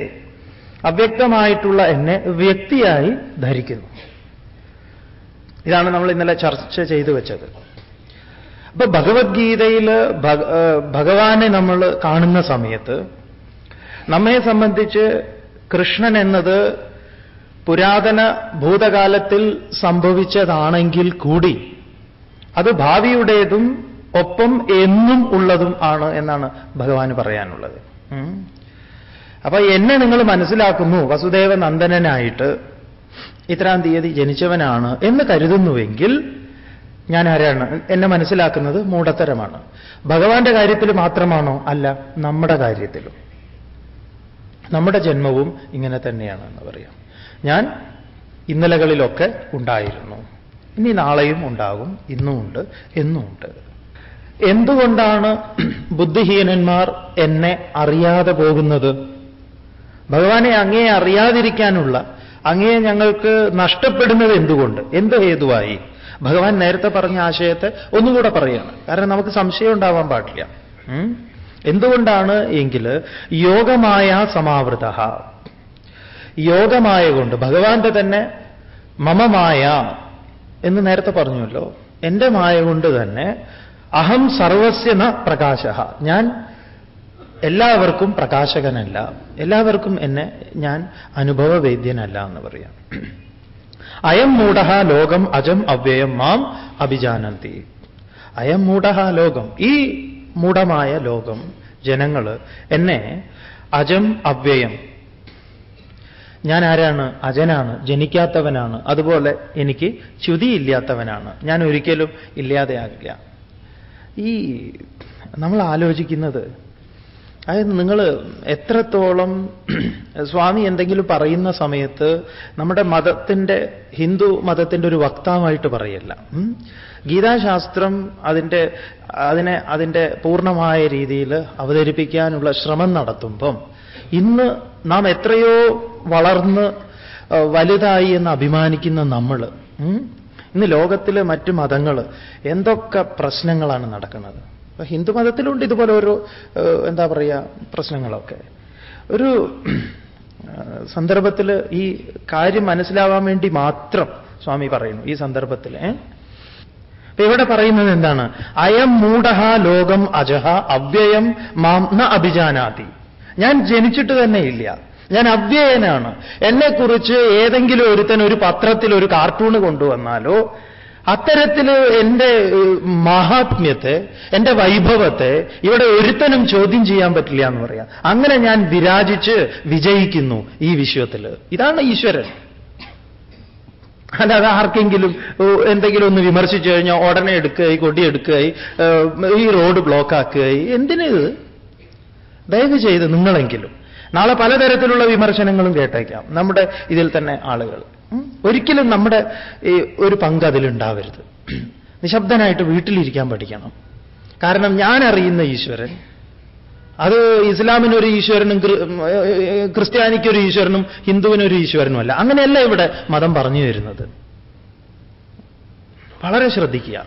അവ്യക്തമായിട്ടുള്ള എന്നെ വ്യക്തിയായി ധരിക്കുന്നു. ഇതാണ് നമ്മൾ ഇന്നലെ ചർച്ച ചെയ്തു വെച്ചത്. അപ്പൊ ഭഗവത്ഗീതയിൽ ഭഗവാനെ നമ്മൾ കാണുന്ന സമയത്ത് നമ്മെ സംബന്ധിച്ച് കൃഷ്ണൻ എന്നത് പുരാതന ഭൂതകാലത്തിൽ സംഭവിച്ചതാണെങ്കിൽ കൂടി അത് ഭാവിയുടേതും ഒപ്പം എന്നും ഉള്ളതും ആണ് എന്നാണ് ഭഗവാൻ പറയാനുള്ളത്. അപ്പൊ എന്നെ നിങ്ങൾ മനസ്സിലാക്കുന്നു വസുദേവ നന്ദനനായിട്ട് ഇത്രാം തീയതി ജനിച്ചവനാണ് എന്ന് കരുതുന്നുവെങ്കിൽ ഞാൻ ആരാണ്? എന്നെ മനസ്സിലാക്കുന്നത് മൂടത്തരമാണ്. ഭഗവാന്റെ കാര്യത്തിൽ മാത്രമാണോ? അല്ല നമ്മുടെ കാര്യത്തിലും. നമ്മുടെ ജന്മവും ഇങ്ങനെ തന്നെയാണ് എന്ന് പറയാം. ഞാൻ ഇന്നലകളിലൊക്കെ ഉണ്ടായിരുന്നു. ഇനി നാളെയും ഉണ്ടാകും. ഇന്നുമുണ്ട് എന്നുമുണ്ട്. എന്തുകൊണ്ടാണ് ബുദ്ധിഹീനന്മാർ എന്നെ അറിയാതെ പോകുന്നത്? ഭഗവാനെ അങ്ങേ അറിയാതിരിക്കാനുള്ള അങ്ങേ ഞങ്ങൾക്ക് നഷ്ടപ്പെടുന്നത് എന്തുകൊണ്ട്? എന്ത് ഹേതുവായി? ഭഗവാൻ നേരത്തെ പറഞ്ഞ ആശയത്തെ ഒന്നുകൂടെ പറയാണ്. കാരണം നമുക്ക് സംശയം ഉണ്ടാവാൻ പാടില്ല. എന്തുകൊണ്ടാണ് എങ്കിൽ യോഗമായ സമാവൃത. യോഗമായ കൊണ്ട് ഭഗവാന്റെ തന്നെ മമമായ എന്ന് നേരത്തെ പറഞ്ഞുവല്ലോ. എന്റെ മായ കൊണ്ട് തന്നെ അഹം സർവസ്യന പ്രകാശ. ഞാൻ എല്ലാവർക്കും പ്രകാശകനല്ല. എല്ലാവർക്കും എന്നെ ഞാൻ അനുഭവവേദ്യനല്ല എന്ന് പറയാം. അയം മൂഢ ലോകം അജം അവ്യയം മാം അഭിജാനന്തി. അയം മൂഢ ലോകം. ഈ മൂഢമായ ലോകം. ജനങ്ങൾ എന്നെ അജം അവ്യയം. ഞാൻ ആരാണ്? അജനാണ്. ജനിക്കാത്തവനാണ്. അതുപോലെ എനിക്ക് ഇല്ലാത്തവനാണ് ഞാൻ ഒരിക്കലും ഇല്ലാതെയാകില്ല. ഈ നമ്മൾ ആലോചിക്കുന്നത് അതായത് നിങ്ങൾ എത്രത്തോളം സ്വാമി എന്തെങ്കിലും പറയുന്ന സമയത്ത് നമ്മുടെ മതത്തിന്റെ ഹിന്ദു മതത്തിന്റെ ഒരു വക്താവായിട്ട് പറയല്ല. ഗീതാശാസ്ത്രം അതിന്റെ അതിനെ അതിന്റെ പൂർണമായ രീതിയിൽ അവതരിപ്പിക്കാനുള്ള ശ്രമം നടത്തുമ്പം ഇന്ന് നാം എത്രയോ വളർന്ന് വലുതായി എന്ന് അഭിമാനിക്കുന്ന നമ്മൾ ഇന്ന് ലോകത്തിലെ മറ്റു മതങ്ങൾ എന്തൊക്കെ പ്രശ്നങ്ങളാണ് നടക്കുന്നത്? അപ്പൊ ഹിന്ദു മതത്തിലുണ്ട് ഇതുപോലെ ഓരോ എന്താ പറയുക പ്രശ്നങ്ങളൊക്കെ. ഒരു സന്ദർഭത്തിൽ ഈ കാര്യം മനസ്സിലാവാൻ വേണ്ടി മാത്രം സ്വാമി പറയുന്നു ഈ സന്ദർഭത്തിൽ അപ്പൊ ഇവിടെ പറയുന്നത് എന്താണ്? അയം മൂഢഹ ലോകം അജഹ അവ്യയം മാം ന അഭിജാനാതി. ഞാൻ ജനിച്ചിട്ട് തന്നെ ഇല്ല. ഞാൻ അവ്യയനാണ്. എന്നെക്കുറിച്ച് ഏതെങ്കിലും ഒരുത്തൻ ഒരു പത്രത്തിൽ ഒരു കാർട്ടൂണ് കൊണ്ടുവന്നാലോ അത്തരത്തിൽ എന്റെ മഹാത്മ്യത്തെ എന്റെ വൈഭവത്തെ ഇവിടെ ഒരുത്തനും ചോദ്യം ചെയ്യാൻ പറ്റില്ല എന്ന് പറയാം. അങ്ങനെ ഞാൻ വിരാജിച്ച് വിജയിക്കുന്നു ഈ വിശ്വത്തിൽ ഇതാണ് ഈശ്വരൻ. അല്ലാതെ ആർക്കെങ്കിലും എന്തെങ്കിലും ഒന്ന് വിമർശിച്ചു കഴിഞ്ഞാൽ ഉടനെ എടുക്കുകയായി കൊടിയെടുക്കുകയായി ഈ റോഡ് ബ്ലോക്കാക്കുകയായി എന്തിനിത് ദയവ് ചെയ്ത് നിങ്ങളെങ്കിലും നാളെ പലതരത്തിലുള്ള വിമർശനങ്ങളും കേട്ടേക്കാം. നമ്മുടെ ഇതിൽ തന്നെ ആളുകൾ. ഒരിക്കലും നമ്മുടെ ഒരു പങ്ക് അതിലുണ്ടാവരുത്. നിശബ്ദനായിട്ട് വീട്ടിലിരിക്കാൻ പഠിക്കണം. കാരണം ഞാൻ അറിയുന്ന ഈശ്വരൻ അത് ഇസ്ലാമിനൊരു ഈശ്വരനും ക്രിസ്ത്യാനിക്കൊരു ഈശ്വരനും ഹിന്ദുവിനൊരു ഈശ്വരനും അല്ല അങ്ങനെയല്ല ഇവിടെ മതം പറഞ്ഞു വരുന്നത്. വളരെ ശ്രദ്ധിക്കുക.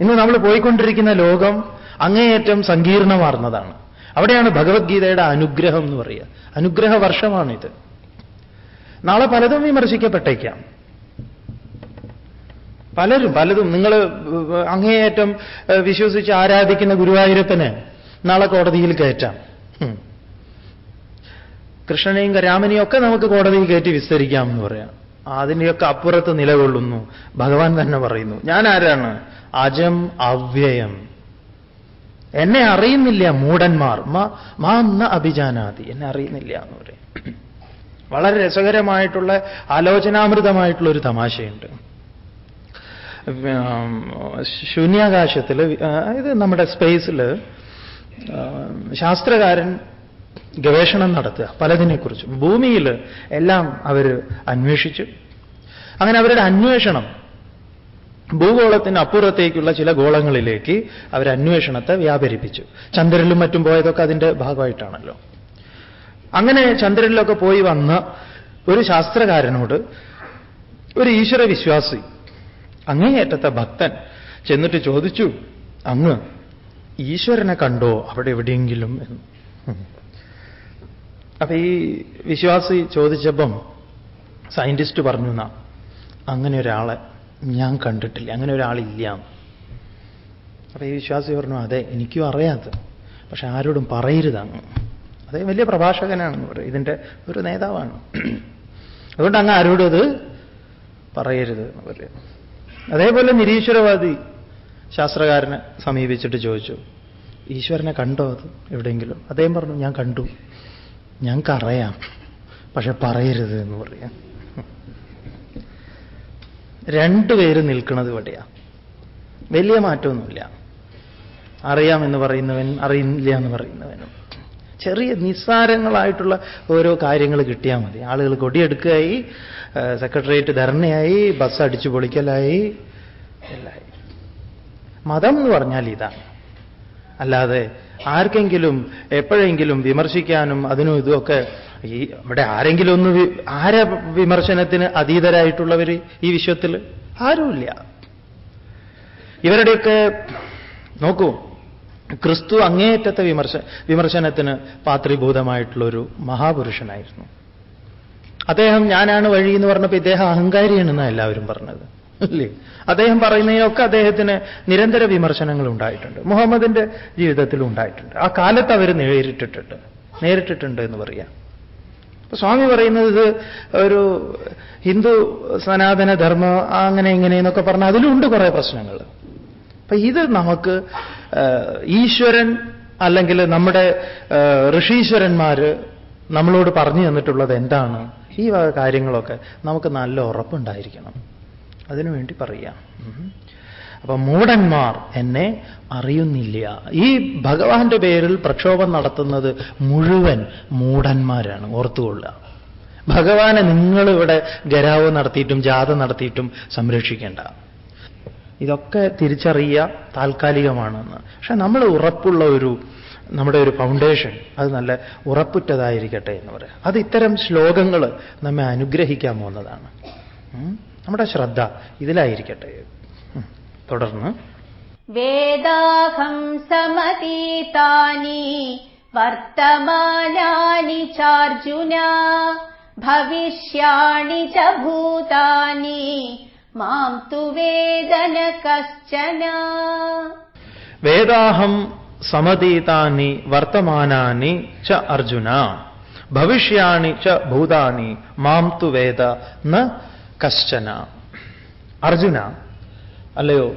ഇന്ന് നമ്മൾ പോയിക്കൊണ്ടിരിക്കുന്ന ലോകം അങ്ങേയറ്റം സങ്കീർണമാർന്നതാണ്. അവിടെയാണ് ഭഗവത്ഗീതയുടെ അനുഗ്രഹം എന്ന് പറയുക. അനുഗ്രഹ വർഷമാണിത് നാളെ പലതും വിമർശിക്കപ്പെട്ടേക്കാം. പലരും പലതും. നിങ്ങൾ അങ്ങേയറ്റം വിശ്വസിച്ച് ആരാധിക്കുന്ന ഗുരുവായൂരപ്പന് നാളെ കോടതിയിൽ കയറ്റാം. കൃഷ്ണനെയും രാമനെയും ഒക്കെ നമുക്ക് കോടതിയിൽ കയറ്റി വിസ്തരിക്കാം എന്ന് പറയാം. അതിനെയൊക്കെ അപ്പുറത്ത് നിലകൊള്ളുന്നു. ഭഗവാൻ തന്നെ പറയുന്നു ഞാൻ ആരാണ്? അജം അവ്യയം. എന്നെ അറിയുന്നില്ല മൂടന്മാർ. മാ- മാ അഭിജാനാതി. എന്നെ അറിയുന്നില്ല എന്ന് പറയും. വളരെ രസകരമായിട്ടുള്ള ആലോചനാമൃതമായിട്ടുള്ള ഒരു തമാശയുണ്ട് ശൂന്യാകാശത്തിൽ ഇത് നമ്മുടെ സ്പേസിൽ ശാസ്ത്രകാരൻ ഗവേഷണം നടത്തുക പലതിനെക്കുറിച്ചും. ഭൂമിയിൽ എല്ലാം അവർ അന്വേഷിച്ചു അങ്ങനെ അവരുടെ അന്വേഷണം ഭൂഗോളത്തിന് അപ്പുറത്തേക്കുള്ള ചില ഗോളങ്ങളിലേക്ക് അവരന്വേഷണത്തെ വ്യാപരിപ്പിച്ചു. ചന്ദ്രനിലും മറ്റും പോയതൊക്കെ അതിന്റെ ഭാഗമായിട്ടാണല്ലോ. അങ്ങനെ ചന്ദ്രനിലൊക്കെ പോയി വന്ന ഒരു ശാസ്ത്രകാരനോട് ഒരു ഈശ്വര വിശ്വാസി അങ്ങേയറ്റത്തെ ഭക്തൻ ചെന്നിട്ട് ചോദിച്ചു അങ്ങ് ഈശ്വരനെ കണ്ടോ? അവിടെ എവിടെയെങ്കിലും? എന്ന്. അപ്പൊ ഈ വിശ്വാസി ചോദിച്ചപ്പം സയന്റിസ്റ്റ് പറഞ്ഞു എന്നാ അങ്ങനെ ഒരാളെ ഞാൻ കണ്ടിട്ടില്ല അങ്ങനെ ഒരാളില്ല. അപ്പൊ ഈ വിശ്വാസി പറഞ്ഞു അതെ എനിക്കും അറിയാത്ത പക്ഷെ ആരോടും പറയരുത് അങ്ങ്. അതേ വലിയ പ്രഭാഷകനാണെന്ന് പറയും. ഇതിന്റെ ഒരു നേതാവാണ്. അതുകൊണ്ട് അങ്ങ് ആരോടും അത് പറയരുത് എന്ന് പറയും. അതേപോലെ നിരീശ്വരവാദി ശാസ്ത്രകാരനെ സമീപിച്ചിട്ട് ചോദിച്ചു ഈശ്വരനെ കണ്ടോ അത് എവിടെയെങ്കിലും? അദ്ദേഹം പറഞ്ഞു ഞാൻ കണ്ടു. ഞങ്ങൾക്കറിയാം പക്ഷെ പറയരുത് എന്ന് പറയാം. രണ്ടുപേര് നിൽക്കുന്നത് ഇവിടെയാ. വലിയ മാറ്റമൊന്നുമില്ല. അറിയാമെന്ന് പറയുന്നവൻ അറിയില്ല എന്ന് പറയുന്നവനും. ചെറിയ നിസ്സാരങ്ങളായിട്ടുള്ള ഓരോ കാര്യങ്ങൾ കിട്ടിയാൽ മതി. ആളുകൾ കൊടിയെടുക്കുകയായി സെക്രട്ടേറിയറ്റ് ധർണയായി ബസ് അടിച്ചു പൊളിക്കലായി എല്ലായി മതം എന്ന് പറഞ്ഞാൽ ഇതാണ്. അല്ലാതെ ആർക്കെങ്കിലും എപ്പോഴെങ്കിലും വിമർശിക്കാനും അതിനും ഇതുമൊക്കെ ഈ ഇവിടെ ആരെങ്കിലും ഒന്ന് ആര വിമർശനത്തിന് അതീതരായിട്ടുള്ളവർ ഈ വിശ്വത്തിൽ? ആരുമില്ല. ഇവരുടെയൊക്കെ നോക്കൂ ക്രിസ്തു അങ്ങേയറ്റത്തെ വിമർശ വിമർശനത്തിന് പാത്രീഭൂതമായിട്ടുള്ളൊരു മഹാപുരുഷനായിരുന്നു. അദ്ദേഹം ഞാനാണ് വഴി എന്ന് പറഞ്ഞപ്പോൾ ഇദ്ദേഹം അഹങ്കാരിയാണെന്നാണ് എല്ലാവരും പറഞ്ഞത്. അല്ലേ? അദ്ദേഹം പറയുന്നതിനൊക്കെ അദ്ദേഹത്തിന് നിരന്തര വിമർശനങ്ങൾ ഉണ്ടായിട്ടുണ്ട് മുഹമ്മദിന്റെ ജീവിതത്തിലും ഉണ്ടായിട്ടുണ്ട്. ആ കാലത്ത് അവർ നേരിട്ടിട്ടുണ്ട്. നേരിട്ടിട്ടുണ്ട് എന്ന് പറയാം. സ്വാമി പറയുന്നത് ഇത് ഒരു ഹിന്ദു സനാതന ധർമ്മ അങ്ങനെ ഇങ്ങനെ എന്നൊക്കെ പറഞ്ഞാൽ അതിലുണ്ട് കുറേ പ്രശ്നങ്ങൾ അപ്പൊ ഇത് നമുക്ക് ഈശ്വരൻ അല്ലെങ്കിൽ നമ്മുടെ ഋഷീശ്വരന്മാര് നമ്മളോട് പറഞ്ഞു തന്നിട്ടുള്ളത് എന്താണ്? ഈ വക കാര്യങ്ങളൊക്കെ നമുക്ക് നല്ല ഉറപ്പുണ്ടായിരിക്കണം. അതിനുവേണ്ടി പറയാം. അപ്പൊ മൂടന്മാർ എന്നെ അറിയുന്നില്ല. ഈ ഭഗവാന്റെ പേരിൽ പ്രക്ഷോഭം നടത്തുന്നത് മുഴുവൻ മൂടന്മാരാണ് ഓർത്തുകൊള്ളുക. ഭഗവാനെ നിങ്ങളിവിടെ ഗരാവ് നടത്തിയിട്ടും ജാഥ നടത്തിയിട്ടും സംരക്ഷിക്കേണ്ട. ഇതൊക്കെ തിരിച്ചറിയുക താൽക്കാലികമാണെന്ന്. പക്ഷെ നമ്മൾ ഉറപ്പുള്ള ഒരു നമ്മുടെ ഒരു ഫൗണ്ടേഷൻ അത് നല്ല ഉറപ്പുറ്റതായിരിക്കട്ടെ എന്ന് പറയാം. അത് ഇത്തരം ശ്ലോകങ്ങൾ നമ്മെ അനുഗ്രഹിക്കാൻ പോകുന്നതാണ്. നമ്മുടെ ശ്രദ്ധ ഇതിലായിരിക്കട്ടെ. തുടർന്ന്. വേദാഹം സമതീതാനി വർത്തമാനാനി ചാർജുന ഭവിഷ്യാണി ച ഭൂതാനി മാം തു വേദന കശ്ചന വേദാഹം സമതീതാനി വർത്തമാനാനി ച അർജുന ഭവിഷ്യാണി ച ഭൂതാനി മാം തു വേദ ന കശ്ചന അർജുന അല്ലയോ?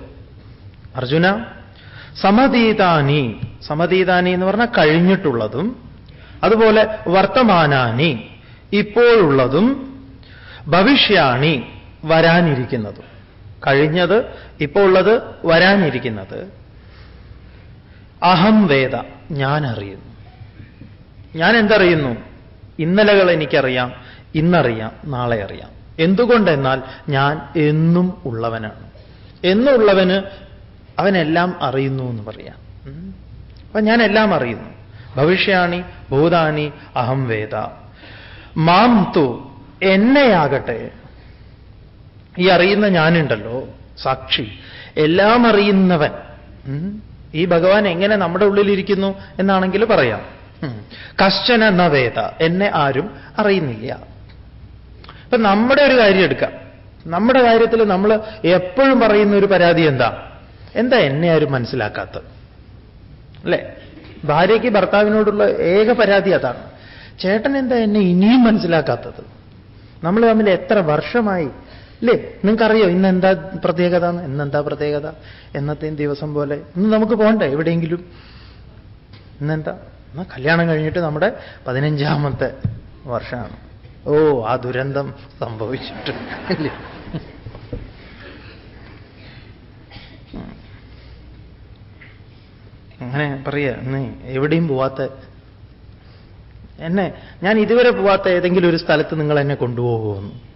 അർജുന സമതീതാനി സമതീതാനി എന്ന് പറഞ്ഞാൽ കഴിഞ്ഞിട്ടുള്ളതും അതുപോലെ വർത്തമാനാനി ഇപ്പോഴുള്ളതും ഭവിഷ്യാണി വരാനിരിക്കുന്നതും. കഴിഞ്ഞത് ഇപ്പോൾ ഉള്ളത് വരാനിരിക്കുന്നത്. അഹം വേദ ഞാൻ അറിയുന്നു ഞാൻ എന്തറിയുന്നു? ഇന്നലകൾ എനിക്കറിയാം ഇന്നറിയാം നാളെ അറിയാം. എന്തുകൊണ്ടെന്നാൽ ഞാൻ എന്നും ഉള്ളവനാണ്. എന്നുള്ളവന് അവനെല്ലാം അറിയുന്നു എന്ന് പറയാം. അപ്പൊ ഞാൻ എല്ലാം അറിയുന്നു. ഭവിഷ്യാണി ഭൂതാനി അഹം വേദ. മാം തു എന്നെയാകട്ടെ ഈ അറിയുന്ന ഞാനുണ്ടല്ലോ സാക്ഷി. എല്ലാം അറിയുന്നവൻ. ഈ ഭഗവാൻ എങ്ങനെ നമ്മുടെ ഉള്ളിലിരിക്കുന്നു എന്നാണെങ്കിൽ പറയാം. കശ്ചന വേദ എന്നെ ആരും അറിയുന്നില്ല. ഇപ്പൊ നമ്മുടെ ഒരു കാര്യം എടുക്കാം. നമ്മുടെ കാര്യത്തിൽ നമ്മൾ എപ്പോഴും പറയുന്ന ഒരു പരാതി എന്താ? എന്താ എന്നെ ആരും മനസ്സിലാക്കാത്തത്? അല്ലേ? ഭാര്യയ്ക്ക് ഭർത്താവിനോടുള്ള ഏക പരാതി അതാണ്. ചേട്ടൻ എന്താ എന്നെ ഇനിയും മനസ്സിലാക്കാത്തത്? നമ്മൾ തമ്മിൽ എത്ര വർഷമായി അല്ലേ നിങ്ങൾക്കറിയോ ഇന്ന് എന്താ പ്രത്യേകത? ഇന്നെന്താ പ്രത്യേകത? എന്നത്തെയും ദിവസം പോലെ. ഇന്ന് നമുക്ക് പോകണ്ടേ എവിടെയെങ്കിലും? ഇന്നെന്താ? എന്നാ കല്യാണം കഴിഞ്ഞിട്ട് നമ്മുടെ പതിനഞ്ചാമത്തെ വർഷമാണ്. ഓ ആ ദുരന്തം സംഭവിച്ചിട്ട്. അല്ലേ അങ്ങനെ പറയാ? നീ എവിടെയും പോവാത്ത എന്നെ ഞാൻ ഇതുവരെ പോവാത്ത ഏതെങ്കിലും ഒരു സ്ഥലത്ത് നിങ്ങൾ എന്നെ കൊണ്ടുപോകുമെന്ന്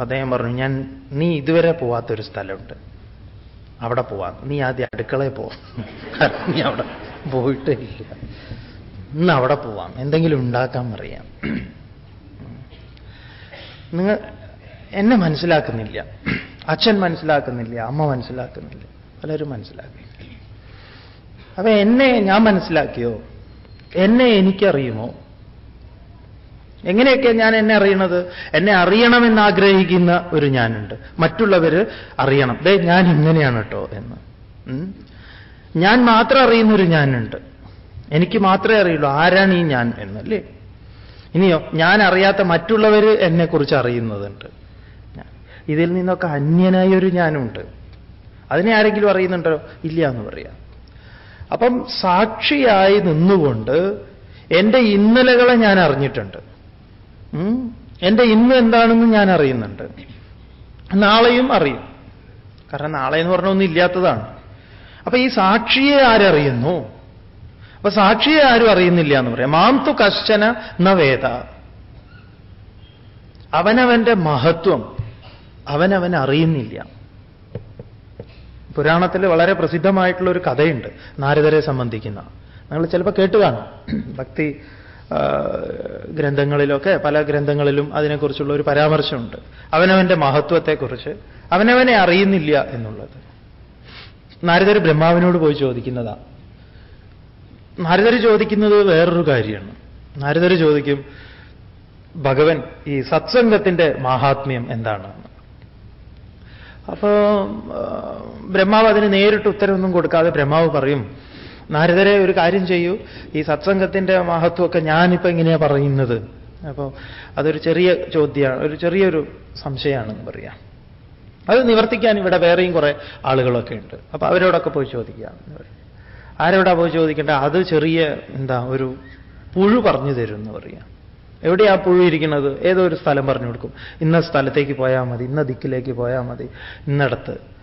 അദ്ദേഹം പറഞ്ഞു ഞാൻ നീ ഇതുവരെ പോവാത്തൊരു സ്ഥലമുണ്ട്. അവിടെ പോവാ. നീ ആദ്യം അടുക്കളയിൽ പോവാം കാരണം നീ അവിടെ പോയിട്ടേ ഇല്ല. ഇന്ന് അവിടെ പോവാം. എന്തെങ്കിലും ഉണ്ടാക്കാൻ അറിയാം നിങ്ങൾ എന്നെ മനസ്സിലാക്കുന്നില്ല. അച്ഛൻ മനസ്സിലാക്കുന്നില്ല. അമ്മ മനസ്സിലാക്കുന്നില്ല. പലരും മനസ്സിലാക്കുന്നില്ല. അപ്പൊ എന്നെ ഞാൻ മനസ്സിലാക്കിയോ? എന്നെ എനിക്കറിയുമോ? എങ്ങനെയൊക്കെ ഞാൻ എന്നെ അറിയണത്? എന്നെ അറിയണമെന്ന് ആഗ്രഹിക്കുന്ന ഒരു ഞാനുണ്ട്. മറ്റുള്ളവർ അറിയണം. ദേ ഞാൻ ഇങ്ങനെയാണ് കേട്ടോ എന്ന്. ഞാൻ മാത്രം അറിയുന്നൊരു ഞാനുണ്ട്. എനിക്ക് മാത്രമേ അറിയുള്ളൂ ആരാണ് ഈ ഞാൻ എന്നല്ലേ? ഇനിയോ ഞാൻ അറിയാത്ത മറ്റുള്ളവർ എന്നെക്കുറിച്ച് അറിയുന്നതുണ്ട്. ഇതിൽ നിന്നൊക്കെ അന്യനായ ഒരു ഞാനുണ്ട്. അതിനെ ആരെങ്കിലും അറിയുന്നുണ്ടോ? ഇല്ല എന്ന് പറയാം. അപ്പം സാക്ഷിയായി നിന്നുകൊണ്ട് എന്റെ ഇന്നലകളെ ഞാൻ അറിഞ്ഞിട്ടുണ്ട്. എന്റെ ഇന്ന് എന്താണെന്ന് ഞാൻ അറിയുന്നുണ്ട്. നാളെയും അറിയും. കാരണം നാളെ എന്ന് പറഞ്ഞ ഒന്നും ഇല്ലാത്തതാണ്. അപ്പൊ ഈ സാക്ഷിയെ ആരറിയുന്നു? അപ്പൊ സാക്ഷിയെ ആരും അറിയുന്നില്ല എന്ന് പറയാം. മാം തു കശ്ചന ന വേദ. അവനവന്റെ മഹത്വം അവനവൻ അറിയുന്നില്ല. പുരാണത്തിൽ വളരെ പ്രസിദ്ധമായിട്ടുള്ള ഒരു കഥയുണ്ട്. നാരദരെ സംബന്ധിക്കുന്ന. നിങ്ങൾ ചിലപ്പോൾ കേട്ടു കാണും. ഭക്തി ഗ്രന്ഥങ്ങളിലൊക്കെ പല ഗ്രന്ഥങ്ങളിലും അതിനെക്കുറിച്ചുള്ള ഒരു പരാമർശമുണ്ട്. അവനവന്റെ മഹത്വത്തെക്കുറിച്ച്. അവനവനെ അറിയുന്നില്ല എന്നുള്ളത്. നാരദർ ബ്രഹ്മാവിനോട് പോയി ചോദിക്കുന്നതാ. നാരദർ ചോദിക്കുന്നത് വേറൊരു കാര്യമാണ്. നാരദർ ചോദിക്കും ഭഗവൻ ഈ സത്സംഗത്തിന്റെ മാഹാത്മ്യം എന്താണ്? അപ്പോ ബ്രഹ്മാവ് അതിന് നേരിട്ട് ഉത്തരവൊന്നും കൊടുക്കാതെ ബ്രഹ്മാവ് പറയും നാരദരെ ഒരു കാര്യം ചെയ്യൂ. ഈ സത്സംഗത്തിന്റെ മഹത്വമൊക്കെ ഞാനിപ്പോ എങ്ങനെയാ പറയുന്നത്. അപ്പോൾ അതൊരു ചെറിയ ചോദ്യമാണ്. ഒരു ചെറിയൊരു സംശയമാണെന്ന് പറയാം. അത് നിവർത്തിക്കാൻ ഇവിടെ വേറെയും കുറേ ആളുകളൊക്കെ ഉണ്ട്. അപ്പോൾ അവരോടൊക്കെ പോയി ചോദിക്കുക എന്ന് പറയും. ആരോടാ പോയി ചോദിക്കേണ്ട? അത് ചെറിയ എന്താ ഒരു പുഴു പറഞ്ഞു തരും എന്ന് പറയാം. എവിടെയാ പുഴു ഇരിക്കുന്നത്? ഏതോ ഒരു സ്ഥലം പറഞ്ഞു കൊടുക്കും. ഇന്ന സ്ഥലത്തേക്ക് പോയാൽ മതി ഇന്ന ദിക്കിലേക്ക് പോയാൽ മതി ഇന്നടത്ത്.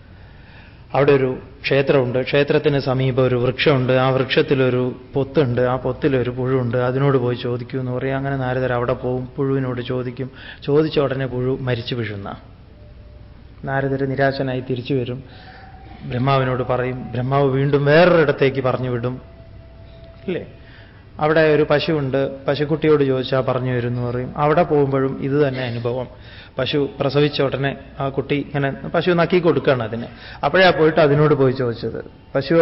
അവിടെ ഒരു ക്ഷേത്രമുണ്ട്. ക്ഷേത്രത്തിന് സമീപം ഒരു വൃക്ഷമുണ്ട്. ആ വൃക്ഷത്തിലൊരു പൊത്തുണ്ട്. ആ പൊത്തിലൊരു പുഴുണ്ട്. അതിനോട് പോയി ചോദിക്കൂ എന്ന് പറയും. അങ്ങനെ നാരദർ അവിടെ പോവും. പുഴുവിനോട് ചോദിക്കും. ചോദിച്ച ഉടനെ പുഴു മരിച്ചു വീഴുന്ന. നാരദർ നിരാശനായി തിരിച്ചു വരും. ബ്രഹ്മാവിനോട് പറയും ബ്രഹ്മാവ് വീണ്ടും വേറൊരിടത്തേക്ക് പറഞ്ഞു വിടും. ഇല്ലേ? അവിടെ ഒരു പശുവുണ്ട് പശുക്കുട്ടിയോട് ചോദിച്ചാൽ പറഞ്ഞു വരുന്നു പറയും. അവിടെ പോകുമ്പോഴും ഇത് തന്നെ അനുഭവം. പശു പ്രസവിച്ച ഉടനെ ആ കുട്ടി ഇങ്ങനെ പശു നക്കി കൊടുക്കുകയാണ് അതിന്. അപ്പോഴാ പോയിട്ട് അതിനോട് പോയി ചോദിച്ചത്. പശു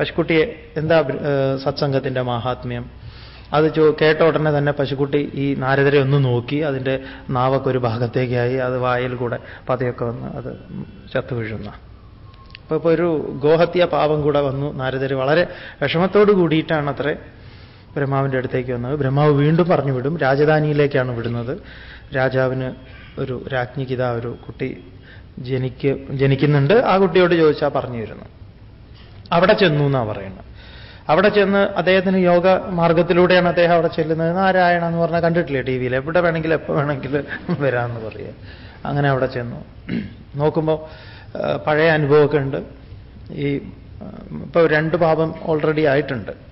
പശുക്കുട്ടിയെ എന്താ സത്സംഗത്തിന്റെ മാഹാത്മ്യം? അത് ചോ കേട്ട ഉടനെ തന്നെ പശുക്കുട്ടി ഈ നാരദരെ ഒന്ന് നോക്കി അതിന്റെ നാവൊക്കെ ഒരു ഭാഗത്തേക്കായി അത് വായിൽ കൂടെ പതയൊക്കെ വന്ന് അത് ചത്തു വീഴുന്ന. അപ്പൊ ഇപ്പൊ ഒരു ഗോഹത്യ പാപം കൂടെ വന്നു. നാരദര് വളരെ വിഷമത്തോട് കൂടിയിട്ടാണ് അത്രേ ബ്രഹ്മാവിന്റെ അടുത്തേക്ക് വന്നത്. ബ്രഹ്മാവ് വീണ്ടും പറഞ്ഞു വിടും. രാജധാനിയിലേക്കാണ് വിടുന്നത്. രാജാവിന് ഒരു രാജ്ഞിക്കിത ഒരു കുട്ടി ജനിക്ക് ജനിക്കുന്നുണ്ട്. ആ കുട്ടിയോട് ചോദിച്ചാൽ പറഞ്ഞു തരുന്നു. അവിടെ ചെന്നു എന്നാ പറയുന്നത്. അവിടെ ചെന്ന് അദ്ദേഹത്തിന് യോഗ മാർഗത്തിലൂടെയാണ് അദ്ദേഹം അവിടെ ചെല്ലുന്നത്. നാരായണ എന്ന് പറഞ്ഞാൽ കണ്ടിട്ടില്ലേ ടി വിയിൽ എവിടെ വേണമെങ്കിലും എപ്പോൾ വേണമെങ്കിലും വരാമെന്ന് പറയുക അങ്ങനെ അവിടെ ചെന്നു. നോക്കുമ്പോൾ പഴയ അനുഭവമൊക്കെ ഉണ്ട്. ഈ ഇപ്പോൾ രണ്ട് പാപം ഓൾറെഡി ആയിട്ടുണ്ട്.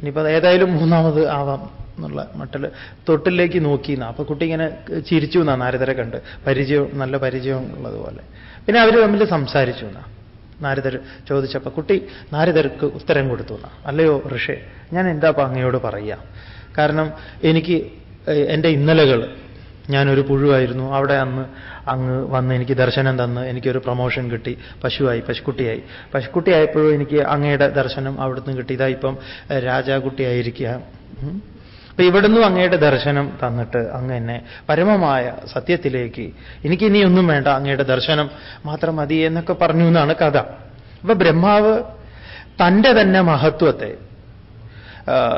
ഇനിയിപ്പോൾ ഏതായാലും മൂന്നാമത് ആവാം എന്നുള്ള മട്ടിൽ തൊട്ടിലേക്ക് നോക്കിയെന്ന അപ്പൊ കുട്ടി ഇങ്ങനെ ചിരിച്ചു എന്നാ നാരദരെ കണ്ട്. പരിചയം നല്ല പരിചയം ഉള്ളതുപോലെ. പിന്നെ അവർ തമ്മിൽ സംസാരിച്ചു എന്നാ നാരദർ ചോദിച്ചപ്പോൾ കുട്ടി നാരിതർക്ക് ഉത്തരം കൊടുത്തു എന്നാ അല്ലയോ ഋഷേ ഞാൻ എന്താ അങ്ങയോട് പറയുക കാരണം എനിക്ക് എന്റെ ഇന്നലകൾ ഞാനൊരു പുഴുവായിരുന്നു. അവിടെ അന്ന് അങ്ങ് വന്ന് എനിക്ക് ദർശനം തന്ന് എനിക്കൊരു പ്രൊമോഷൻ കിട്ടി. പശുവായി പശുക്കുട്ടിയായി. പശുക്കുട്ടിയായപ്പോഴും എനിക്ക് അങ്ങയുടെ ദർശനം അവിടുന്ന് കിട്ടി. ഇതാ ഇപ്പം രാജാകുട്ടിയായിരിക്കുക. അപ്പൊ ഇവിടുന്ന് അങ്ങയുടെ ദർശനം തന്നിട്ട് അങ്ങ് എന്നെ പരമമായ സത്യത്തിലേക്ക് എനിക്ക് ഇനി ഒന്നും വേണ്ട അങ്ങയുടെ ദർശനം മാത്രം മതി എന്നൊക്കെ പറഞ്ഞു എന്നാണ് കഥ. അപ്പൊ ബ്രഹ്മാവ് തന്റെ തന്നെ മഹത്വത്തെ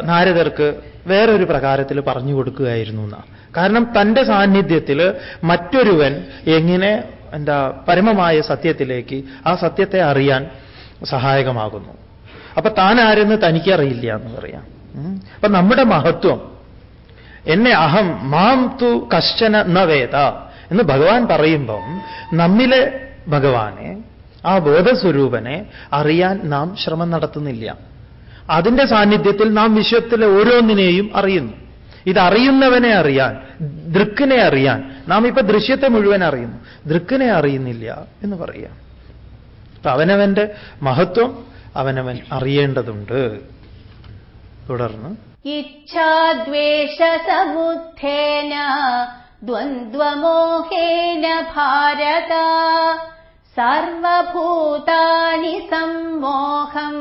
നാരദർക്ക് വേറൊരു പ്രകാരത്തിൽ പറഞ്ഞു കൊടുക്കുകയായിരുന്നു എന്നാ. കാരണം തന്റെ സാന്നിധ്യത്തിൽ മറ്റൊരുവൻ എങ്ങനെ എന്താ പരമമായ സത്യത്തിലേക്ക് ആ സത്യത്തെ അറിയാൻ സഹായകമാകുന്നു. അപ്പൊ താൻ ആരെന്ന് തനിക്കറിയില്ല എന്ന് പറയാം. അപ്പൊ നമ്മുടെ മഹത്വം എന്നെ അഹം മാം തു കശ്ചന ന വേദ എന്ന് ഭഗവാൻ പറയുമ്പം നമ്മിലെ ഭഗവാനെ ആ ബോധസ്വരൂപനെ അറിയാൻ നാം ശ്രമം നടത്തുന്നില്ല. അതിന്റെ സാന്നിധ്യത്തിൽ നാം വിശ്വത്തിലെ ഓരോന്നിനെയും അറിയുന്നു. ഇതറിയുന്നവനെ അറിയാൻ ദൃക്കിനെ അറിയാൻ. നാം ഇപ്പൊ ദൃശ്യത്തെ മുഴുവൻ അറിയുന്നു. ദൃക്കിനെ അറിയുന്നില്ല എന്ന് പറയാം. അപ്പൊ അവനവന്റെ മഹത്വം അവനവൻ അറിയേണ്ടതുണ്ട്. തുടർന്ന്. ഇച്ഛാദ്വേഷസമുദ്ധേന ദ്വന്ദ്വമോഹേന ഭാരത സർവഭൂതാനി സമ്മോഹം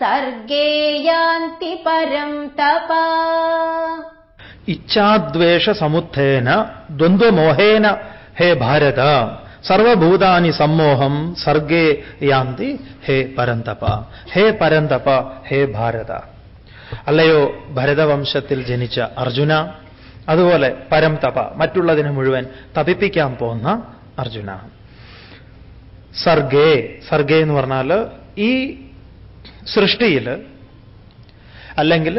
സർഗേയാന്തി പരം തപ. ഇച്ഛാദ്വേഷ സമുത്ഥേന ദ്വന്ദ്വമോഹേന ഹേ ഭാരത സർവഭൂതാനി സമ്മോഹം സർഗേ യാന്തി ഹേ പരന്തപ. ഹേ പരന്തപ ഹേ ഭാരത. അല്ലയോ ഭരതവംശത്തിൽ ജനിച്ച അർജുന അതുപോലെ പരം തപ മറ്റുള്ളതിനെ മുഴുവൻ തപിപ്പിക്കാൻ പോകുന്ന അർജുന. സർഗേ സർഗേ എന്ന് പറഞ്ഞാൽ ഈ സൃഷ്ടിയിൽ അല്ലെങ്കിൽ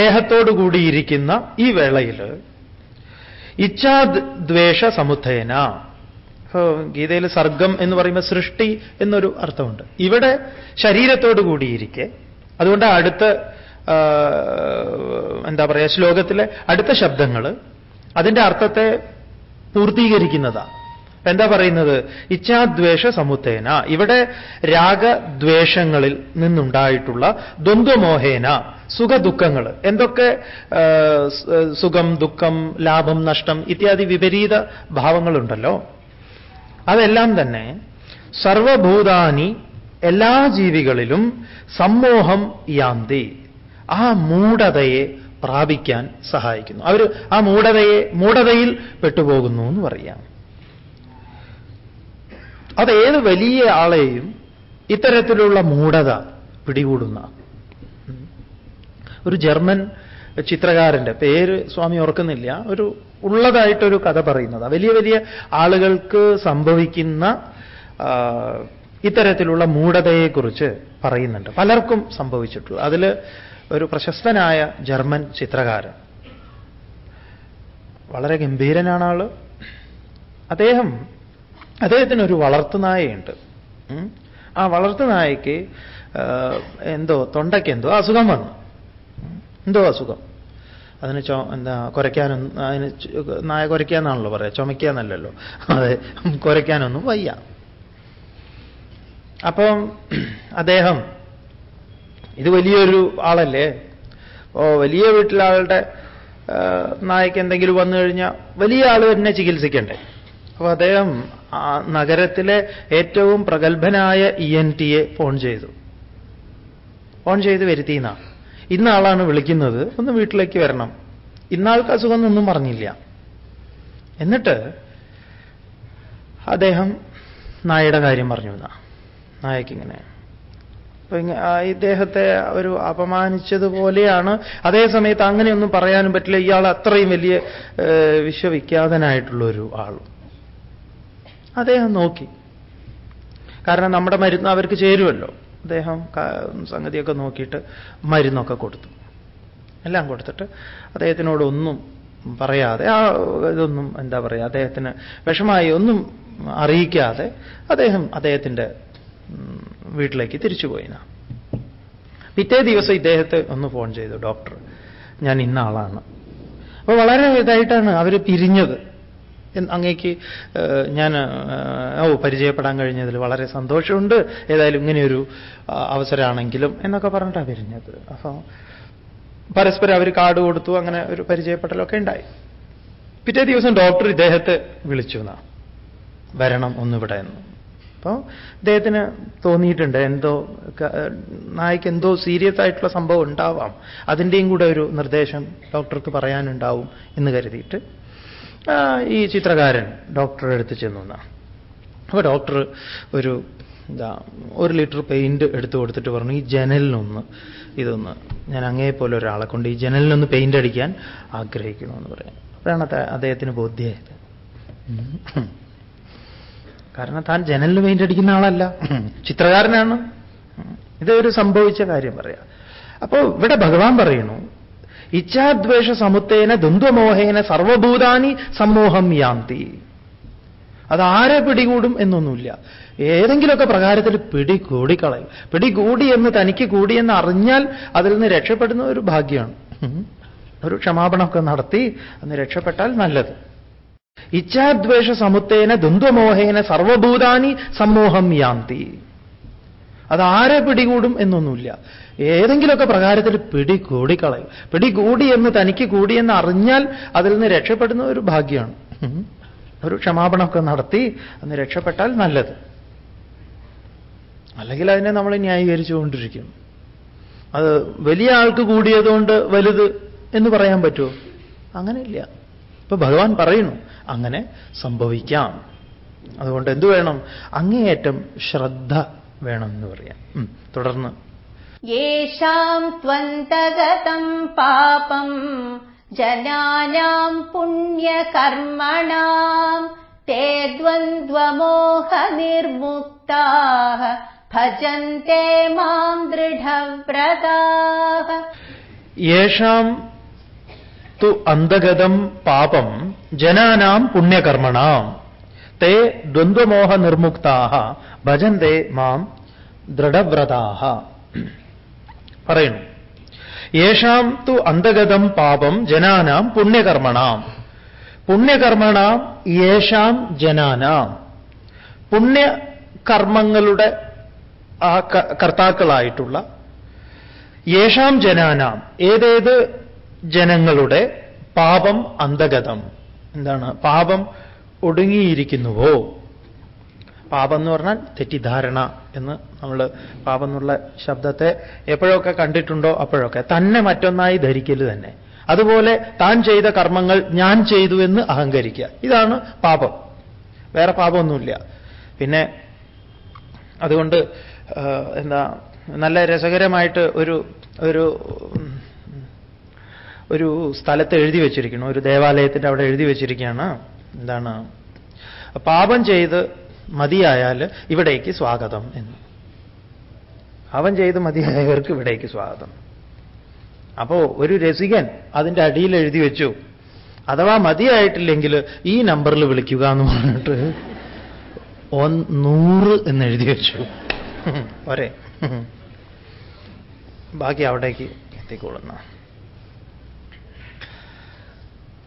ദേഹത്തോടു കൂടിയിരിക്കുന്ന ഈ വേളയിൽ ഇച്ഛാദ്വേഷ സമുദ്ധേന ഗീതയിൽ സർഗം എന്ന് പറയുമ്പോൾ സൃഷ്ടി എന്നൊരു അർത്ഥമുണ്ട്. ഇവിടെ ശരീരത്തോടു കൂടിയിരിക്കെ അതുകൊണ്ട് അടുത്ത എന്താ പറയുക ശ്ലോകത്തിലെ അടുത്ത ശബ്ദങ്ങൾ അതിന്റെ അർത്ഥത്തെ പൂർത്തീകരിക്കുന്നതാണ്. എന്താ പറയുന്നത്? ഇച്ഛാദ്വേഷ സമുത്തേന ഇവിടെ രാഗദ്വേഷങ്ങളിൽ നിന്നുണ്ടായിട്ടുള്ള ദ്വന്ദ്വമോഹേന സുഖദുഃഖങ്ങൾ. എന്തൊക്കെ സുഖം ദുഃഖം ലാഭം നഷ്ടം ഇത്യാദി വിപരീത ഭാവങ്ങളുണ്ടല്ലോ. അതെല്ലാം തന്നെ സർവഭൂതാനി എല്ലാ ജീവികളിലും സമ്മോഹം യാന്തി. ആ മൂഢതയെ പ്രാപിക്കാൻ സഹായിക്കുന്നു. അവർ ആ മൂഢതയെ മൂഢതയിൽ പെട്ടുപോകുന്നു എന്ന് പറയാം. അത് ഏത് വലിയ ആളെയും ഇത്തരത്തിലുള്ള മൂഢത പിടികൂടുന്ന. ഒരു ജർമ്മൻ ചിത്രകാരന്റെ പേര് സ്വാമി ഓർക്കുന്നില്ല. ഒരു ഉള്ളതായിട്ടൊരു കഥ പറയുന്നത്. വലിയ വലിയ ആളുകൾക്ക് സംഭവിക്കുന്ന ഇത്തരത്തിലുള്ള മൂഢതയെക്കുറിച്ച് പറയുന്നുണ്ട്. പലർക്കും സംഭവിച്ചിട്ടുള്ളൂ. അതിൽ ഒരു പ്രശസ്തനായ ജർമ്മൻ ചിത്രകാരൻ. വളരെ ഗംഭീരനാണ് ആൾ. അദ്ദേഹം അദ്ദേഹത്തിന് ഒരു വളർത്തുനായയുണ്ട് ആ വളർത്തു നായക്ക് എന്തോ തൊണ്ടയ്ക്ക് എന്തോ അസുഖം വന്നു. എന്തോ അസുഖം. അതിന് ചോ എന്താ കുരയ്ക്കാനൊന്നും അതിന് നായ കുരയ്ക്കാന്നാണല്ലോ പറയാ ചുമയ്ക്കാന്നല്ലല്ലോ. അതെ കുറയ്ക്കാനൊന്നും വയ്യ. അപ്പം അദ്ദേഹം ഇത് വലിയൊരു ആളല്ലേ? ഓ വലിയ വീട്ടിലാളുടെ നായ്ക്ക് എന്തെങ്കിലും വന്നു കഴിഞ്ഞാൽ വലിയ ആൾ തന്നെ ചികിത്സിക്കണ്ടേ? അപ്പൊ അദ്ദേഹം നഗരത്തിലെ ഏറ്റവും പ്രഗത്ഭനായ ഇ എൻ ടിയെ ഫോൺ ചെയ്തു. ഫോൺ ചെയ്ത് വരുത്തിയെന്ന. ഇന്ന ആളാണ് വിളിക്കുന്നത്. ഒന്ന് വീട്ടിലേക്ക് വരണം. ഇന്നാൾക്ക് അസുഖം എന്നൊന്നും പറഞ്ഞില്ല. എന്നിട്ട് അദ്ദേഹം നായയുടെ കാര്യം പറഞ്ഞു എന്നാ. നായക്കിങ്ങനെ അപ്പൊ ഇദ്ദേഹത്തെ ഒരു അപമാനിച്ചതുപോലെയാണ്. അതേസമയത്ത് അങ്ങനെയൊന്നും പറയാനും പറ്റില്ല. ഇയാൾ അത്രയും വലിയ വിശ്വവിഖ്യാതനായിട്ടുള്ള ഒരു ആളും. അദ്ദേഹം നോക്കി. കാരണം നമ്മുടെ മരുന്ന് അവർക്ക് ചേരുമല്ലോ അദ്ദേഹം സംഗതിയൊക്കെ നോക്കിയിട്ട് മരുന്നൊക്കെ കൊടുത്തു. എല്ലാം കൊടുത്തിട്ട് അദ്ദേഹത്തിനോടൊന്നും പറയാതെ ആ ഇതൊന്നും എന്താ പറയുക അദ്ദേഹത്തിന് വിഷമായി ഒന്നും അറിയിക്കാതെ അദ്ദേഹം അദ്ദേഹത്തിന്റെ വീട്ടിലേക്ക് തിരിച്ചുപോയിന പിറ്റേ ദിവസം ഇദ്ദേഹത്തെ ഒന്ന് ഫോൺ ചെയ്തു ഡോക്ടർ ഞാൻ ഇന്ന ആളാണ് അപ്പോൾ വളരെ ഇതായിട്ടാണ് അവർ പിരിഞ്ഞത്. അങ്ങേക്ക് ഞാൻ ഓ പരിചയപ്പെടാൻ കഴിഞ്ഞതിൽ വളരെ സന്തോഷമുണ്ട്. ഏതായാലും ഇങ്ങനെയൊരു അവസരമാണെങ്കിലും എന്നൊക്കെ പറഞ്ഞിട്ടാണ് പിരിഞ്ഞത് അപ്പോൾ പരസ്പരം അവർ കാർഡ് കൊടുത്തു അങ്ങനെ ഒരു പരിചയപ്പെട്ടലൊക്കെ ഉണ്ടായി. പിറ്റേ ദിവസം ഡോക്ടർ ഇദ്ദേഹത്തെ വിളിച്ചു എന്നാ. വരണം ഒന്നിവിടെ എന്ന്. അപ്പോൾ ഇദ്ദേഹത്തിന് തോന്നിയിട്ടുണ്ട് എന്തോ നായ്ക്ക് എന്തോ സീരിയസ് ആയിട്ടുള്ള സംഭവം ഉണ്ടാവാം. അതിന്റെയും കൂടെ ഒരു നിർദ്ദേശം ഡോക്ടർക്ക് പറയാനുണ്ടാവും എന്ന് കരുതിയിട്ട് ഈ ചിത്രകാരൻ ഡോക്ടറെ അടുത്ത് ചെന്നു എന്നാണ് അപ്പോൾ ഡോക്ടർ ഒരു എന്താ ഒരു ലിറ്റർ പെയിന്റ് എടുത്തു കൊടുത്തിട്ട് പറഞ്ഞു ഈ ജനലിനൊന്ന് ഇതൊന്ന് ഞാൻ അങ്ങേ പോലെ ഒരാളെ കൊണ്ട് ഈ ജനലിനൊന്ന് പെയിന്റ് അടിക്കാൻ ആഗ്രഹിക്കണമെന്ന് പറയാം അപ്പോഴാണ് അദ്ദേഹത്തിന് ബോധ്യമായത് കാരണം താൻ ജനലിന് പെയിന്റ് അടിക്കുന്ന ആളല്ല. ചിത്രകാരനാണ്. ഇതൊരു സംഭവിച്ച കാര്യം പറയാം. അപ്പോൾ ഇവിടെ ഭഗവാൻ പറയുന്നു ഇച്ഛാദ്വേഷ സമുത്തേന ദ്വന്ദ്വമോഹേന സർവഭൂതാനി സമ്മോഹം യാന്തി. അതാരെ പിടികൂടും എന്നൊന്നുമില്ല. ഏതെങ്കിലുമൊക്കെ പ്രകാരത്തിൽ പിടികൂടിക്കളയും. പിടികൂടി എന്ന് തനിക്ക് കൂടിയെന്ന് അറിഞ്ഞാൽ അതിൽ നിന്ന് രക്ഷപ്പെടുന്ന ഒരു ഭാഗ്യമാണ്. ഒരു ക്ഷമാപണമൊക്കെ നടത്തി അന്ന് രക്ഷപ്പെട്ടാൽ നല്ലത്. ഇച്ഛാദ്വേഷ സമുത്തേന ദ്വന്ദ്വമോഹേന സർവഭൂതാനി സമ്മോഹം യാന്തി. അതാരെ പിടികൂടും എന്നൊന്നുമില്ല. ഏതെങ്കിലുമൊക്കെ പ്രകാരത്തിൽ പിടികൂടിക്കളയും. പിടികൂടി എന്ന് തനിക്ക് കൂടിയെന്ന് അറിഞ്ഞാൽ അതിൽ നിന്ന് രക്ഷപ്പെടുന്ന ഒരു ഭാഗ്യമാണ്. ഒരു ക്ഷമാപണമൊക്കെ നടത്തി അന്ന് രക്ഷപ്പെട്ടാൽ നല്ലത്. അല്ലെങ്കിൽ അതിനെ നമ്മൾ ന്യായീകരിച്ചുകൊണ്ടിരിക്കും. അത് വലിയ ആൾക്ക് കൂടിയതുകൊണ്ട് വലുത് എന്ന് പറയാൻ പറ്റുമോ? അങ്ങനെയില്ല. ഇപ്പൊ ഭഗവാൻ പറയുന്നു അങ്ങനെ സംഭവിക്കാം. അതുകൊണ്ട് എന്തു വേണം? അങ്ങേയറ്റം ശ്രദ്ധ വേണം എന്ന് പറയാം തുടർന്ന് യേഷാം ത്വന്തഗതം പാപം ജനാനാം പുണ്യകർമ്മണാം തേ ദ്വന്ദ്വമോഹനിർമുക്താः ഭജന്തെ മാം ദൃഢവ്രതാः യേഷാം തു അന്തഗതം പാപം ജനാനാം പുണ്യകർമ്മണാം തേ ദ്വന്ദ്വമോഹ നിർമുക്താഹ ഭജന്തേ മാം ദൃഢവ്രതാഹ പറയുന്നു. യേഷാം തു അന്തഗതം പാപം ജനാനാം പുണ്യകർമ്മണാം. പുണ്യകർമ്മണാം യേഷാം ജനാനാം. പുണ്യകർമ്മങ്ങളുടെ ആ കർത്താക്കളായിട്ടുള്ള യേഷാം ജനാനാം ഏതേത് ജനങ്ങളുടെ പാപം അന്തഗതം എന്താണ്? പാപം ഒടുങ്ങിയിരിക്കുന്നുവോ? പാപം എന്ന് പറഞ്ഞാൽ തെറ്റിദ്ധാരണ. എന്ന് നമ്മൾ പാപം എന്നുള്ള ശബ്ദത്തെ എപ്പോഴൊക്കെ കണ്ടിട്ടുണ്ടോ അപ്പോഴൊക്കെ. തന്നെ മറ്റൊന്നായി ധരിക്കൽ തന്നെ. അതുപോലെ താൻ ചെയ്ത കർമ്മങ്ങൾ ഞാൻ ചെയ്തു എന്ന് അഹങ്കരിക്കുക. ഇതാണ് പാപം. വേറെ പാപമൊന്നുമില്ല. പിന്നെ അതുകൊണ്ട് എന്താ നല്ല രസകരമായിട്ട് ഒരു ഒരു ഒരു സ്ഥലത്ത് എഴുതി വെച്ചിരിക്കണം ഒരു ദേവാലയത്തിന്റെ അവിടെ എഴുതി വെച്ചിരിക്കുകയാണ്. എന്താണ്? പാപം ചെയ്ത് മതിയായാൽ ഇവിടേക്ക് സ്വാഗതം എന്ന്. അവൻ ചെയ്ത് മതിയായവർക്ക് ഇവിടേക്ക് സ്വാഗതം. അപ്പോ ഒരു രസികൻ അതിന്റെ അടിയിൽ എഴുതി വെച്ചു. അഥവാ മതിയായിട്ടില്ലെങ്കിൽ ഈ നമ്പറിൽ വിളിക്കുക എന്ന് പറഞ്ഞിട്ട് നൂറ് എന്ന് എഴുതി വെച്ചു. പോരെ ബാക്കി അവിടേക്ക് എത്തിക്കൊള്ളുന്ന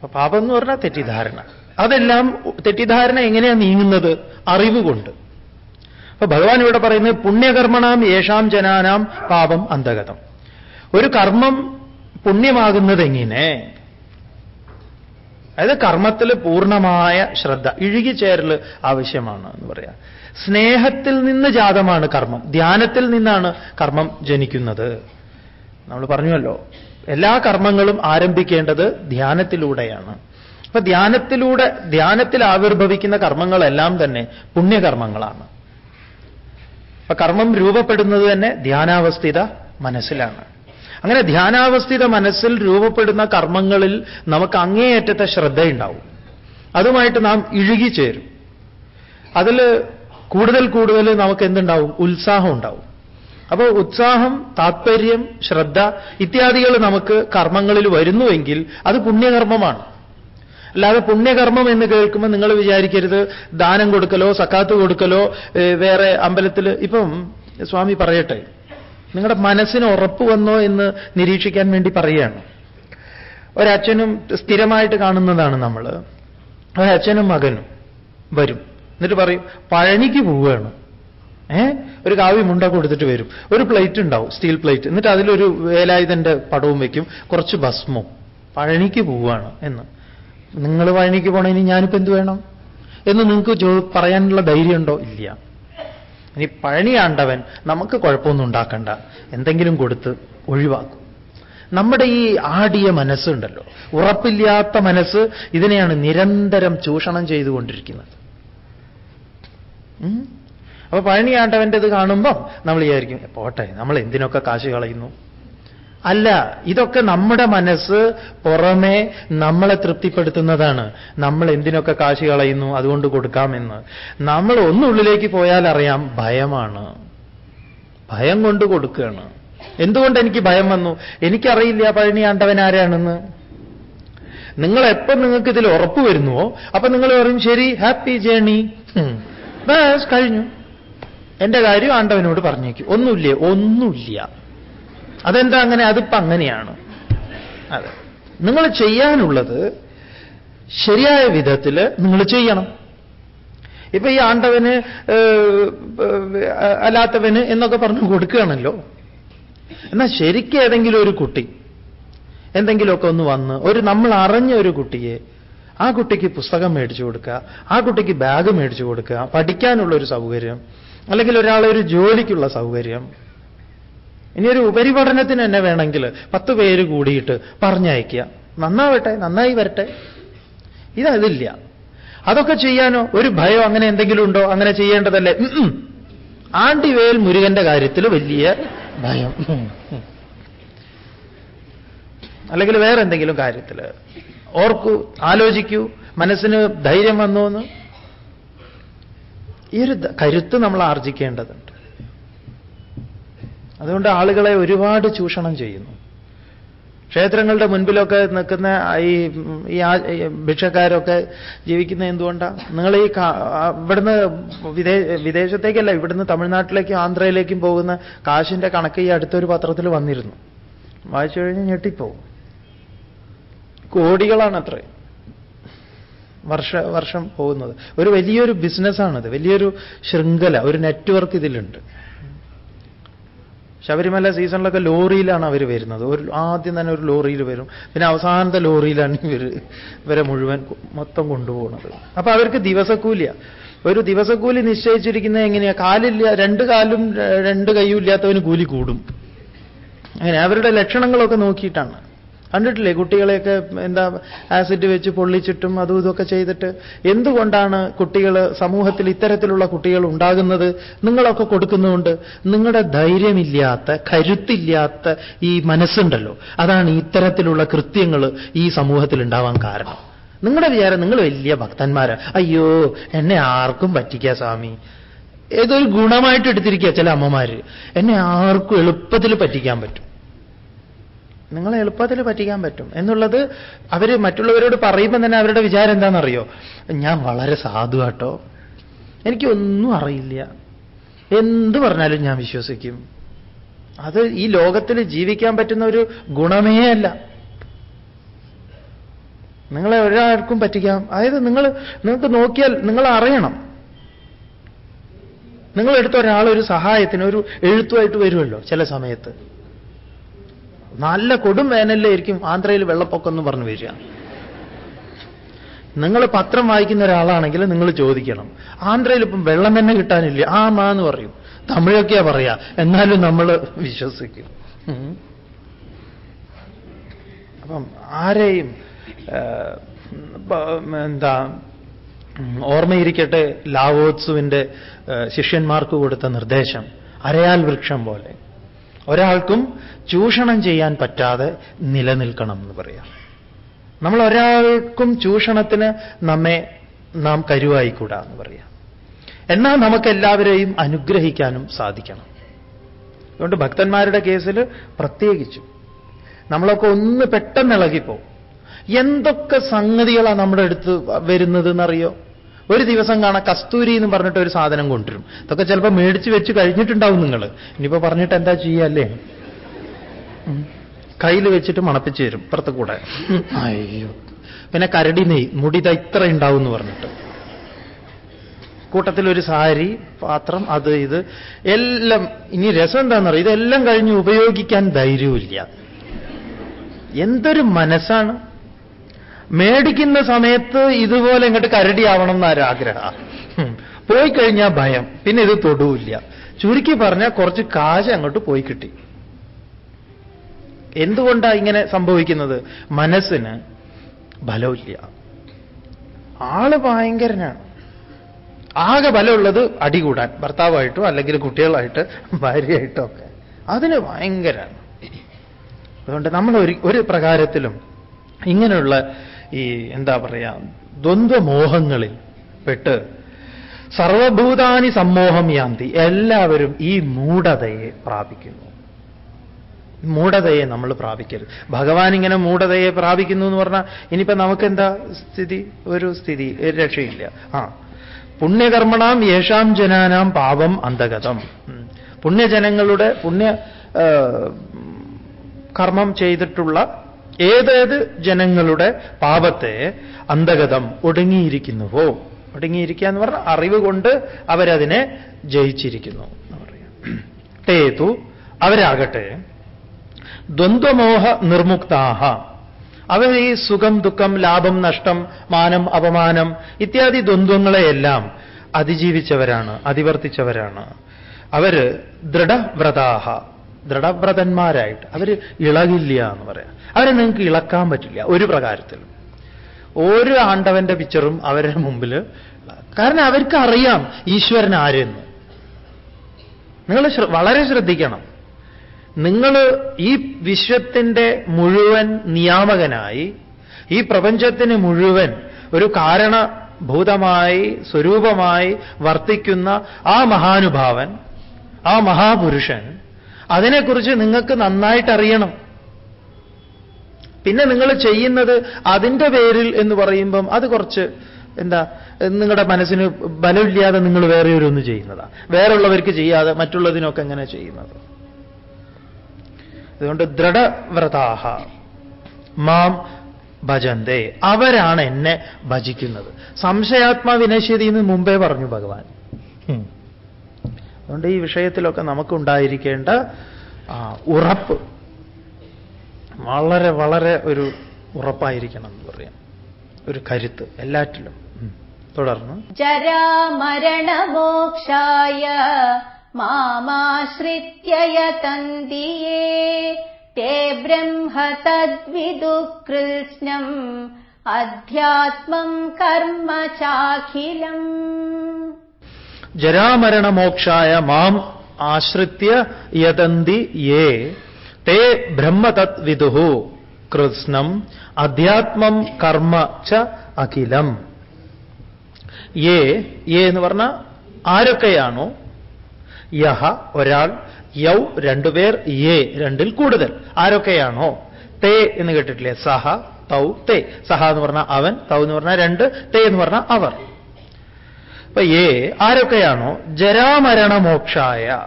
പാപം എന്ന് പറഞ്ഞാൽ തെറ്റിദ്ധാരണ. അതെല്ലാം തെറ്റിദ്ധാരണ എങ്ങനെയാണ് നീങ്ങുന്നത്? അറിവ് കൊണ്ട് അപ്പൊ ഭഗവാൻ ഇവിടെ പറയുന്നത് പുണ്യകർമ്മണാം യേഷാം ജനാനാം പാപം അന്തഗതം. ഒരു കർമ്മം പുണ്യമാകുന്നത് എങ്ങനെ അതായത് കർമ്മത്തിൽ പൂർണമായ ശ്രദ്ധ ഇഴുകിച്ചേരൽ ആവശ്യമാണ് എന്ന് പറയാ. സ്നേഹത്തിൽ നിന്ന് ജാതമാണ് കർമ്മം ധ്യാനത്തിൽ നിന്നാണ് കർമ്മം ജനിക്കുന്നത്. നമ്മൾ പറഞ്ഞുവല്ലോ എല്ലാ കർമ്മങ്ങളും ആരംഭിക്കേണ്ടത് ധ്യാനത്തിലൂടെയാണ്. അപ്പൊ ധ്യാനത്തിലൂടെ ധ്യാനത്തിൽ ആവിർഭവിക്കുന്ന കർമ്മങ്ങളെല്ലാം തന്നെ പുണ്യകർമ്മങ്ങളാണ്. അപ്പൊ കർമ്മം രൂപപ്പെടുന്നത് തന്നെ ധ്യാനാവസ്ഥിത മനസ്സിലാണ്. അങ്ങനെ ധ്യാനാവസ്ഥിത മനസ്സിൽ രൂപപ്പെടുന്ന കർമ്മങ്ങളിൽ നമുക്ക് അങ്ങേയറ്റത്തെ ശ്രദ്ധയുണ്ടാവും. അതുമായിട്ട് നാം ഇഴുകിച്ചേരും. അതിൽ കൂടുതൽ കൂടുതൽ നമുക്ക് എന്തുണ്ടാവും? ഉത്സാഹം ഉണ്ടാവും. അപ്പോൾ ഉത്സാഹം താത്പര്യം ശ്രദ്ധ ഇത്യാദികൾ നമുക്ക് കർമ്മങ്ങളിൽ വരുന്നുവെങ്കിൽ അത് പുണ്യകർമ്മമാണ്. അല്ലാതെ പുണ്യകർമ്മം എന്ന് കേൾക്കുമ്പോൾ നിങ്ങൾ വിചാരിക്കരുത്. ദാനം കൊടുക്കലോ സക്കാത്ത് കൊടുക്കലോ വേറെ അമ്പലത്തിൽ ഇപ്പം സ്വാമി പറയട്ടെ നിങ്ങളുടെ മനസ്സിന് ഉറപ്പ് വന്നോ എന്ന് നിരീക്ഷിക്കാൻ വേണ്ടി പറയുകയാണ്. ഒരച്ഛനും സ്ഥിരമായിട്ട് കാണുന്നതാണ് നമ്മൾ. ഒരച്ഛനും മകനും വരും. എന്നിട്ട് പറയും പഴനിക്ക് പോവുകയാണ്. ഏ? ഒരു കാവ്യ മുണ്ട കൊടുത്തിട്ട് വരും. ഒരു പ്ലേറ്റ് ഉണ്ടാവും സ്റ്റീൽ പ്ലേറ്റ്. എന്നിട്ട് അതിലൊരു വേലായുധന്റെ പടവും വയ്ക്കും കുറച്ച് ഭസ്മവും പഴനിക്ക് പോവുകയാണ് എന്ന്. നിങ്ങൾ പഴനിക്ക് പോണേന് ഞാനിപ്പോ എന്ത് വേണം? എന്ന് നിങ്ങൾക്ക് പറയാനുള്ള ധൈര്യമുണ്ടോ? ഇല്ല. ഇനി പഴനിയാണ്ടവൻ നമുക്ക് കുഴപ്പമൊന്നും ഉണ്ടാക്കണ്ട. എന്തെങ്കിലും കൊടുത്ത് ഒഴിവാക്കും. നമ്മുടെ ഈ ആടിയ മനസ്സുണ്ടല്ലോ ഉറപ്പില്ലാത്ത മനസ്സ് ഇതിനെയാണ് നിരന്തരം ചൂഷണം ചെയ്തുകൊണ്ടിരിക്കുന്നത്. അപ്പൊ പഴനിയാണ്ടവന്റെ ഇത് കാണുമ്പം നമ്മൾ വിചാരിക്കും പോട്ടെ നമ്മൾ എന്തിനൊക്കെ കാശ് കളയുന്നു? അല്ല ഇതൊക്കെ നമ്മുടെ മനസ്സ് പുറമെ നമ്മളെ തൃപ്തിപ്പെടുത്തുന്നതാണ്. നമ്മൾ എന്തിനൊക്കെ കാശ് കളയുന്നു അതുകൊണ്ട് കൊടുക്കാമെന്ന്. നമ്മൾ ഒന്നുള്ളിലേക്ക് പോയാൽ അറിയാം ഭയമാണ്. ഭയം കൊണ്ട് കൊടുക്കുകയാണ്. എന്തുകൊണ്ട് എനിക്ക് ഭയം വന്നു? എനിക്കറിയില്ല പഴനിയാണ്ടവൻ ആരാണെന്ന്. നിങ്ങൾ എപ്പം നിങ്ങൾക്ക് ഇതിൽ ഉറപ്പ് വരുന്നുവോ? അപ്പൊ നിങ്ങൾ പറയും ശരി ഹാപ്പി ജേണി. ബസ് കഴിഞ്ഞു. എന്റെ കാര്യം ആണ്ടവനോട് പറഞ്ഞേക്കും. ഒന്നുമില്ല? ഒന്നുമില്ല. അതെന്താ അങ്ങനെ? അതിപ്പോ അങ്ങനെയാണ്. അതെ. നിങ്ങൾ ചെയ്യാനുള്ളത് ശരിയായ വിധത്തിൽ നിങ്ങൾ ചെയ്യണം. ഇപ്പൊ ഈ ആണ്ടവന് അല്ലാത്തവന് എന്നൊക്കെ പറഞ്ഞു കൊടുക്കുകയാണല്ലോ. എന്നാൽ ശരിക്കും ഏതെങ്കിലും ഒരു കുട്ടി എന്തെങ്കിലുമൊക്കെ ഒന്ന് വന്ന് ഒരു നമ്മൾ അറിഞ്ഞ ഒരു കുട്ടിയെ ആ കുട്ടിക്ക് പുസ്തകം മേടിച്ചു കൊടുക്കുക ആ കുട്ടിക്ക് ബാഗ് മേടിച്ചു കൊടുക്കുക പഠിക്കാനുള്ള ഒരു സൗകര്യം അല്ലെങ്കിൽ ഒരാളെ ഒരു ജോലിക്കുള്ള സൗകര്യം ഇനി ഒരു ഉപരിപഠനത്തിന് തന്നെ വേണമെങ്കിൽ പത്ത് പേര് കൂടിയിട്ട് പറഞ്ഞയക്കുക. നന്നാവട്ടെ നന്നായി വരട്ടെ. ഇതതില്ല. അതൊക്കെ ചെയ്യാനോ ഒരു ഭയം അങ്ങനെ എന്തെങ്കിലും ഉണ്ടോ അങ്ങനെ ചെയ്യേണ്ടതല്ലേ? ആണ്ടിവേൽ മുരുകന്റെ കാര്യത്തിൽ വലിയ ഭയം. അല്ലെങ്കിൽ വേറെ എന്തെങ്കിലും കാര്യത്തിൽ. ഓർക്കൂ ആലോചിക്കൂ മനസ്സിന് ധൈര്യം വന്നു എന്ന്. ഈ ഒരു കരുത്ത് നമ്മൾ ആർജിക്കേണ്ടതുണ്ട്. അതുകൊണ്ട് ആളുകളെ ഒരുപാട് ചൂഷണം ചെയ്യുന്നു. ക്ഷേത്രങ്ങളുടെ മുൻപിലൊക്കെ നിൽക്കുന്ന ഈ ഈ ഭിക്ഷക്കാരൊക്കെ ജീവിക്കുന്ന എന്തുകൊണ്ടാണ് നിങ്ങൾ ഈ ഇവിടുന്ന് വിദേ വിദേശത്തേക്കല്ല ഇവിടുന്ന് തമിഴ്നാട്ടിലേക്കും ആന്ധ്രയിലേക്കും പോകുന്ന കാശിന്റെ കണക്ക് ഈ അടുത്തൊരു പത്രത്തിൽ വന്നിരുന്നു. വായിച്ചു കഴിഞ്ഞ് ഞെട്ടിപ്പോവും. കോടികളാണ് അത്രേ വർഷ വർഷം പോകുന്നത്. ഒരു വലിയൊരു ബിസിനസ്സാണത് വലിയൊരു ശൃംഖല ഒരു നെറ്റ്വർക്ക് ഇതിലുണ്ട്. ശബരിമല സീസണിലൊക്കെ ലോറിയിലാണ് അവർ വരുന്നത്. ഒരു ആദ്യം തന്നെ ഒരു ലോറിയിൽ വരും. പിന്നെ അവസാനത്തെ ലോറിയിലാണ് ഇവർ ഇവരെ മുഴുവൻ മൊത്തം കൊണ്ടുപോകുന്നത് അപ്പൊ അവർക്ക് ദിവസക്കൂലിയ. ഒരു ദിവസക്കൂലി നിശ്ചയിച്ചിരിക്കുന്നത് എങ്ങനെയാ? കാലില്ല രണ്ട് കാലും രണ്ട് കൈയും ഇല്ലാത്തവന് കൂലി കൂടും. അങ്ങനെ അവരുടെ ലക്ഷണങ്ങളൊക്കെ നോക്കിയിട്ടാണ്. കണ്ടിട്ടില്ലേ? കുട്ടികളെയൊക്കെ എന്താ ആസിഡ് വെച്ച് പൊള്ളിച്ചിട്ടും അതും ഇതൊക്കെ ചെയ്തിട്ട് എന്തുകൊണ്ടാണ് കുട്ടികൾ സമൂഹത്തിൽ ഇത്തരത്തിലുള്ള കുട്ടികൾ ഉണ്ടാകുന്നത്? നിങ്ങളൊക്കെ കൊടുക്കുന്നതുകൊണ്ട് നിങ്ങളുടെ ധൈര്യമില്ലാത്ത കരുത്തില്ലാത്ത ഈ മനസ്സുണ്ടല്ലോ. അതാണ് ഇത്തരത്തിലുള്ള കൃത്യങ്ങൾ ഈ സമൂഹത്തിൽ ഉണ്ടാവാൻ കാരണം. നിങ്ങളുടെ വിചാരം നിങ്ങൾ വലിയ ഭക്തന്മാരാ. അയ്യോ എന്നെ ആർക്കും പറ്റിക്കുക സ്വാമി. ഏതൊരു ഗുണമായിട്ട് എടുത്തിരിക്കുക ചില അമ്മമാര്. എന്നെ ആർക്കും എളുപ്പത്തിൽ പറ്റിക്കാൻ പറ്റും. നിങ്ങളെ എളുപ്പത്തിൽ പറ്റിക്കാൻ പറ്റും. എന്നുള്ളത് അവർ മറ്റുള്ളവരോട് പറയുമ്പോൾ തന്നെ അവരുടെ വിചാരം എന്താണെന്നറിയോ? ഞാൻ വളരെ സാധു കേട്ടോ എനിക്കൊന്നും അറിയില്ല. എന്ത് പറഞ്ഞാലും ഞാൻ വിശ്വസിക്കും. അത് ഈ ലോകത്തിൽ ജീവിക്കാൻ പറ്റുന്ന ഒരു ഗുണമേ അല്ല. നിങ്ങളെ ഒരാൾക്കും പറ്റിക്കാം. അതായത് നിങ്ങൾ നിങ്ങൾക്ക് നോക്കിയാൽ നിങ്ങൾ അറിയണം. നിങ്ങളെടുത്ത ഒരാൾ ഒരു സഹായത്തിന് ഒരു എഴുത്തുമായിട്ട് വരുമല്ലോ ചില സമയത്ത്. നല്ല കൊടും വേനലിലായിരിക്കും ആന്ധ്രയിൽ വെള്ളപ്പൊക്കം എന്ന് പറഞ്ഞു വരിക നിങ്ങൾ പത്രം വായിക്കുന്ന ഒരാളാണെങ്കിൽ നിങ്ങൾ ചോദിക്കണം ആന്ധ്രയിൽ ഇപ്പം വെള്ളം തന്നെ കിട്ടാനില്ല. ആ മാ എന്ന് പറയും. തമിഴൊക്കെയാ പറയാ. എന്നാലും നമ്മൾ വിശ്വസിക്കും. അപ്പം ആരെയും എന്താ ഓർമ്മയിരിക്കട്ടെ ലാവോത്സുവിന്റെ ശിഷ്യന്മാർക്ക് കൊടുത്ത നിർദ്ദേശം അരയാൽ വൃക്ഷം പോലെ. ഒരാൾക്കും ചൂഷണം ചെയ്യാൻ പറ്റാതെ നിലനിൽക്കണം എന്ന് പറയാം. നമ്മൾ ഒരാൾക്കും ചൂഷണത്തിന് നമ്മെ നാം കരുവായിക്കൂടാ എന്ന് പറയാം. എന്നാൽ നമുക്കെല്ലാവരെയും അനുഗ്രഹിക്കാനും സാധിക്കണം. അതുകൊണ്ട് ഭക്തന്മാരുടെ കേസിൽ പ്രത്യേകിച്ചും നമ്മളൊക്കെ ഒന്ന് പെട്ടെന്ന് ഇളകിപ്പോവും. എന്തൊക്കെ സംഗതികളാണ് നമ്മുടെ അടുത്ത് വരുന്നത് എന്നറിയോ ഒരു ദിവസം കാണാം കസ്തൂരി എന്ന് പറഞ്ഞിട്ട് ഒരു സാധനം കൊണ്ടുവരും. ഇതൊക്കെ ചിലപ്പോൾ മേടിച്ച് വെച്ച് കഴിഞ്ഞിട്ടുണ്ടാവും നിങ്ങൾ ഇനിയിപ്പോ പറഞ്ഞിട്ട് എന്താ ചെയ്യല്ലേ കയ്യിൽ വെച്ചിട്ട് മണപ്പിച്ച് തരും പുറത്ത് കൂടെ അയ്യോ. പിന്നെ കരടി നെയ് മുടി ഇത്ര ഉണ്ടാവും എന്ന് പറഞ്ഞിട്ട്. കൂട്ടത്തിൽ ഒരു സാരി പാത്രം അത് ഇത് എല്ലാം ഇനി രസം എന്താണെന്നറിയോ ഇതെല്ലാം കഴിഞ്ഞ് ഉപയോഗിക്കാൻ ധൈര്യമില്ല എന്തൊരു മനസ്സാണ്. മേടിക്കുന്ന സമയത്ത് ഇതുപോലെ ഇങ്ങോട്ട് കരടിയാവണം എന്നൊരാഗ്രഹ പോയി കഴിഞ്ഞാൽ ഭയം. പിന്നെ ഇത് തൊടുവില്ല ചുരുക്കി പറഞ്ഞാൽ കുറച്ച് കാശ് അങ്ങോട്ട് പോയി കിട്ടി. എന്തുകൊണ്ടാ ഇങ്ങനെ സംഭവിക്കുന്നത്? മനസ്സിന് ബലമില്ല. ആൾ ഭയങ്കരനാണ്. ആകെ ബലമുള്ളത് അടികൂടാൻ ഭർത്താവായിട്ടോ അല്ലെങ്കിൽ കുട്ടികളായിട്ട് ഭാര്യയായിട്ടോ ഒക്കെ. അതിന് ഭയങ്കരമാണ് അതുകൊണ്ട് നമ്മൾ ഒരു ഒരു പ്രകാരത്തിലും ഇങ്ങനെയുള്ള ഈ എന്താ പറയാ ദ്വന്ദ്വമോഹങ്ങളിൽ പെട്ട് സർവഭൂതാനി സമ്മോഹം യാന്തി എല്ലാവരും ഈ മൂഢതയെ പ്രാപിക്കുന്നു. മൂഢതയെ നമ്മൾ പ്രാപിക്കരുത്. ഭഗവാൻ ഇങ്ങനെ മൂഢതയെ പ്രാപിക്കുന്നു എന്ന് പറഞ്ഞാൽ ഇനിയിപ്പോ നമുക്കെന്താ സ്ഥിതി? ഒരു സ്ഥിതി രക്ഷയില്ല. ആ. പുണ്യകർമ്മണം യേഷാം ജനാനാം പാപം അന്തഗതം പുണ്യജനങ്ങളുടെ പുണ്യ കർമ്മം ചെയ്തിട്ടുള്ള ഏതേത് ജനങ്ങളുടെ പാപത്തെ അന്തഗതം ഒടുങ്ങിയിരിക്കുന്നുവോ? ഒടുങ്ങിയിരിക്കുക എന്ന് പറഞ്ഞാൽ അറിവ് കൊണ്ട് അവരതിനെ ജയിച്ചിരിക്കുന്നു എന്ന് പറയാം. തേതു അവരാകട്ടെ. ദ്വന്ദ്വമോഹ നിർമുക്താഹ. അവർ ഈ സുഖം ദുഃഖം ലാഭം നഷ്ടം മാനം അപമാനം ഇത്യാദി ദ്വന്ദ്വങ്ങളെയെല്ലാം അതിജീവിച്ചവരാണ് അതിവർത്തിച്ചവരാണ്. അവർ ദൃഢവ്രതാഹ ദൃഢവ്രതന്മാരായിട്ട് അവർ ഇളകില്ല എന്ന് പറയാം. അവരെ നിങ്ങൾക്ക് ഇളക്കാൻ പറ്റില്ല ഒരു പ്രകാരത്തിലും. ഒരു ആണ്ടവന്റെ പിക്ചറും അവരുടെ മുമ്പിൽ കാരണം അവർക്ക് അറിയാം ഈശ്വരൻ ആരെന്ന്. നിങ്ങൾ വളരെ ശ്രദ്ധിക്കണം. നിങ്ങൾ ഈ വിശ്വത്തിന്റെ മുഴുവൻ നിയാമകനായി ഈ പ്രപഞ്ചത്തിന് മുഴുവൻ ഒരു കാരണഭൂതമായി സ്വരൂപമായി വർത്തിക്കുന്ന ആ മഹാനുഭാവൻ ആ മഹാപുരുഷൻ അതിനെക്കുറിച്ച് നിങ്ങൾക്ക് നന്നായിട്ട് അറിയണം പിന്നെ നിങ്ങൾ ചെയ്യുന്നത് അതിന്റെ പേരിൽ എന്ന് പറയുമ്പം അത് കുറച്ച് എന്താ നിങ്ങളുടെ മനസ്സിന് ബലമില്ലാതെ നിങ്ങൾ വേറെ ഒരു ഒന്ന് ചെയ്യുന്നതാ. വേറുള്ളവർക്ക് ചെയ്യാതെ മറ്റുള്ളതിനൊക്കെ എങ്ങനെ ചെയ്യുന്നത്? അതുകൊണ്ട് ദൃഢവ്രതാഹ. മാം ഭജന്തേ. അവരാണ് എന്നെ ഭജിക്കുന്നത്. സംശയാത്മാ വിനശ്യതി എന്ന് മുമ്പേ പറഞ്ഞു ഭഗവാൻ. അതുകൊണ്ട് ഈ വിഷയത്തിലൊക്കെ നമുക്കുണ്ടായിരിക്കേണ്ട ഉറപ്പ് വളരെ വളരെ ഒരു ഉറപ്പായിരിക്കണം എന്ന് പറയാം. ഒരു കരുത്ത് എല്ലാറ്റിലും. തുടർന്ന്. ജരാമരണമോക്ഷായ मामाश्रित्य यतन्ति ये ते ब्रह्म तद्विदुः कृत्स्नम् अध्यात्मम् कर्म चाखिलम् ജരാമരണമോക്ഷായ മാം ആശ്രിത്യ യതന്തി യേ തേ ബ്രഹ്മതത് വിദുഹു കൃത്സ്നം അധ്യാത്മം കർമ്മ ച അഖിലം യേ യേ എന്ന് പറഞ്ഞ ആരൊക്കെയാണോ യഹ ഒരാൾ യൗ രണ്ടുപേർ യേ രണ്ടിൽ കൂടുതൽ. ആരൊക്കെയാണോ? തേ എന്ന് കേട്ടിട്ടില്ലേ? സഹ തൗ തേ. സഹ എന്ന് പറഞ്ഞാൽ അവൻ തൗ എന്ന് പറഞ്ഞാൽ രണ്ട് തേ എന്ന് പറഞ്ഞാൽ അവർ. അപ്പൊ ഏ ആരൊക്കെയാണോ? ജരാമരണമോക്ഷായ.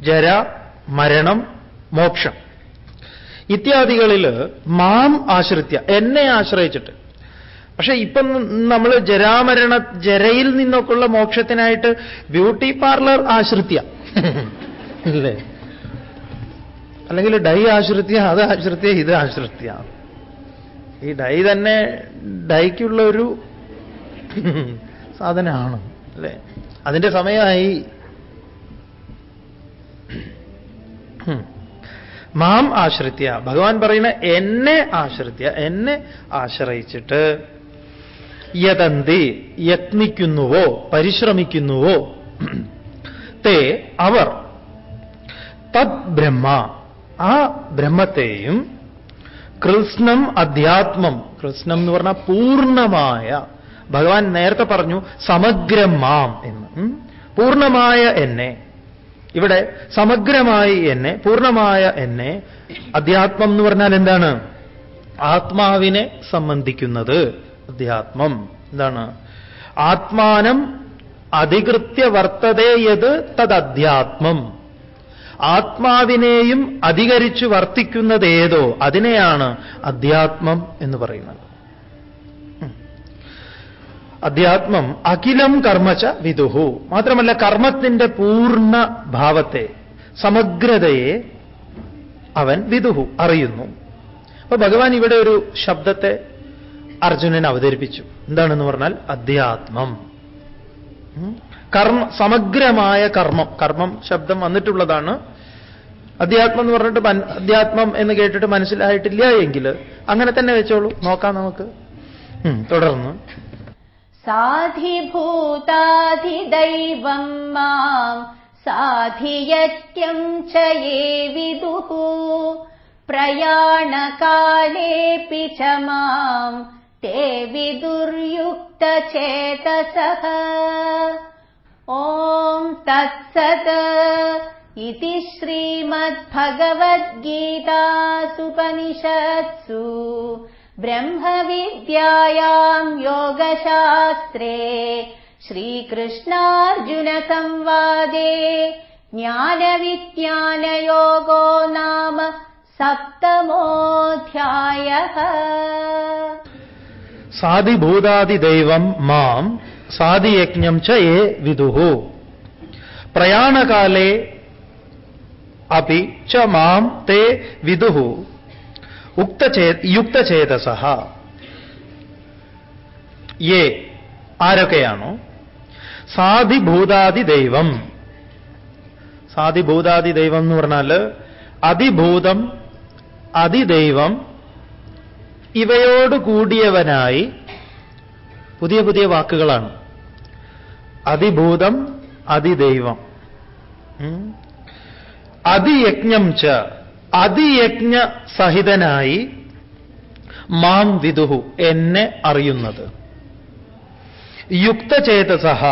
ജര മരണം മോക്ഷം. ഇത്യാദികളിൽ മാം ആശ്രിത്യ എന്നെ ആശ്രയിച്ചിട്ട്. പക്ഷെ ഇപ്പം നമ്മൾ ജരാമരണ ജരയിൽ നിന്നൊക്കെയുള്ള മോക്ഷത്തിനായിട്ട് ബ്യൂട്ടി പാർലർ ആശ്രിത്യ. അല്ലേ? അല്ലെങ്കിൽ ഡൈ ആശ്രിത്യ അത് ആശ്രിത്യ ഇത് ആശ്രിത്യ. ഈ ഡൈ തന്നെ ഡൈക്കുള്ള ഒരു സാധനമാണ്. അല്ലേ? അതിന്റെ സമയമായി. മാം ആശ്രിത്യ. ഭഗവാൻ പറയുന്ന എന്നെ ആശ്രിത്യ എന്നെ ആശ്രയിച്ചിട്ട് യതന്തി യത്നിക്കുന്നുവോ പരിശ്രമിക്കുന്നുവോ തേ അവർ. തത് ബ്രഹ്മ. ആ ബ്രഹ്മത്തെയും കൃഷ്ണം അധ്യാത്മം കൃഷ്ണം എന്ന് പറഞ്ഞാൽ പൂർണമായ ഭഗവാൻ നേരത്തെ പറഞ്ഞു സമഗ്രമാം എന്ന്. പൂർണമായ എന്നെ. ഇവിടെ സമഗ്രമായി എന്നെ പൂർണമായ എന്നെ അധ്യാത്മം എന്ന് പറഞ്ഞാൽ എന്താണ്? ആത്മാവിനെ സംബന്ധിക്കുന്നത്. അധ്യാത്മം. എന്താണ്? ആത്മാനം അധികൃത്യ വർത്തതേ യത് തദധ്യാത്മം. ആത്മാവിനെയും അധികരിച്ച് വർത്തിക്കുന്നതേതോ അതിനെയാണ് അധ്യാത്മം എന്ന് പറയുന്നത്. അധ്യാത്മം അഖിലം കർമ്മച്ച വിദുഹു. മാത്രമല്ല കർമ്മത്തിന്റെ പൂർണ ഭാവത്തെ സമഗ്രതയെ അവൻ വിദുഹു അറിയുന്നു. അപ്പൊ ഭഗവാൻ ഇവിടെ ഒരു ശബ്ദത്തെ അർജുനൻ അവതരിപ്പിച്ചു എന്താണെന്ന് പറഞ്ഞാൽ അധ്യാത്മം ഉം. കർമ്മ സമഗ്രമായ കർമ്മം കർമ്മം ശബ്ദം വന്നിട്ടുള്ളതാണ് അധ്യാത്മം എന്ന് പറഞ്ഞിട്ട് മൻ- അധ്യാത്മം എന്ന് കേട്ടിട്ട് മനസ്സിലായിട്ടില്ല എങ്കിൽ അങ്ങനെ തന്നെ വെച്ചോളൂ നോക്കാം നമുക്ക് ഉം, തുടർന്ന് साधिभूताधिदैवम् माम् साधियत्यम् च ये विदुः प्रयाणकालेऽपि च माम् ते विदुर्युक्तचेतसः। ॐ तत्सत्। इति श्रीमद्भगवद्गीतासुपनिषत्सु ब्रह्मविद्यायाम् योगशास्त्रे श्रीकृष्णार्जुनसंवादे ज्ञानविज्ञानयोगो नाम सप्तमोऽध्यायः സാധിഭൂതാദിദൈവം മാം സാധിയജ്ഞം ച ഏ വിദുഹു. പ്രയാണകാലേ അപ്പി ച മാം തേ വിദുഹു. ഉക്തചേ യുക്തചേതസ യേ ആരൊക്കെയാണോ? സാധിഭൂതാദിദൈവം സാധിഭൂതാദിദൈവം എന്ന് പറഞ്ഞാൽ അതിഭൂതം അതിദൈവം ഇവയോട് കൂടിയവനായി പുതിയ പുതിയ വാക്കുകളാണ്. അതിഭൂതം അതിദൈവം. അതിയജ്ഞം ച അതിയജ്ഞ സഹിതനായി മാം വിദുഹു എന്നെ അറിയുന്നത്. യുക്തചേതസഹ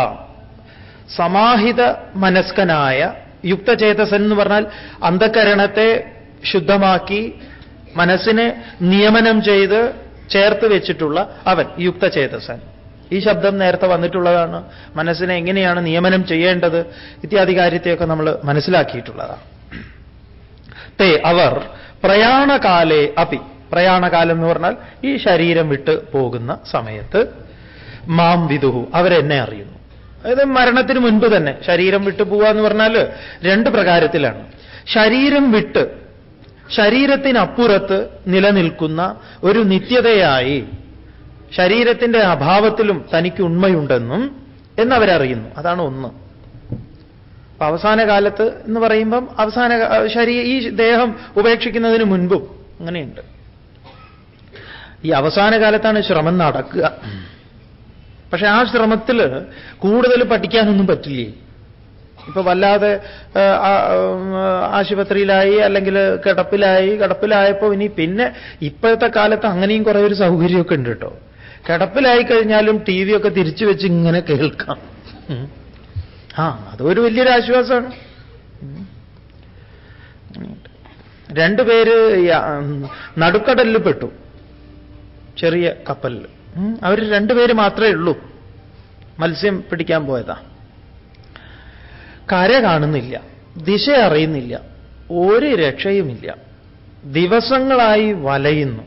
സമാഹിത മനസ്കനായ യുക്തചേതസൻ എന്ന് പറഞ്ഞാൽ അന്ധകരണത്തെ ശുദ്ധമാക്കി മനസ്സിനെ നിയമനം ചെയ്ത് ചേർത്ത് വെച്ചിട്ടുള്ള അവൻ യുക്തചേതസൻ. ഈ ശബ്ദം നേരത്തെ വന്നിട്ടുള്ളതാണ്. മനസ്സിനെ എങ്ങനെയാണ് നിയമനം ചെയ്യേണ്ടത് ഇത്യാദി കാര്യത്തെയൊക്കെ നമ്മൾ മനസ്സിലാക്കിയിട്ടുള്ളതാണ്. തേ അവർ പ്രയാണകാലേ അപി. പ്രയാണകാലം എന്ന് പറഞ്ഞാൽ ഈ ശരീരം വിട്ട് പോകുന്ന സമയത്ത് മാം വിദുഹു അവരെന്നെ അറിയുന്നു. അതായത് മരണത്തിന് മുൻപ് തന്നെ ശരീരം വിട്ടു പോവുക എന്ന് പറഞ്ഞാൽ രണ്ട് പ്രകാരത്തിലാണ്. ശരീരം വിട്ട് ശരീരത്തിനപ്പുറത്ത് നിലനിൽക്കുന്ന ഒരു നിത്യതയായി ശരീരത്തിന്റെ അഭാവത്തിലും തനിക്ക് ഉണ്മയുണ്ടെന്നും എന്നവരറിയുന്നു. അതാണ് ഒന്ന്. അപ്പൊ അവസാന കാലത്ത് എന്ന് പറയുമ്പം അവസാന ശരീ ഈ ദേഹം ഉപേക്ഷിക്കുന്നതിന് മുൻപും അങ്ങനെയുണ്ട്. ഈ അവസാന കാലത്താണ് ശ്രമം നടക്കുക. പക്ഷെ ആ ശ്രമത്തിൽ കൂടുതൽ പഠിക്കാനൊന്നും പറ്റില്ലേ? ഇപ്പൊ വല്ലാതെ ആശുപത്രിയിലായി അല്ലെങ്കിൽ കിടപ്പിലായി കിടപ്പിലായപ്പോ ഇനി പിന്നെ ഇപ്പോഴത്തെ കാലത്ത് അങ്ങനെയും കുറേ ഒരു സൗകര്യമൊക്കെ ഉണ്ട് കേട്ടോ. കിടപ്പിലായി കഴിഞ്ഞാലും ടി വി ഒക്കെ തിരിച്ചു വെച്ച് ഇങ്ങനെ കേൾക്കാം. ആ അതൊരു വലിയൊരു ആശ്വാസമാണ് രണ്ടുപേര് നടുക്കടലിൽ പെട്ടു. ചെറിയ കപ്പലിൽ അവർ രണ്ടുപേര് മാത്രമേ ഉള്ളൂ. മത്സ്യം പിടിക്കാൻ പോയതാ. കര കാണുന്നില്ല ദിശ അറിയുന്നില്ല ഒരു രക്ഷയുമില്ല. ദിവസങ്ങളായി വലയുന്നു.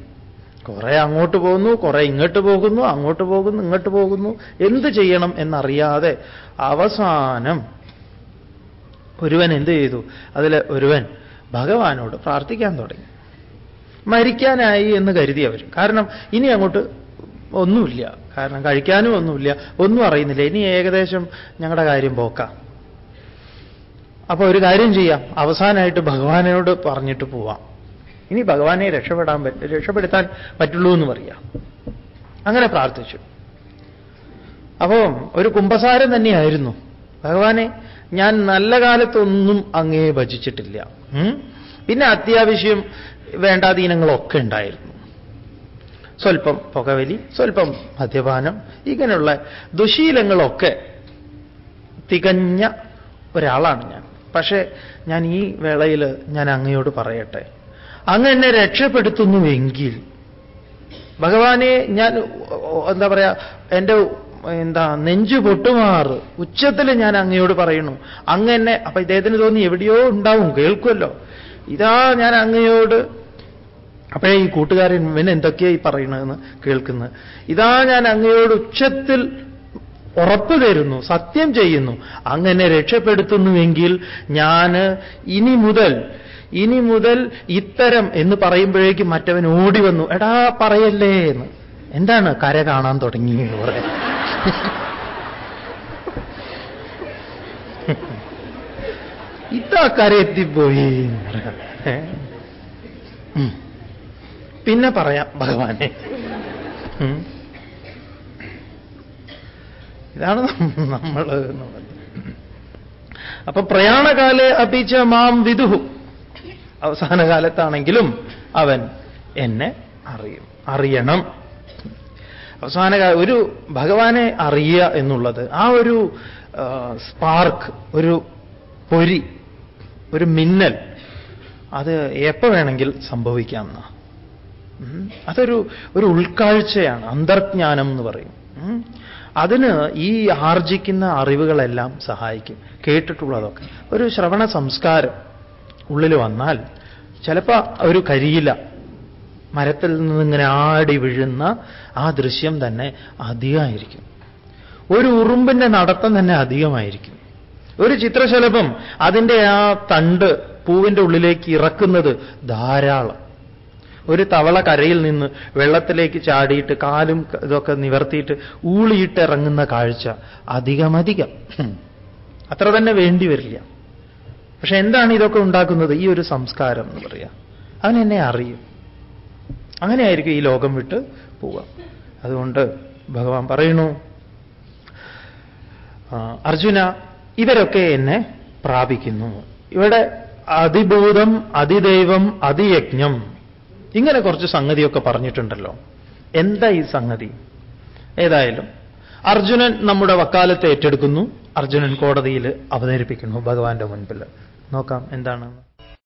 കുറെ അങ്ങോട്ട് പോകുന്നു കുറെ ഇങ്ങോട്ട് പോകുന്നു അങ്ങോട്ട് പോകുന്നു ഇങ്ങോട്ട് പോകുന്നു. എന്ത് ചെയ്യണം എന്നറിയാതെ അവസാനം ഒരുവൻ എന്ത് ചെയ്തു? അതിൽ ഒരുവൻ ഭഗവാനോട് പ്രാർത്ഥിക്കാൻ തുടങ്ങി. മരിക്കാനായി എന്ന് കരുതി അവർ. കാരണം ഇനി അങ്ങോട്ട് ഒന്നുമില്ല. കാരണം കഴിക്കാനും ഒന്നുമില്ല. ഒന്നും അറിയുന്നില്ല. ഇനി ഏകദേശം ഞങ്ങളുടെ കാര്യം പോക്കാം അപ്പൊ ഒരു കാര്യം ചെയ്യാം. അവസാനമായിട്ട് ഭഗവാനോട് പറഞ്ഞിട്ട് പോവാം. ഇനി ഭഗവാനെ രക്ഷപ്പെടാൻ പറ്റും രക്ഷപ്പെടുത്താൻ പറ്റുള്ളൂ എന്ന് പറയാം. അങ്ങനെ പ്രാർത്ഥിച്ചു. അപ്പോ ഒരു കുംഭസാരം തന്നെയായിരുന്നു. ഭഗവാനെ ഞാൻ നല്ല കാലത്തൊന്നും അങ്ങേ ഭജിച്ചിട്ടില്ല? പിന്നെ അത്യാവശ്യം വേണ്ടാധീനങ്ങളൊക്കെ ഉണ്ടായിരുന്നു. സ്വൽപ്പം പുകവലി സ്വൽപ്പം മദ്യപാനം ഇങ്ങനെയുള്ള ദുശീലങ്ങളൊക്കെ തികഞ്ഞ ഒരാളാണ് ഞാൻ. പക്ഷേ ഞാൻ ഈ വേളയിൽ ഞാൻ അങ്ങയോട് പറയട്ടെ. അങ്ങ് എന്നെ രക്ഷപ്പെടുത്തുന്നുവെങ്കിൽ ഭഗവാനെ ഞാൻ എന്താ പറയാ എന്റെ എന്താ നെഞ്ചു പൊട്ടുമാറ് ഉച്ചത്തിൽ ഞാൻ അങ്ങയോട് പറയുന്നു. അങ്ങ് എന്നെ അപ്പൊ ഇദ്ദേഹത്തിന് തോന്നി എവിടെയോ ഉണ്ടാവും കേൾക്കുമല്ലോ ഇതാ ഞാൻ അങ്ങയോട് അപ്പോഴേ ഈ കൂട്ടുകാരൻ ഇവൻ എന്തൊക്കെയായി പറയണതെന്ന് കേൾക്കുന്നത് ഇതാ ഞാൻ അങ്ങയോട് ഉച്ചത്തിൽ ഉറപ്പ് തരുന്നു സത്യം ചെയ്യുന്നു. അങ്ങനെ രക്ഷപ്പെടുത്തുന്നുവെങ്കിൽ ഞാൻ ഇനി മുതൽ ഇനി മുതൽ ഇത്തരം എന്ന് പറയുമ്പോഴേക്കും മറ്റവൻ ഓടി വന്നു. എടാ പറയല്ലേ എന്ന്. എന്താണ് കര കാണാൻ തുടങ്ങി എന്ന് പറയാം ഇതാ കര എത്തിപ്പോയി. പിന്നെ പറയാം ഭഗവാനെ. ഇതാണ് നമ്മൾ എന്നുള്ളത് അപ്പൊ പ്രയാണകാലെ അപിച്ച മാം വിദുഹു. അവസാന കാലത്താണെങ്കിലും അവൻ എന്നെ അറിയും അറിയണം. അവസാന ഒരു ഭഗവാനെ അറിയുക എന്നുള്ളത് ആ ഒരു സ്പാർക്ക് ഒരു പൊരി ഒരു മിന്നൽ അത് എപ്പോ വേണമെങ്കിൽ സംഭവിക്കാമെന്ന. അതൊരു ഒരു ഉൾക്കാഴ്ചയാണ് അന്തർജ്ഞാനം എന്ന് പറയും. അതിന് ഈ ആർജിക്കുന്ന അറിവുകളെല്ലാം സഹായിക്കും. കേട്ടിട്ടുള്ളതൊക്കെ. ഒരു ശ്രവണ സംസ്കാരം ഉള്ളിൽ വന്നാൽ ചിലപ്പോൾ ഒരു കരിയില മരത്തിൽ നിന്നിങ്ങനെ ആടി വീഴുന്ന ആ ദൃശ്യം തന്നെ അധികമായിരിക്കും. ഒരു ഉറുമ്പിന്റെ നടത്തം തന്നെ അധികമായിരിക്കും. ഒരു ചിത്രശലഭം അതിന്റെ ആ തണ്ട് പൂവിന്റെ ഉള്ളിലേക്ക് ഇറക്കുന്നത് ധാരാളം. ഒരു തവള കരയിൽ നിന്ന് വെള്ളത്തിലേക്ക് ചാടിയിട്ട് കാലും ഇതൊക്കെ നിവർത്തിയിട്ട് ഊളിയിട്ട് ഇറങ്ങുന്ന കാഴ്ച അധികമധികം. അത്ര തന്നെ വേണ്ടി വരില്ല. പക്ഷെ എന്താണ് ഇതൊക്കെ ഉണ്ടാക്കുന്നത്? ഈ ഒരു സംസ്കാരം എന്ന് പറയാം. അവൻ എന്നെ അറിയും. അങ്ങനെയായിരിക്കും ഈ ലോകം വിട്ട് പോവുക. അതുകൊണ്ട് ഭഗവാൻ പറയുന്നു അർജുന ഇവരൊക്കെ എന്നെ പ്രാപിക്കുന്നു. ഇവിടെ അതിഭൂതം അതിദൈവം അതിയജ്ഞം ഇങ്ങനെ കുറച്ച് സംഗതിയൊക്കെ പറഞ്ഞിട്ടുണ്ടല്ലോ. എന്താ ഈ സംഗതി? ഏതായാലും അർജുനൻ നമ്മുടെ വക്കാലത്ത് ഏറ്റെടുക്കുന്നു. അർജുനൻ കോടതിയിൽ അവതരിപ്പിക്കുന്നു ഭഗവാന്റെ മുൻപിൽ. നോക്കാം എന്താണ്?